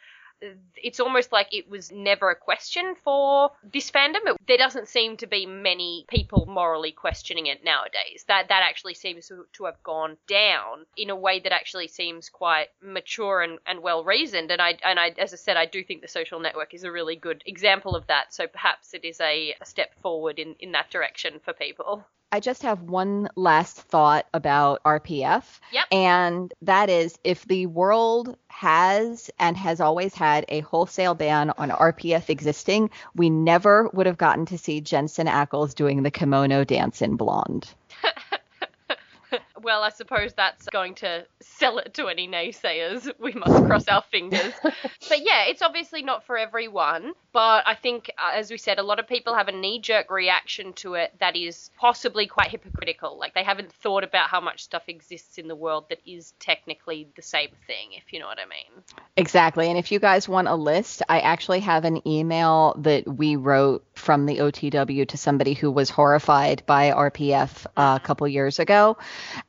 Speaker 1: It's almost like it was never a question for this fandom. It, there doesn't seem to be many people morally questioning it nowadays. That that actually seems to, have gone down in a way that actually seems quite mature and, and well reasoned. And I and I, as I said, I do think the social network is a really good example of that. So perhaps it is a, a step forward in, in that direction for people.
Speaker 2: I just have one last thought about RPF.
Speaker 1: Yep.
Speaker 2: And that is if the world has and has always had a wholesale ban on RPF existing, we never would have gotten to see Jensen Ackles doing the kimono dance in Blonde. [laughs]
Speaker 1: well, I suppose that's going to sell it to any naysayers. [laughs] We must cross our fingers. [laughs] but yeah, it's obviously not for everyone. But I think, uh, as we said, a lot of people have a knee jerk reaction to it that is possibly quite hypocritical. Like they haven't thought about how much stuff exists in the world that is technically the same thing, if you know what I mean.
Speaker 2: Exactly. And if you guys want a list, I actually have an email that we wrote from the OTW to somebody who was horrified by RPF uh, a couple years ago.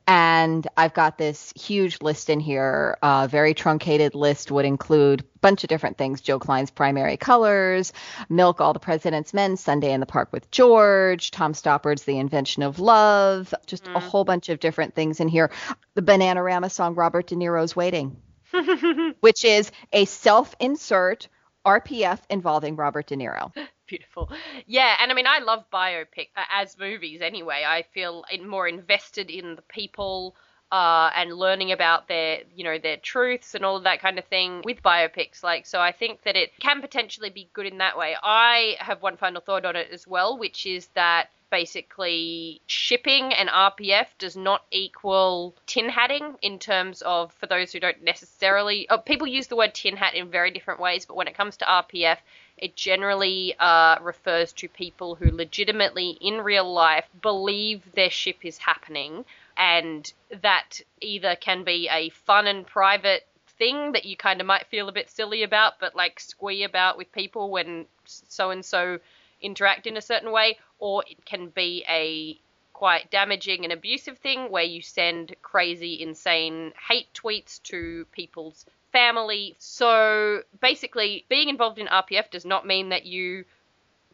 Speaker 2: And I've got this huge list in here. A very truncated list would include a bunch of different things Joe Klein's primary colors, Milk, All the President's Men, Sunday in the Park with George, Tom Stoppard's The Invention of Love, just a
Speaker 1: Mm.
Speaker 2: whole bunch of different things in here. The Bananarama song Robert De Niro's Waiting [laughs] which is a self insert RPF involving Robert De Niro. [laughs]
Speaker 1: Beautiful. Yeah, and I mean, I love biopic uh, as movies anyway. I feel more invested in the people uh, and learning about their, you know, their truths and all of that kind of thing with biopics. Like, so I think that it can potentially be good in that way. I have one final thought on it as well, which is that basically shipping and RPF does not equal tin hatting in terms of, for those who don't necessarily, oh, people use the word tin hat in very different ways, but when it comes to RPF, it generally uh, refers to people who legitimately, in real life, believe their ship is happening, and that either can be a fun and private thing that you kind of might feel a bit silly about, but like squee about with people when so and so interact in a certain way, or it can be a quite damaging and abusive thing where you send crazy, insane hate tweets to people's family. So basically, being involved in RPF does not mean that you,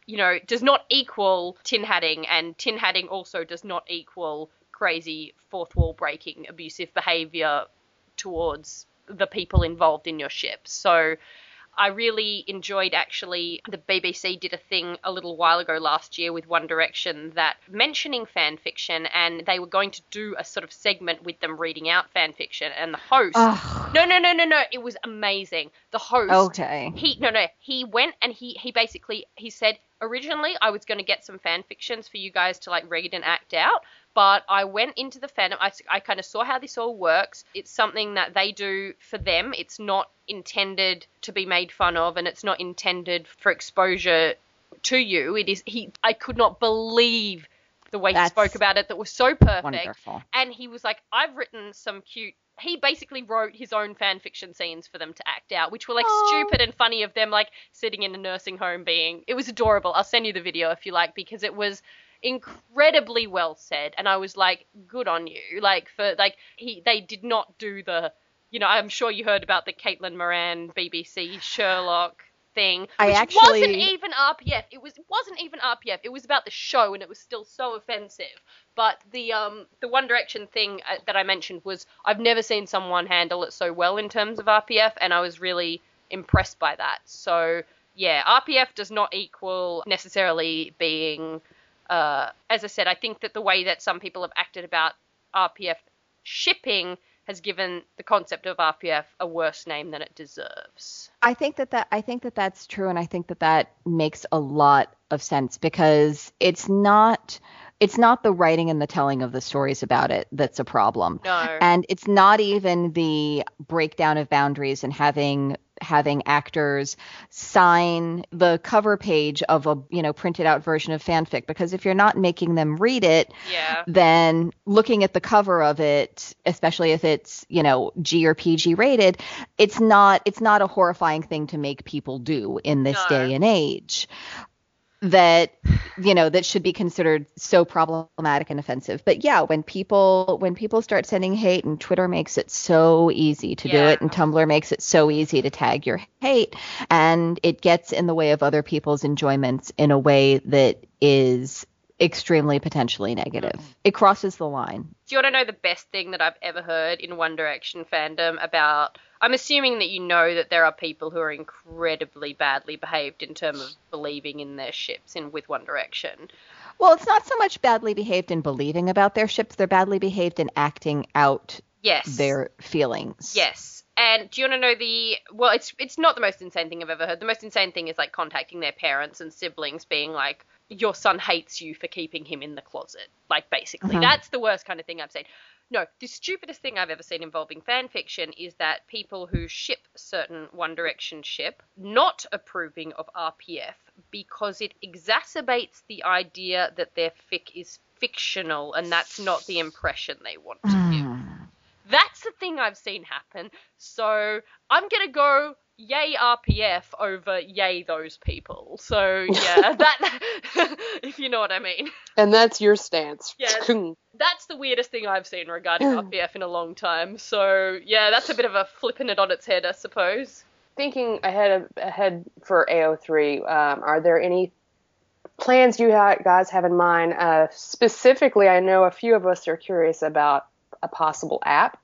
Speaker 1: you know, does not equal tin hatting, and tin hatting also does not equal crazy fourth wall breaking, abusive behavior towards the people involved in your ship. So I really enjoyed actually the BBC did a thing a little while ago last year with One Direction that mentioning fan fiction and they were going to do a sort of segment with them reading out fan fiction and the host. No no no no no it was amazing. The host
Speaker 2: Okay.
Speaker 1: he no no he went and he he basically he said originally I was going to get some fan fictions for you guys to like read and act out but I went into the fandom I, I kind of saw how this all works it's something that they do for them it's not intended to be made fun of and it's not intended for exposure to you it is he I could not believe the way
Speaker 2: That's
Speaker 1: he spoke about it that was so perfect
Speaker 2: Wonderful.
Speaker 1: and he was like, I've written some cute. He basically wrote his own fan fiction scenes for them to act out, which were like stupid and funny of them like sitting in a nursing home being. It was adorable. I'll send you the video if you like because it was incredibly well said, and I was like, good on you. Like for like he they did not do the. You know, I'm sure you heard about the Caitlin Moran BBC Sherlock thing, which
Speaker 2: I
Speaker 1: wasn't even RPF. It was it wasn't even RPF. It was about the show, and it was still so offensive. But the um the One Direction thing uh, that I mentioned was I've never seen someone handle it so well in terms of RPF, and I was really impressed by that. So yeah, RPF does not equal necessarily being. Uh, as I said, I think that the way that some people have acted about RPF shipping has given the concept of RPF a worse name than it deserves.
Speaker 2: I think that that I think that that's true, and I think that that makes a lot of sense because it's not it's not the writing and the telling of the stories about it that's a problem,
Speaker 1: No.
Speaker 2: and it's not even the breakdown of boundaries and having having actors sign the cover page of a you know printed out version of fanfic because if you're not making them read it
Speaker 1: yeah.
Speaker 2: then looking at the cover of it, especially if it's, you know, G or PG rated, it's not it's not a horrifying thing to make people do in this
Speaker 1: No.
Speaker 2: day and age that you know that should be considered so problematic and offensive. But yeah when people when people start sending hate and twitter makes it so easy to do it and tumblr makes it so easy to tag your hate and it gets in the way of other people's enjoyments in a way that is extremely potentially negative mm-hmm. it crosses the line
Speaker 1: Do you want to know the best thing that I've ever heard in One Direction fandom about? I'm assuming that you know that there are people who are incredibly badly behaved in terms of believing in their ships in with One Direction.
Speaker 2: well it's not so much badly behaved in believing about their ships they're badly behaved in acting out
Speaker 1: Yes.
Speaker 2: their feelings
Speaker 1: Yes. And do you want to know the well it's it's not the most insane thing I've ever heard. The most insane thing is like contacting their parents and siblings being like your son hates you for keeping him in the closet. Like basically.
Speaker 2: Mhm.
Speaker 1: That's the worst kind of thing I've seen. No, the stupidest thing I've ever seen involving fan fiction is that people who ship certain One Direction ship not approving of RPF because it exacerbates the idea that their fic is fictional and that's not the impression they want to give. That's the thing I've seen happen. So I'm gonna go yay RPF over yay those people. So yeah, [laughs] that [laughs] if you know what I mean.
Speaker 3: And that's your stance.
Speaker 1: Yes. [laughs] That's the weirdest thing I've seen regarding RPF in a long time. So yeah, that's a bit of a flipping it on its head, I suppose.
Speaker 3: Thinking ahead of, ahead for AO3, um, are there any plans you ha- guys have in mind? Uh, specifically, I know a few of us are curious about a possible app.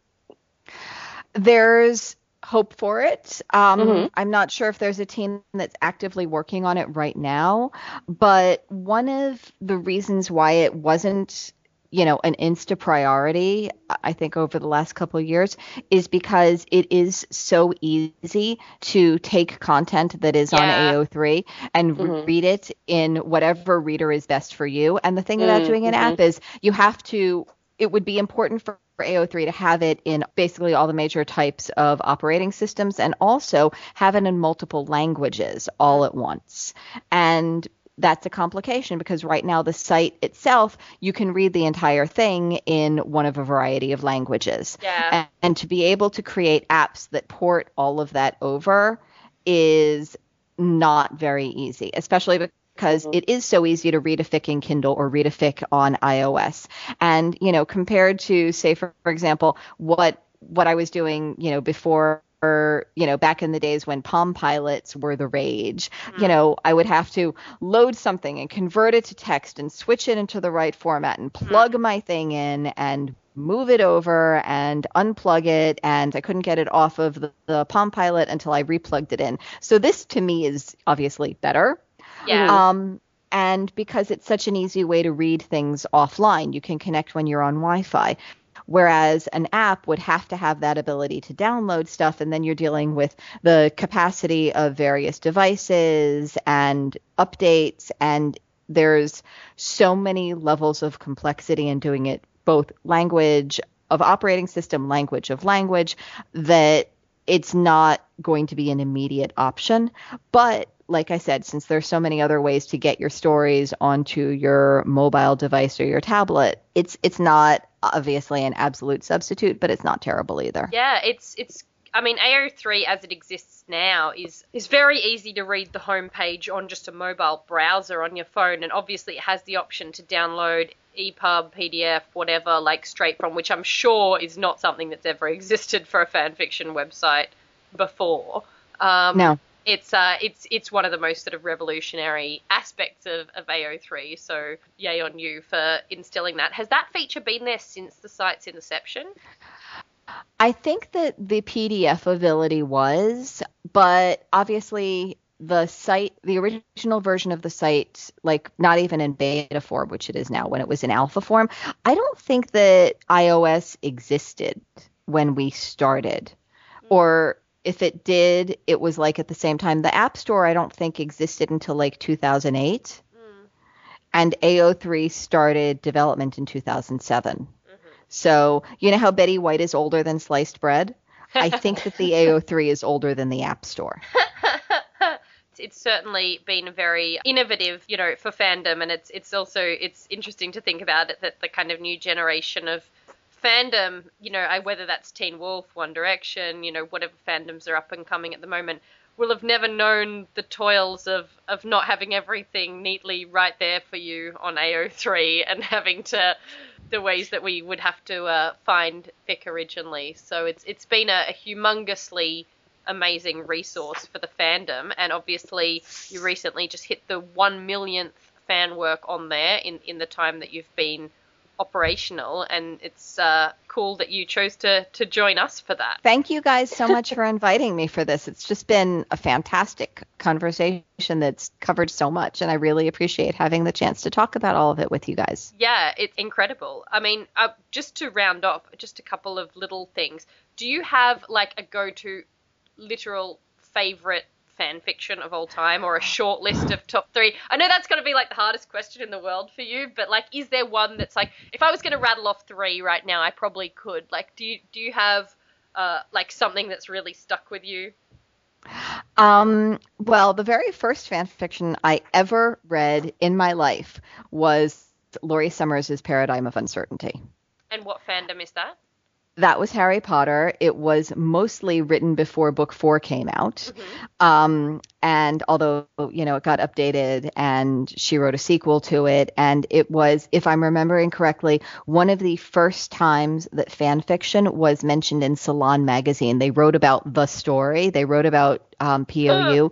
Speaker 2: There's hope for it. Um,
Speaker 3: Mhm.
Speaker 2: I'm not sure if there's a team that's actively working on it right now, but one of the reasons why it wasn't, you know, an insta priority, I think over the last couple of years, is because it is so easy to take content that is on
Speaker 1: Yeah.
Speaker 2: AO3 and
Speaker 3: Mhm.
Speaker 2: read it in whatever reader is best for you. And the thing about
Speaker 3: Mm,
Speaker 2: doing an app is you have to it would be important for for AO3 to have it in basically all the major types of operating systems and also have it in multiple languages all at once. And that's a complication because right now the site itself, you can read the entire thing in one of a variety of languages.
Speaker 1: Yeah.
Speaker 2: And, and to be able to create apps that port all of that over is not very easy, especially because
Speaker 3: Mhm.
Speaker 2: it is so easy to read a fic in Kindle or read a fic on iOS. And, you know, compared to, say, for, for example, what what I was doing, you know, before or you know back in the days when palm pilots were the rage you know i would have to load something and convert it to text and switch it into the right format and plug my thing in and move it over and unplug it and i couldn't get it off of the, the palm pilot until i replugged it in so this to me is obviously better
Speaker 1: yeah.
Speaker 2: um, and because it's such an easy way to read things offline, you can connect when you're on Wi Fi. Whereas an app would have to have that ability to download stuff, and then you're dealing with the capacity of various devices and updates, and there's so many levels of complexity in doing it, both language of operating system, language of language, that it's not going to be an immediate option. But like I said, since there's so many other ways to get your stories onto your mobile device or your tablet, it's it's not obviously an absolute substitute, but it's not terrible either.
Speaker 1: Yeah, it's it's. I mean, AO3 as it exists now is is very easy to read the homepage on just a mobile browser on your phone, and obviously it has the option to download EPUB, PDF, whatever, like straight from, which I'm sure is not something that's ever [laughs] existed for a fan fiction website before. Um,
Speaker 2: No.
Speaker 1: It's uh, it's it's one of the most sort of revolutionary aspects of, of AO3. So yay on you for instilling that. Has that feature been there since the site's inception?
Speaker 2: I think that the PDF ability was, but obviously the site, the original version of the site, like not even in beta form, which it is now when it was in alpha form, I don't think that iOS existed when we started. Or if it did, it was like at the same time. The App Store, I don't think existed until like 2008. Mm. And AO3 started development in 2007. Mm-hmm. So, you know how Betty White is older than sliced bread? I think that the [laughs] AO3 is older than the App Store. [laughs]
Speaker 1: it's certainly been a very innovative, you know, for fandom, and it's it's also it's interesting to think about it that the kind of new generation of fandom, you know, I, whether that's Teen Wolf, One Direction, you know, whatever fandoms are up and coming at the moment, will have never known the toils of of not having everything neatly right there for you on AO3 [laughs] and having to the ways that we would have to uh, find fic originally. So it's it's been a, a humongously amazing resource for the fandom, and obviously you recently just hit the one millionth fan work on there in in the time that you've been operational, and it's uh, cool that you chose to to join us for that.
Speaker 2: Thank you guys so much for [laughs] inviting me for this. It's just been a fantastic conversation that's covered so much, and I really appreciate having the chance to talk about all of it with you guys.
Speaker 1: Yeah, it's incredible. I mean, uh, just to round off, just a couple of little things. Do you have like a go-to literal favorite fan fiction of all time or a short list of top three? I know that's going to be like the hardest question in the world for you, but like, is there one that's like, if I was going to rattle off three right now, I probably could. Like, do you do you have uh, like something that's really stuck with you?
Speaker 2: Um, well, the very first fan fiction I ever read in my life was Lori Summers' Paradigm of Uncertainty.
Speaker 1: And what fandom is that?
Speaker 2: That was Harry Potter. It was mostly written before book four came out. Um, and although, you know, it got updated and she wrote a sequel to it. And it was, if I'm remembering correctly, one of the first times that fan fiction was mentioned in Salon magazine. They wrote about the story, they wrote about um, POU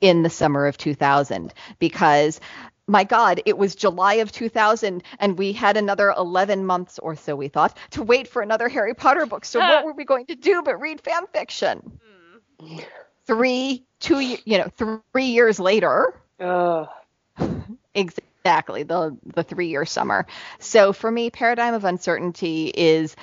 Speaker 2: in the summer of 2000 because my God, it was July of 2000, and we had another 11 months or so, we thought, to wait for another Harry Potter book. So what [laughs] were we going to do but read fan fiction?
Speaker 1: Hmm.
Speaker 2: Three, two, you know, three years later,
Speaker 3: Ugh. [laughs]
Speaker 2: exactly the the three year summer. So for me, Paradigm of Uncertainty is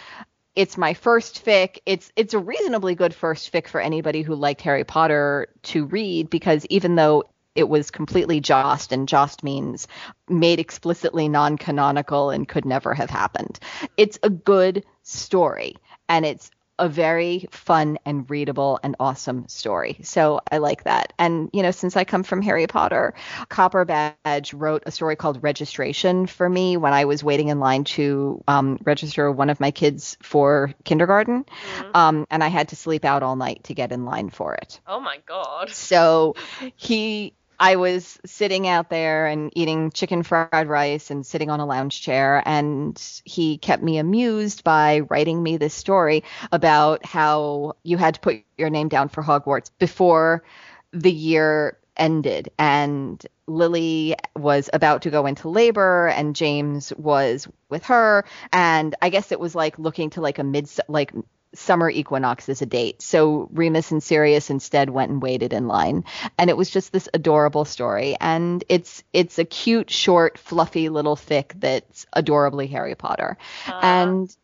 Speaker 2: it's my first fic. It's it's a reasonably good first fic for anybody who liked Harry Potter to read because even though it was completely jossed and jossed means made explicitly non-canonical and could never have happened. It's a good story and it's a very fun and readable and awesome story. So I like that. And, you know, since I come from Harry Potter, Copperbadge wrote a story called Registration for me when I was waiting in line to um, register one of my kids for kindergarten.
Speaker 1: Mhm.
Speaker 2: Um, and I had to sleep out all night to get in line for it.
Speaker 1: Oh my god.
Speaker 2: So he, I was sitting out there and eating chicken fried rice and sitting on a lounge chair, and he kept me amused by writing me this story about how you had to put your name down for Hogwarts before the year ended. And Lily was about to go into labor and James was with her. And I guess it was like looking to like a mid like summer equinox as a date. So Remus and Sirius instead went and waited in line. And it was just this adorable story. And it's it's a cute, short, fluffy little fic that's adorably Harry Potter.
Speaker 1: Uh,
Speaker 2: And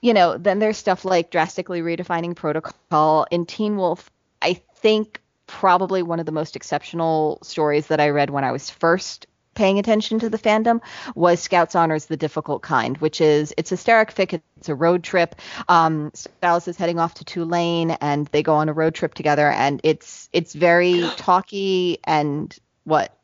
Speaker 2: you know, then there's stuff like drastically redefining protocol in Teen Wolf. I think probably one of the most exceptional stories that I read when I was first paying attention to the fandom was Scouts Honors the Difficult Kind, which is it's a Sterek fic. It's a road trip. Um, Stiles is heading off to Tulane, and they go on a road trip together, and it's it's very [gasps] talky and what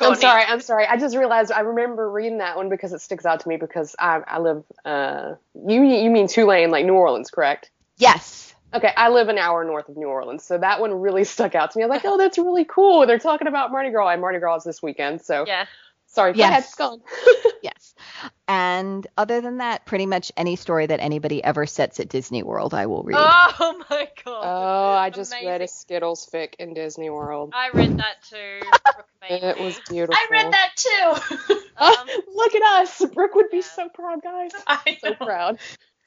Speaker 3: I'm sorry. I'm sorry. I just realized I remember reading that one because it sticks out to me because I I live uh you you mean Tulane like New Orleans correct?
Speaker 2: yes.
Speaker 3: Okay, I live an hour north of New Orleans, so that one really [laughs] stuck out to me. I was like, oh, that's really cool. They're talking about Mardi Gras, and Mardi Gras is this weekend. So
Speaker 1: Yeah.
Speaker 3: sorry, go
Speaker 2: Yes.
Speaker 3: ahead, it's. [laughs]
Speaker 2: Yes. And other than that, pretty much any story that anybody ever sets at Disney World, I will read.
Speaker 1: Oh [laughs] my god.
Speaker 3: Oh, I just read a Skittles fic in Disney World.
Speaker 1: I read that too.
Speaker 3: It was beautiful.
Speaker 4: I read that too.
Speaker 1: Um,
Speaker 3: look at us. Brooke would be
Speaker 1: yeah.
Speaker 3: so proud, guys.
Speaker 4: I
Speaker 3: So proud.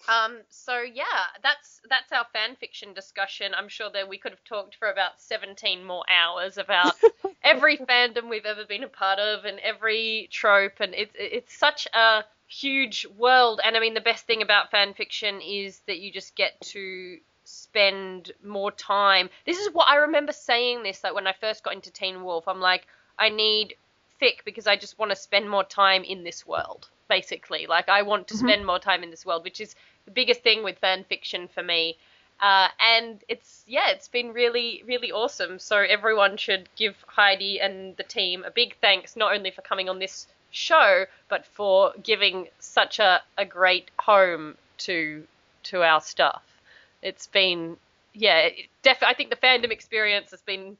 Speaker 1: Um, so yeah, that's that's our fan fiction discussion. I'm sure that we could have talked for about 17 more hours about [laughs] every fandom we've ever been a part of and every trope, and it's it's such a huge world. And I mean, the best thing about fan fiction is that you just get to spend more time. This is what I remember saying this like when I first got into Teen Wolf. I'm like, I need fic because I just want to spend more time in this world. Basically, like I want to
Speaker 2: Mhm.
Speaker 1: spend more time in this world, which is the biggest thing with fan fiction for me. Uh, and it's yeah, it's been really really awesome. So everyone should give Heidi and the team a big thanks, not only for coming on this show, but for giving such a, a great home to to our stuff. It's been yeah, it def- I think the fandom experience has been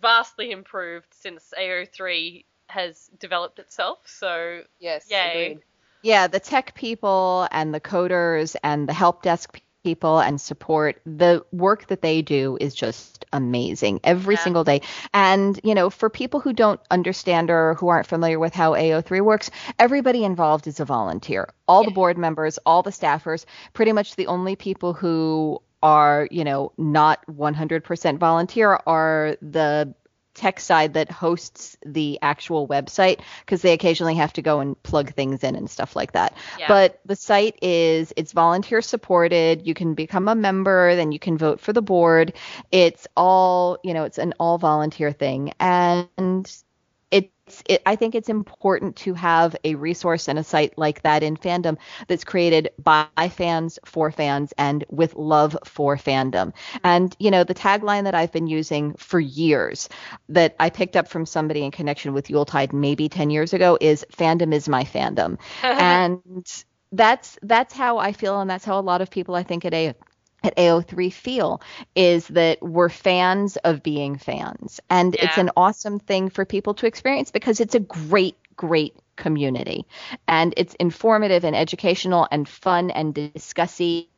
Speaker 1: vastly improved since AO3 has developed itself. So
Speaker 3: Yes.
Speaker 1: Yay.
Speaker 3: agreed.
Speaker 2: Yeah, the tech people and the coders and the help desk people and support, the work that they do is just amazing every
Speaker 1: Yeah.
Speaker 2: single day. And, you know, for people who don't understand or who aren't familiar with how AO3 works, everybody involved is a volunteer. All the board members, all the staffers, pretty much the only people who are, you know, not 100% volunteer are the tech side that hosts the actual website because they occasionally have to go and plug things in and stuff like that.
Speaker 1: yeah.
Speaker 2: But the site is it's volunteer supported. You can become a member, then you can vote for the board. It's all, you know, it's an all volunteer thing. And it, I think it's important to have a resource and a site like that in fandom that's created by fans for fans and with love for fandom. And you know, the tagline that I've been using for years that I picked up from somebody in connection with Yuletide maybe 10 years ago is fandom is my fandom [laughs] and that's that's how I feel, and that's how a lot of people I think at A at AO3 feel is that we're fans of being fans, and it's an awesome thing for people to experience because it's a great, great community, and it's informative and educational and fun and discussy,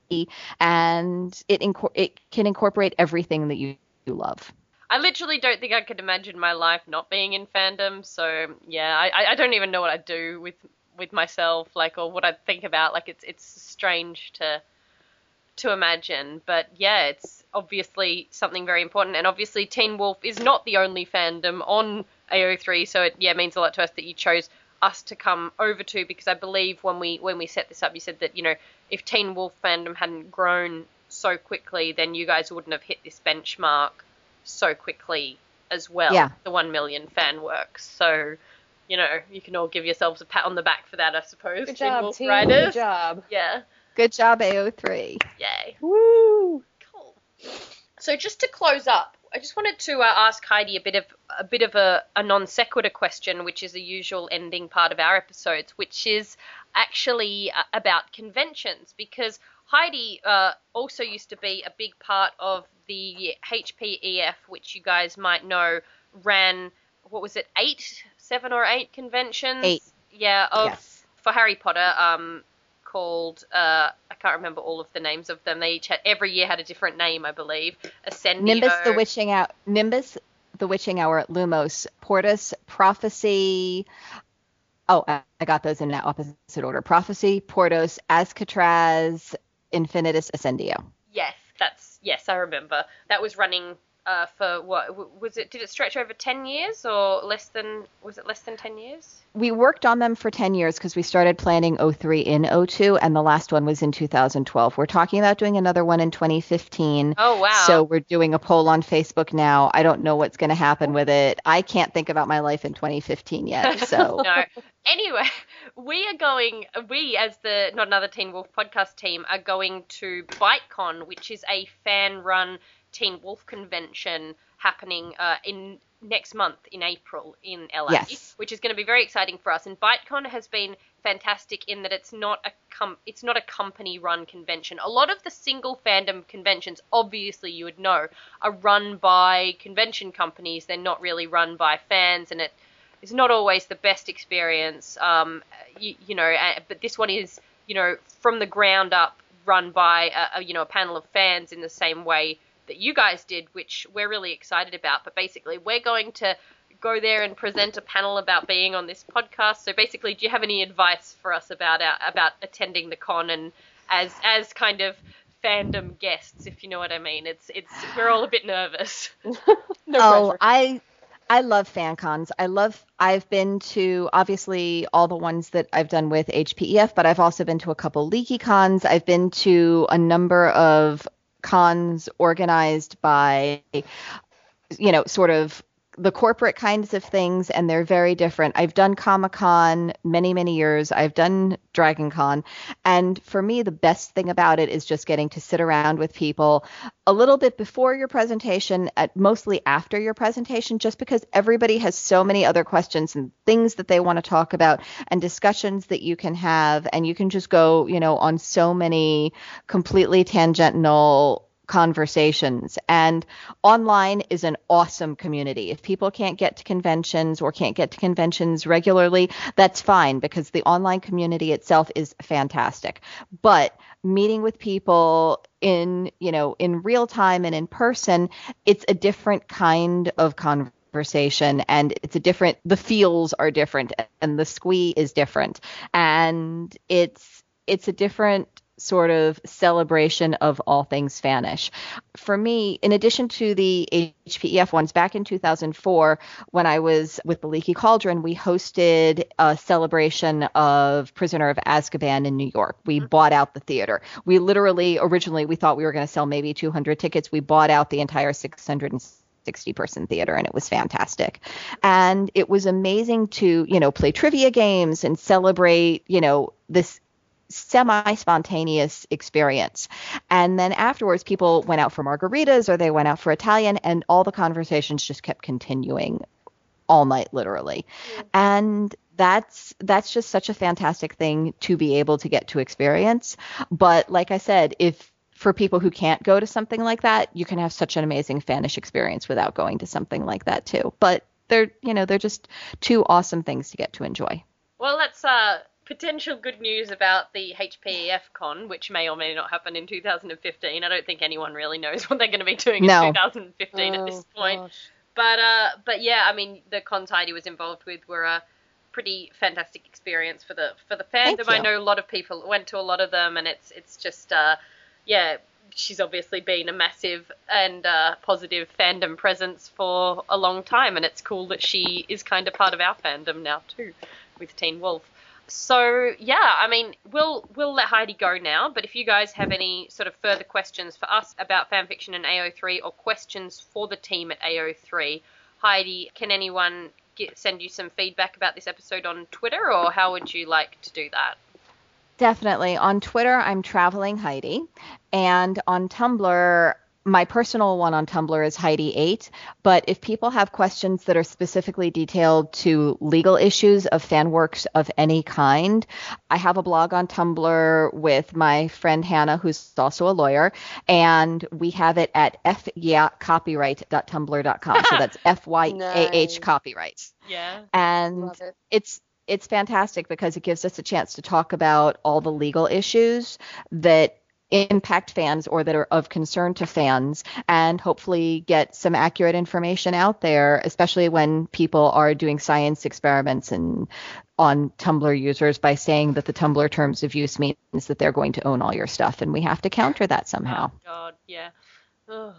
Speaker 2: and it inco- it can incorporate everything that you, you love.
Speaker 1: I literally don't think I could imagine my life not being in fandom. So yeah, I, I don't even know what I'd do with with myself, like, or what I'd think about. Like, it's it's strange to to imagine, but yeah, it's obviously something very important. And obviously, Teen Wolf is not the only fandom on AO3, so it yeah means a lot to us that you chose us to come over to because I believe when we when we set this up, you said that you know if Teen Wolf fandom hadn't grown so quickly, then you guys wouldn't have hit this benchmark so quickly as well.
Speaker 2: Yeah.
Speaker 1: The one million fan works. So, you know, you can all give yourselves a pat on the back for that, I suppose.
Speaker 3: Good
Speaker 1: Teen
Speaker 3: job,
Speaker 1: Wolf
Speaker 3: team.
Speaker 1: writers.
Speaker 3: Good job.
Speaker 1: Yeah.
Speaker 2: Good job, AO3.
Speaker 1: Yay.
Speaker 3: Woo!
Speaker 1: Cool. So just to close up, I just wanted to uh, ask Heidi a bit of a bit of a, a non sequitur question, which is a usual ending part of our episodes, which is actually uh, about conventions because Heidi uh, also used to be a big part of the HPEF, which you guys might know ran what was it eight, seven or eight conventions?
Speaker 2: Eight.
Speaker 1: Yeah, of
Speaker 2: Yes.
Speaker 1: for Harry Potter. Um, called uh, I can't remember all of the names of them. They each had every year had a different name, I believe. Ascendio.
Speaker 2: Nimbus the Witching Hour, Nimbus the Witching Hour at Lumos, Portus Prophecy. Oh, I got those in opposite order. Prophecy, Portus, Azkatraz, Infinitus, Ascendio.
Speaker 1: Yes, that's yes, I remember. That was running uh, for what was it? Did it stretch over ten years or less than? Was it less than ten years?
Speaker 2: We worked on them for 10 years because we started planning 03 in 02, and the last one was in 2012. We're talking about doing another one in 2015.
Speaker 1: Oh wow!
Speaker 2: So we're doing a poll on Facebook now. I don't know what's going to happen with it. I can't think about my life in 2015 yet. [laughs] So
Speaker 1: no. Anyway, [laughs] we are going. We, as the Not Another Teen Wolf podcast team, are going to BiteCon, which is a fan-run Teen Wolf convention happening uh, in next month in April in LA,
Speaker 2: Yes.
Speaker 1: which is going to be very exciting for us. And BiteCon has been fantastic in that it's not a com- it's not a company-run convention. A lot of the single fandom conventions, obviously you would know, are run by convention companies. They're not really run by fans, and it is not always the best experience. Um, you, you know, but this one is, you know, from the ground up, run by a, a you know a panel of fans in the same way that you guys did, which we're really excited about. But basically, we're going to go there and present a panel about being on this podcast. So basically, do you have any advice for us about our, about attending the con and as as kind of fandom guests, if you know what I mean? It's it's we're all a bit nervous. [laughs]
Speaker 3: No
Speaker 2: oh,
Speaker 3: pressure.
Speaker 2: I I love fan cons. I love I've been to obviously all the ones that I've done with HPEF, but I've also been to a couple leaky cons. I've been to a number of cons organized by you know, sort of the corporate kinds of things and they're very different. I've done Comic Con many, many years. I've done Dragon Con. And for me, the best thing about it is just getting to sit around with people a little bit before your presentation, at mostly after your presentation, just because everybody has so many other questions and things that they want to talk about and discussions that you can have. And you can just go, you know, on so many completely tangential conversations. And online is an awesome community. If people can't get to conventions or can't get to conventions regularly that's fine because the online community itself is fantastic. But meeting with people in you know in real time and in person it's a different kind of conversation and it's a different the feels are different and the squee is different. And it's it's a different sort of celebration of all things Fanish. For me, in addition to the HPEF ones, back in 2004, when I was with the Leaky Cauldron, we hosted a celebration of Prisoner of Azkaban in New York. We mm-hmm. bought out the theater. We literally, originally, we thought we were going to sell maybe 200 tickets. We bought out the entire 660 person theater and it was fantastic and it was amazing to you know play trivia games and celebrate you know this semi spontaneous experience. And then afterwards, people went out for margaritas or they went out for Italian, and all the conversations just kept continuing all night, literally. And that's that's just such a fantastic thing to be able to get to experience. But like I said, if for people who can't go to something like that, you can have such an amazing fanish experience without going to something like that too. But they're you know they're just two awesome things to get to enjoy.
Speaker 1: Well, let's uh, potential good news about the HPEF con, which may or may not happen in 2015. I don't think anyone really knows [laughs] what they're going to be doing
Speaker 2: No.
Speaker 1: in 2015 at this
Speaker 3: Oh,
Speaker 1: point.
Speaker 3: gosh.
Speaker 1: But uh, but yeah, I mean, the cons Heidi was involved with were a pretty fantastic experience for the for the fandom. I know a lot of people went to a lot of them, and it's it's just uh, yeah, she's obviously been a massive and uh, positive fandom presence for a long time, and it's cool that she is kind of part of our fandom now too, with Teen Wolf. So yeah, I mean, we'll we'll let Heidi go now. But if you guys have any sort of further questions for us about fanfiction and AO3, or questions for the team at AO3, Heidi, can anyone get, send you some feedback about this episode on Twitter, or how would you like to do that?
Speaker 2: Definitely. On Twitter, I'm traveling Heidi, and on Tumblr, my personal one on Tumblr is Heidi8. But if people have questions that are specifically detailed to legal issues of fan works of any kind, I have a blog on Tumblr with my friend Hannah, who's also a lawyer, and we have it at fyahcopyright.tumblr.com. So that's [laughs] F Y A H copyright.
Speaker 1: Yeah.
Speaker 2: and
Speaker 3: it.
Speaker 2: it's it's fantastic because it gives us a chance to talk about all the legal issues that impact fans or that are of concern to fans and hopefully get some accurate information out there especially when people are doing science experiments and on Tumblr users by saying that the Tumblr terms of use means that they're going to own all your stuff and we have to counter that oh, somehow.
Speaker 1: Oh God, yeah. Ugh.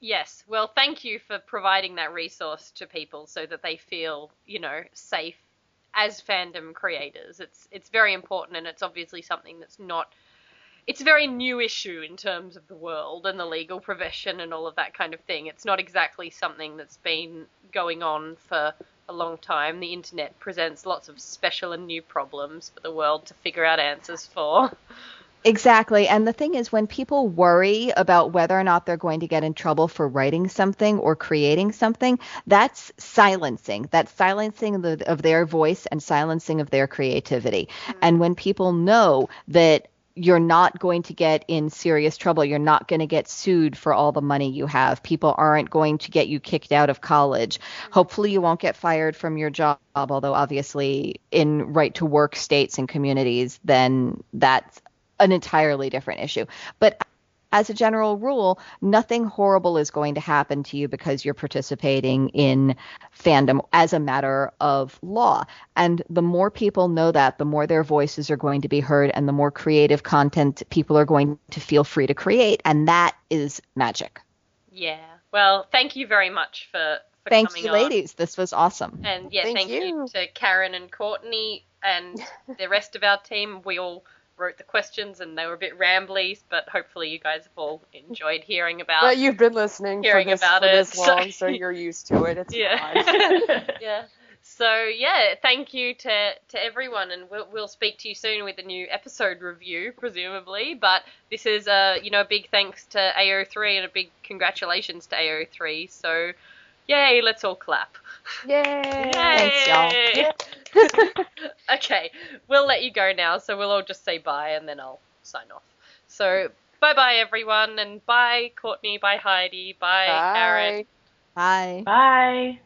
Speaker 1: Yes. Well, thank you for providing that resource to people so that they feel, you know, safe as fandom creators. It's it's very important, and it's obviously something that's not. It's a very new issue in terms of the world and the legal profession and all of that kind of thing. It's not exactly something that's been going on for a long time. The internet presents lots of special and new problems for the world to figure out answers for.
Speaker 2: Exactly. And the thing is, when people worry about whether or not they're going to get in trouble for writing something or creating something, that's silencing. That's silencing the, of their voice and silencing of their creativity. Mm. And when people know that you're not going to get in serious trouble. You're not going to get sued for all the money you have. People aren't going to get you kicked out of college. Mm-hmm. Hopefully, you won't get fired from your job, although obviously, in right to work states and communities, then that's an entirely different issue. But as a general rule, nothing horrible is going to happen to you because you're participating in fandom as a matter of law. And the more people know that, the more their voices are going to be heard and the more creative content people are going to feel free to create. And that is magic.
Speaker 1: Yeah. Well, thank you very much for, for
Speaker 2: Thank
Speaker 1: coming
Speaker 2: you,
Speaker 1: on.
Speaker 2: ladies. This was awesome.
Speaker 1: And yeah,
Speaker 3: Thank
Speaker 1: thank, you.
Speaker 3: you.
Speaker 1: to Karen and Courtney and [laughs] the rest of our team. We all wrote the questions and they were a bit rambly, but hopefully you guys have all enjoyed hearing about.
Speaker 3: But you've been listening for
Speaker 1: Hearing
Speaker 3: this,
Speaker 1: about
Speaker 3: for
Speaker 1: it,
Speaker 3: this long, so you're used to it. It's
Speaker 1: yeah.
Speaker 3: fine. [laughs] [laughs]
Speaker 1: yeah. So yeah, thank you to to everyone, and we'll we'll speak to you soon with a new episode review, presumably. But this is a you know a big thanks to AO3 and a big congratulations to AO3. So, Yay, let's all clap.
Speaker 3: Yay! Yay.
Speaker 2: Thanks, y'all. [laughs]
Speaker 1: Okay, we'll let you go now, so we'll all just say bye and then I'll sign off. So, bye bye, everyone, and bye, Courtney, bye, Heidi, bye,
Speaker 3: bye. Aaron.
Speaker 2: Bye.
Speaker 4: Bye.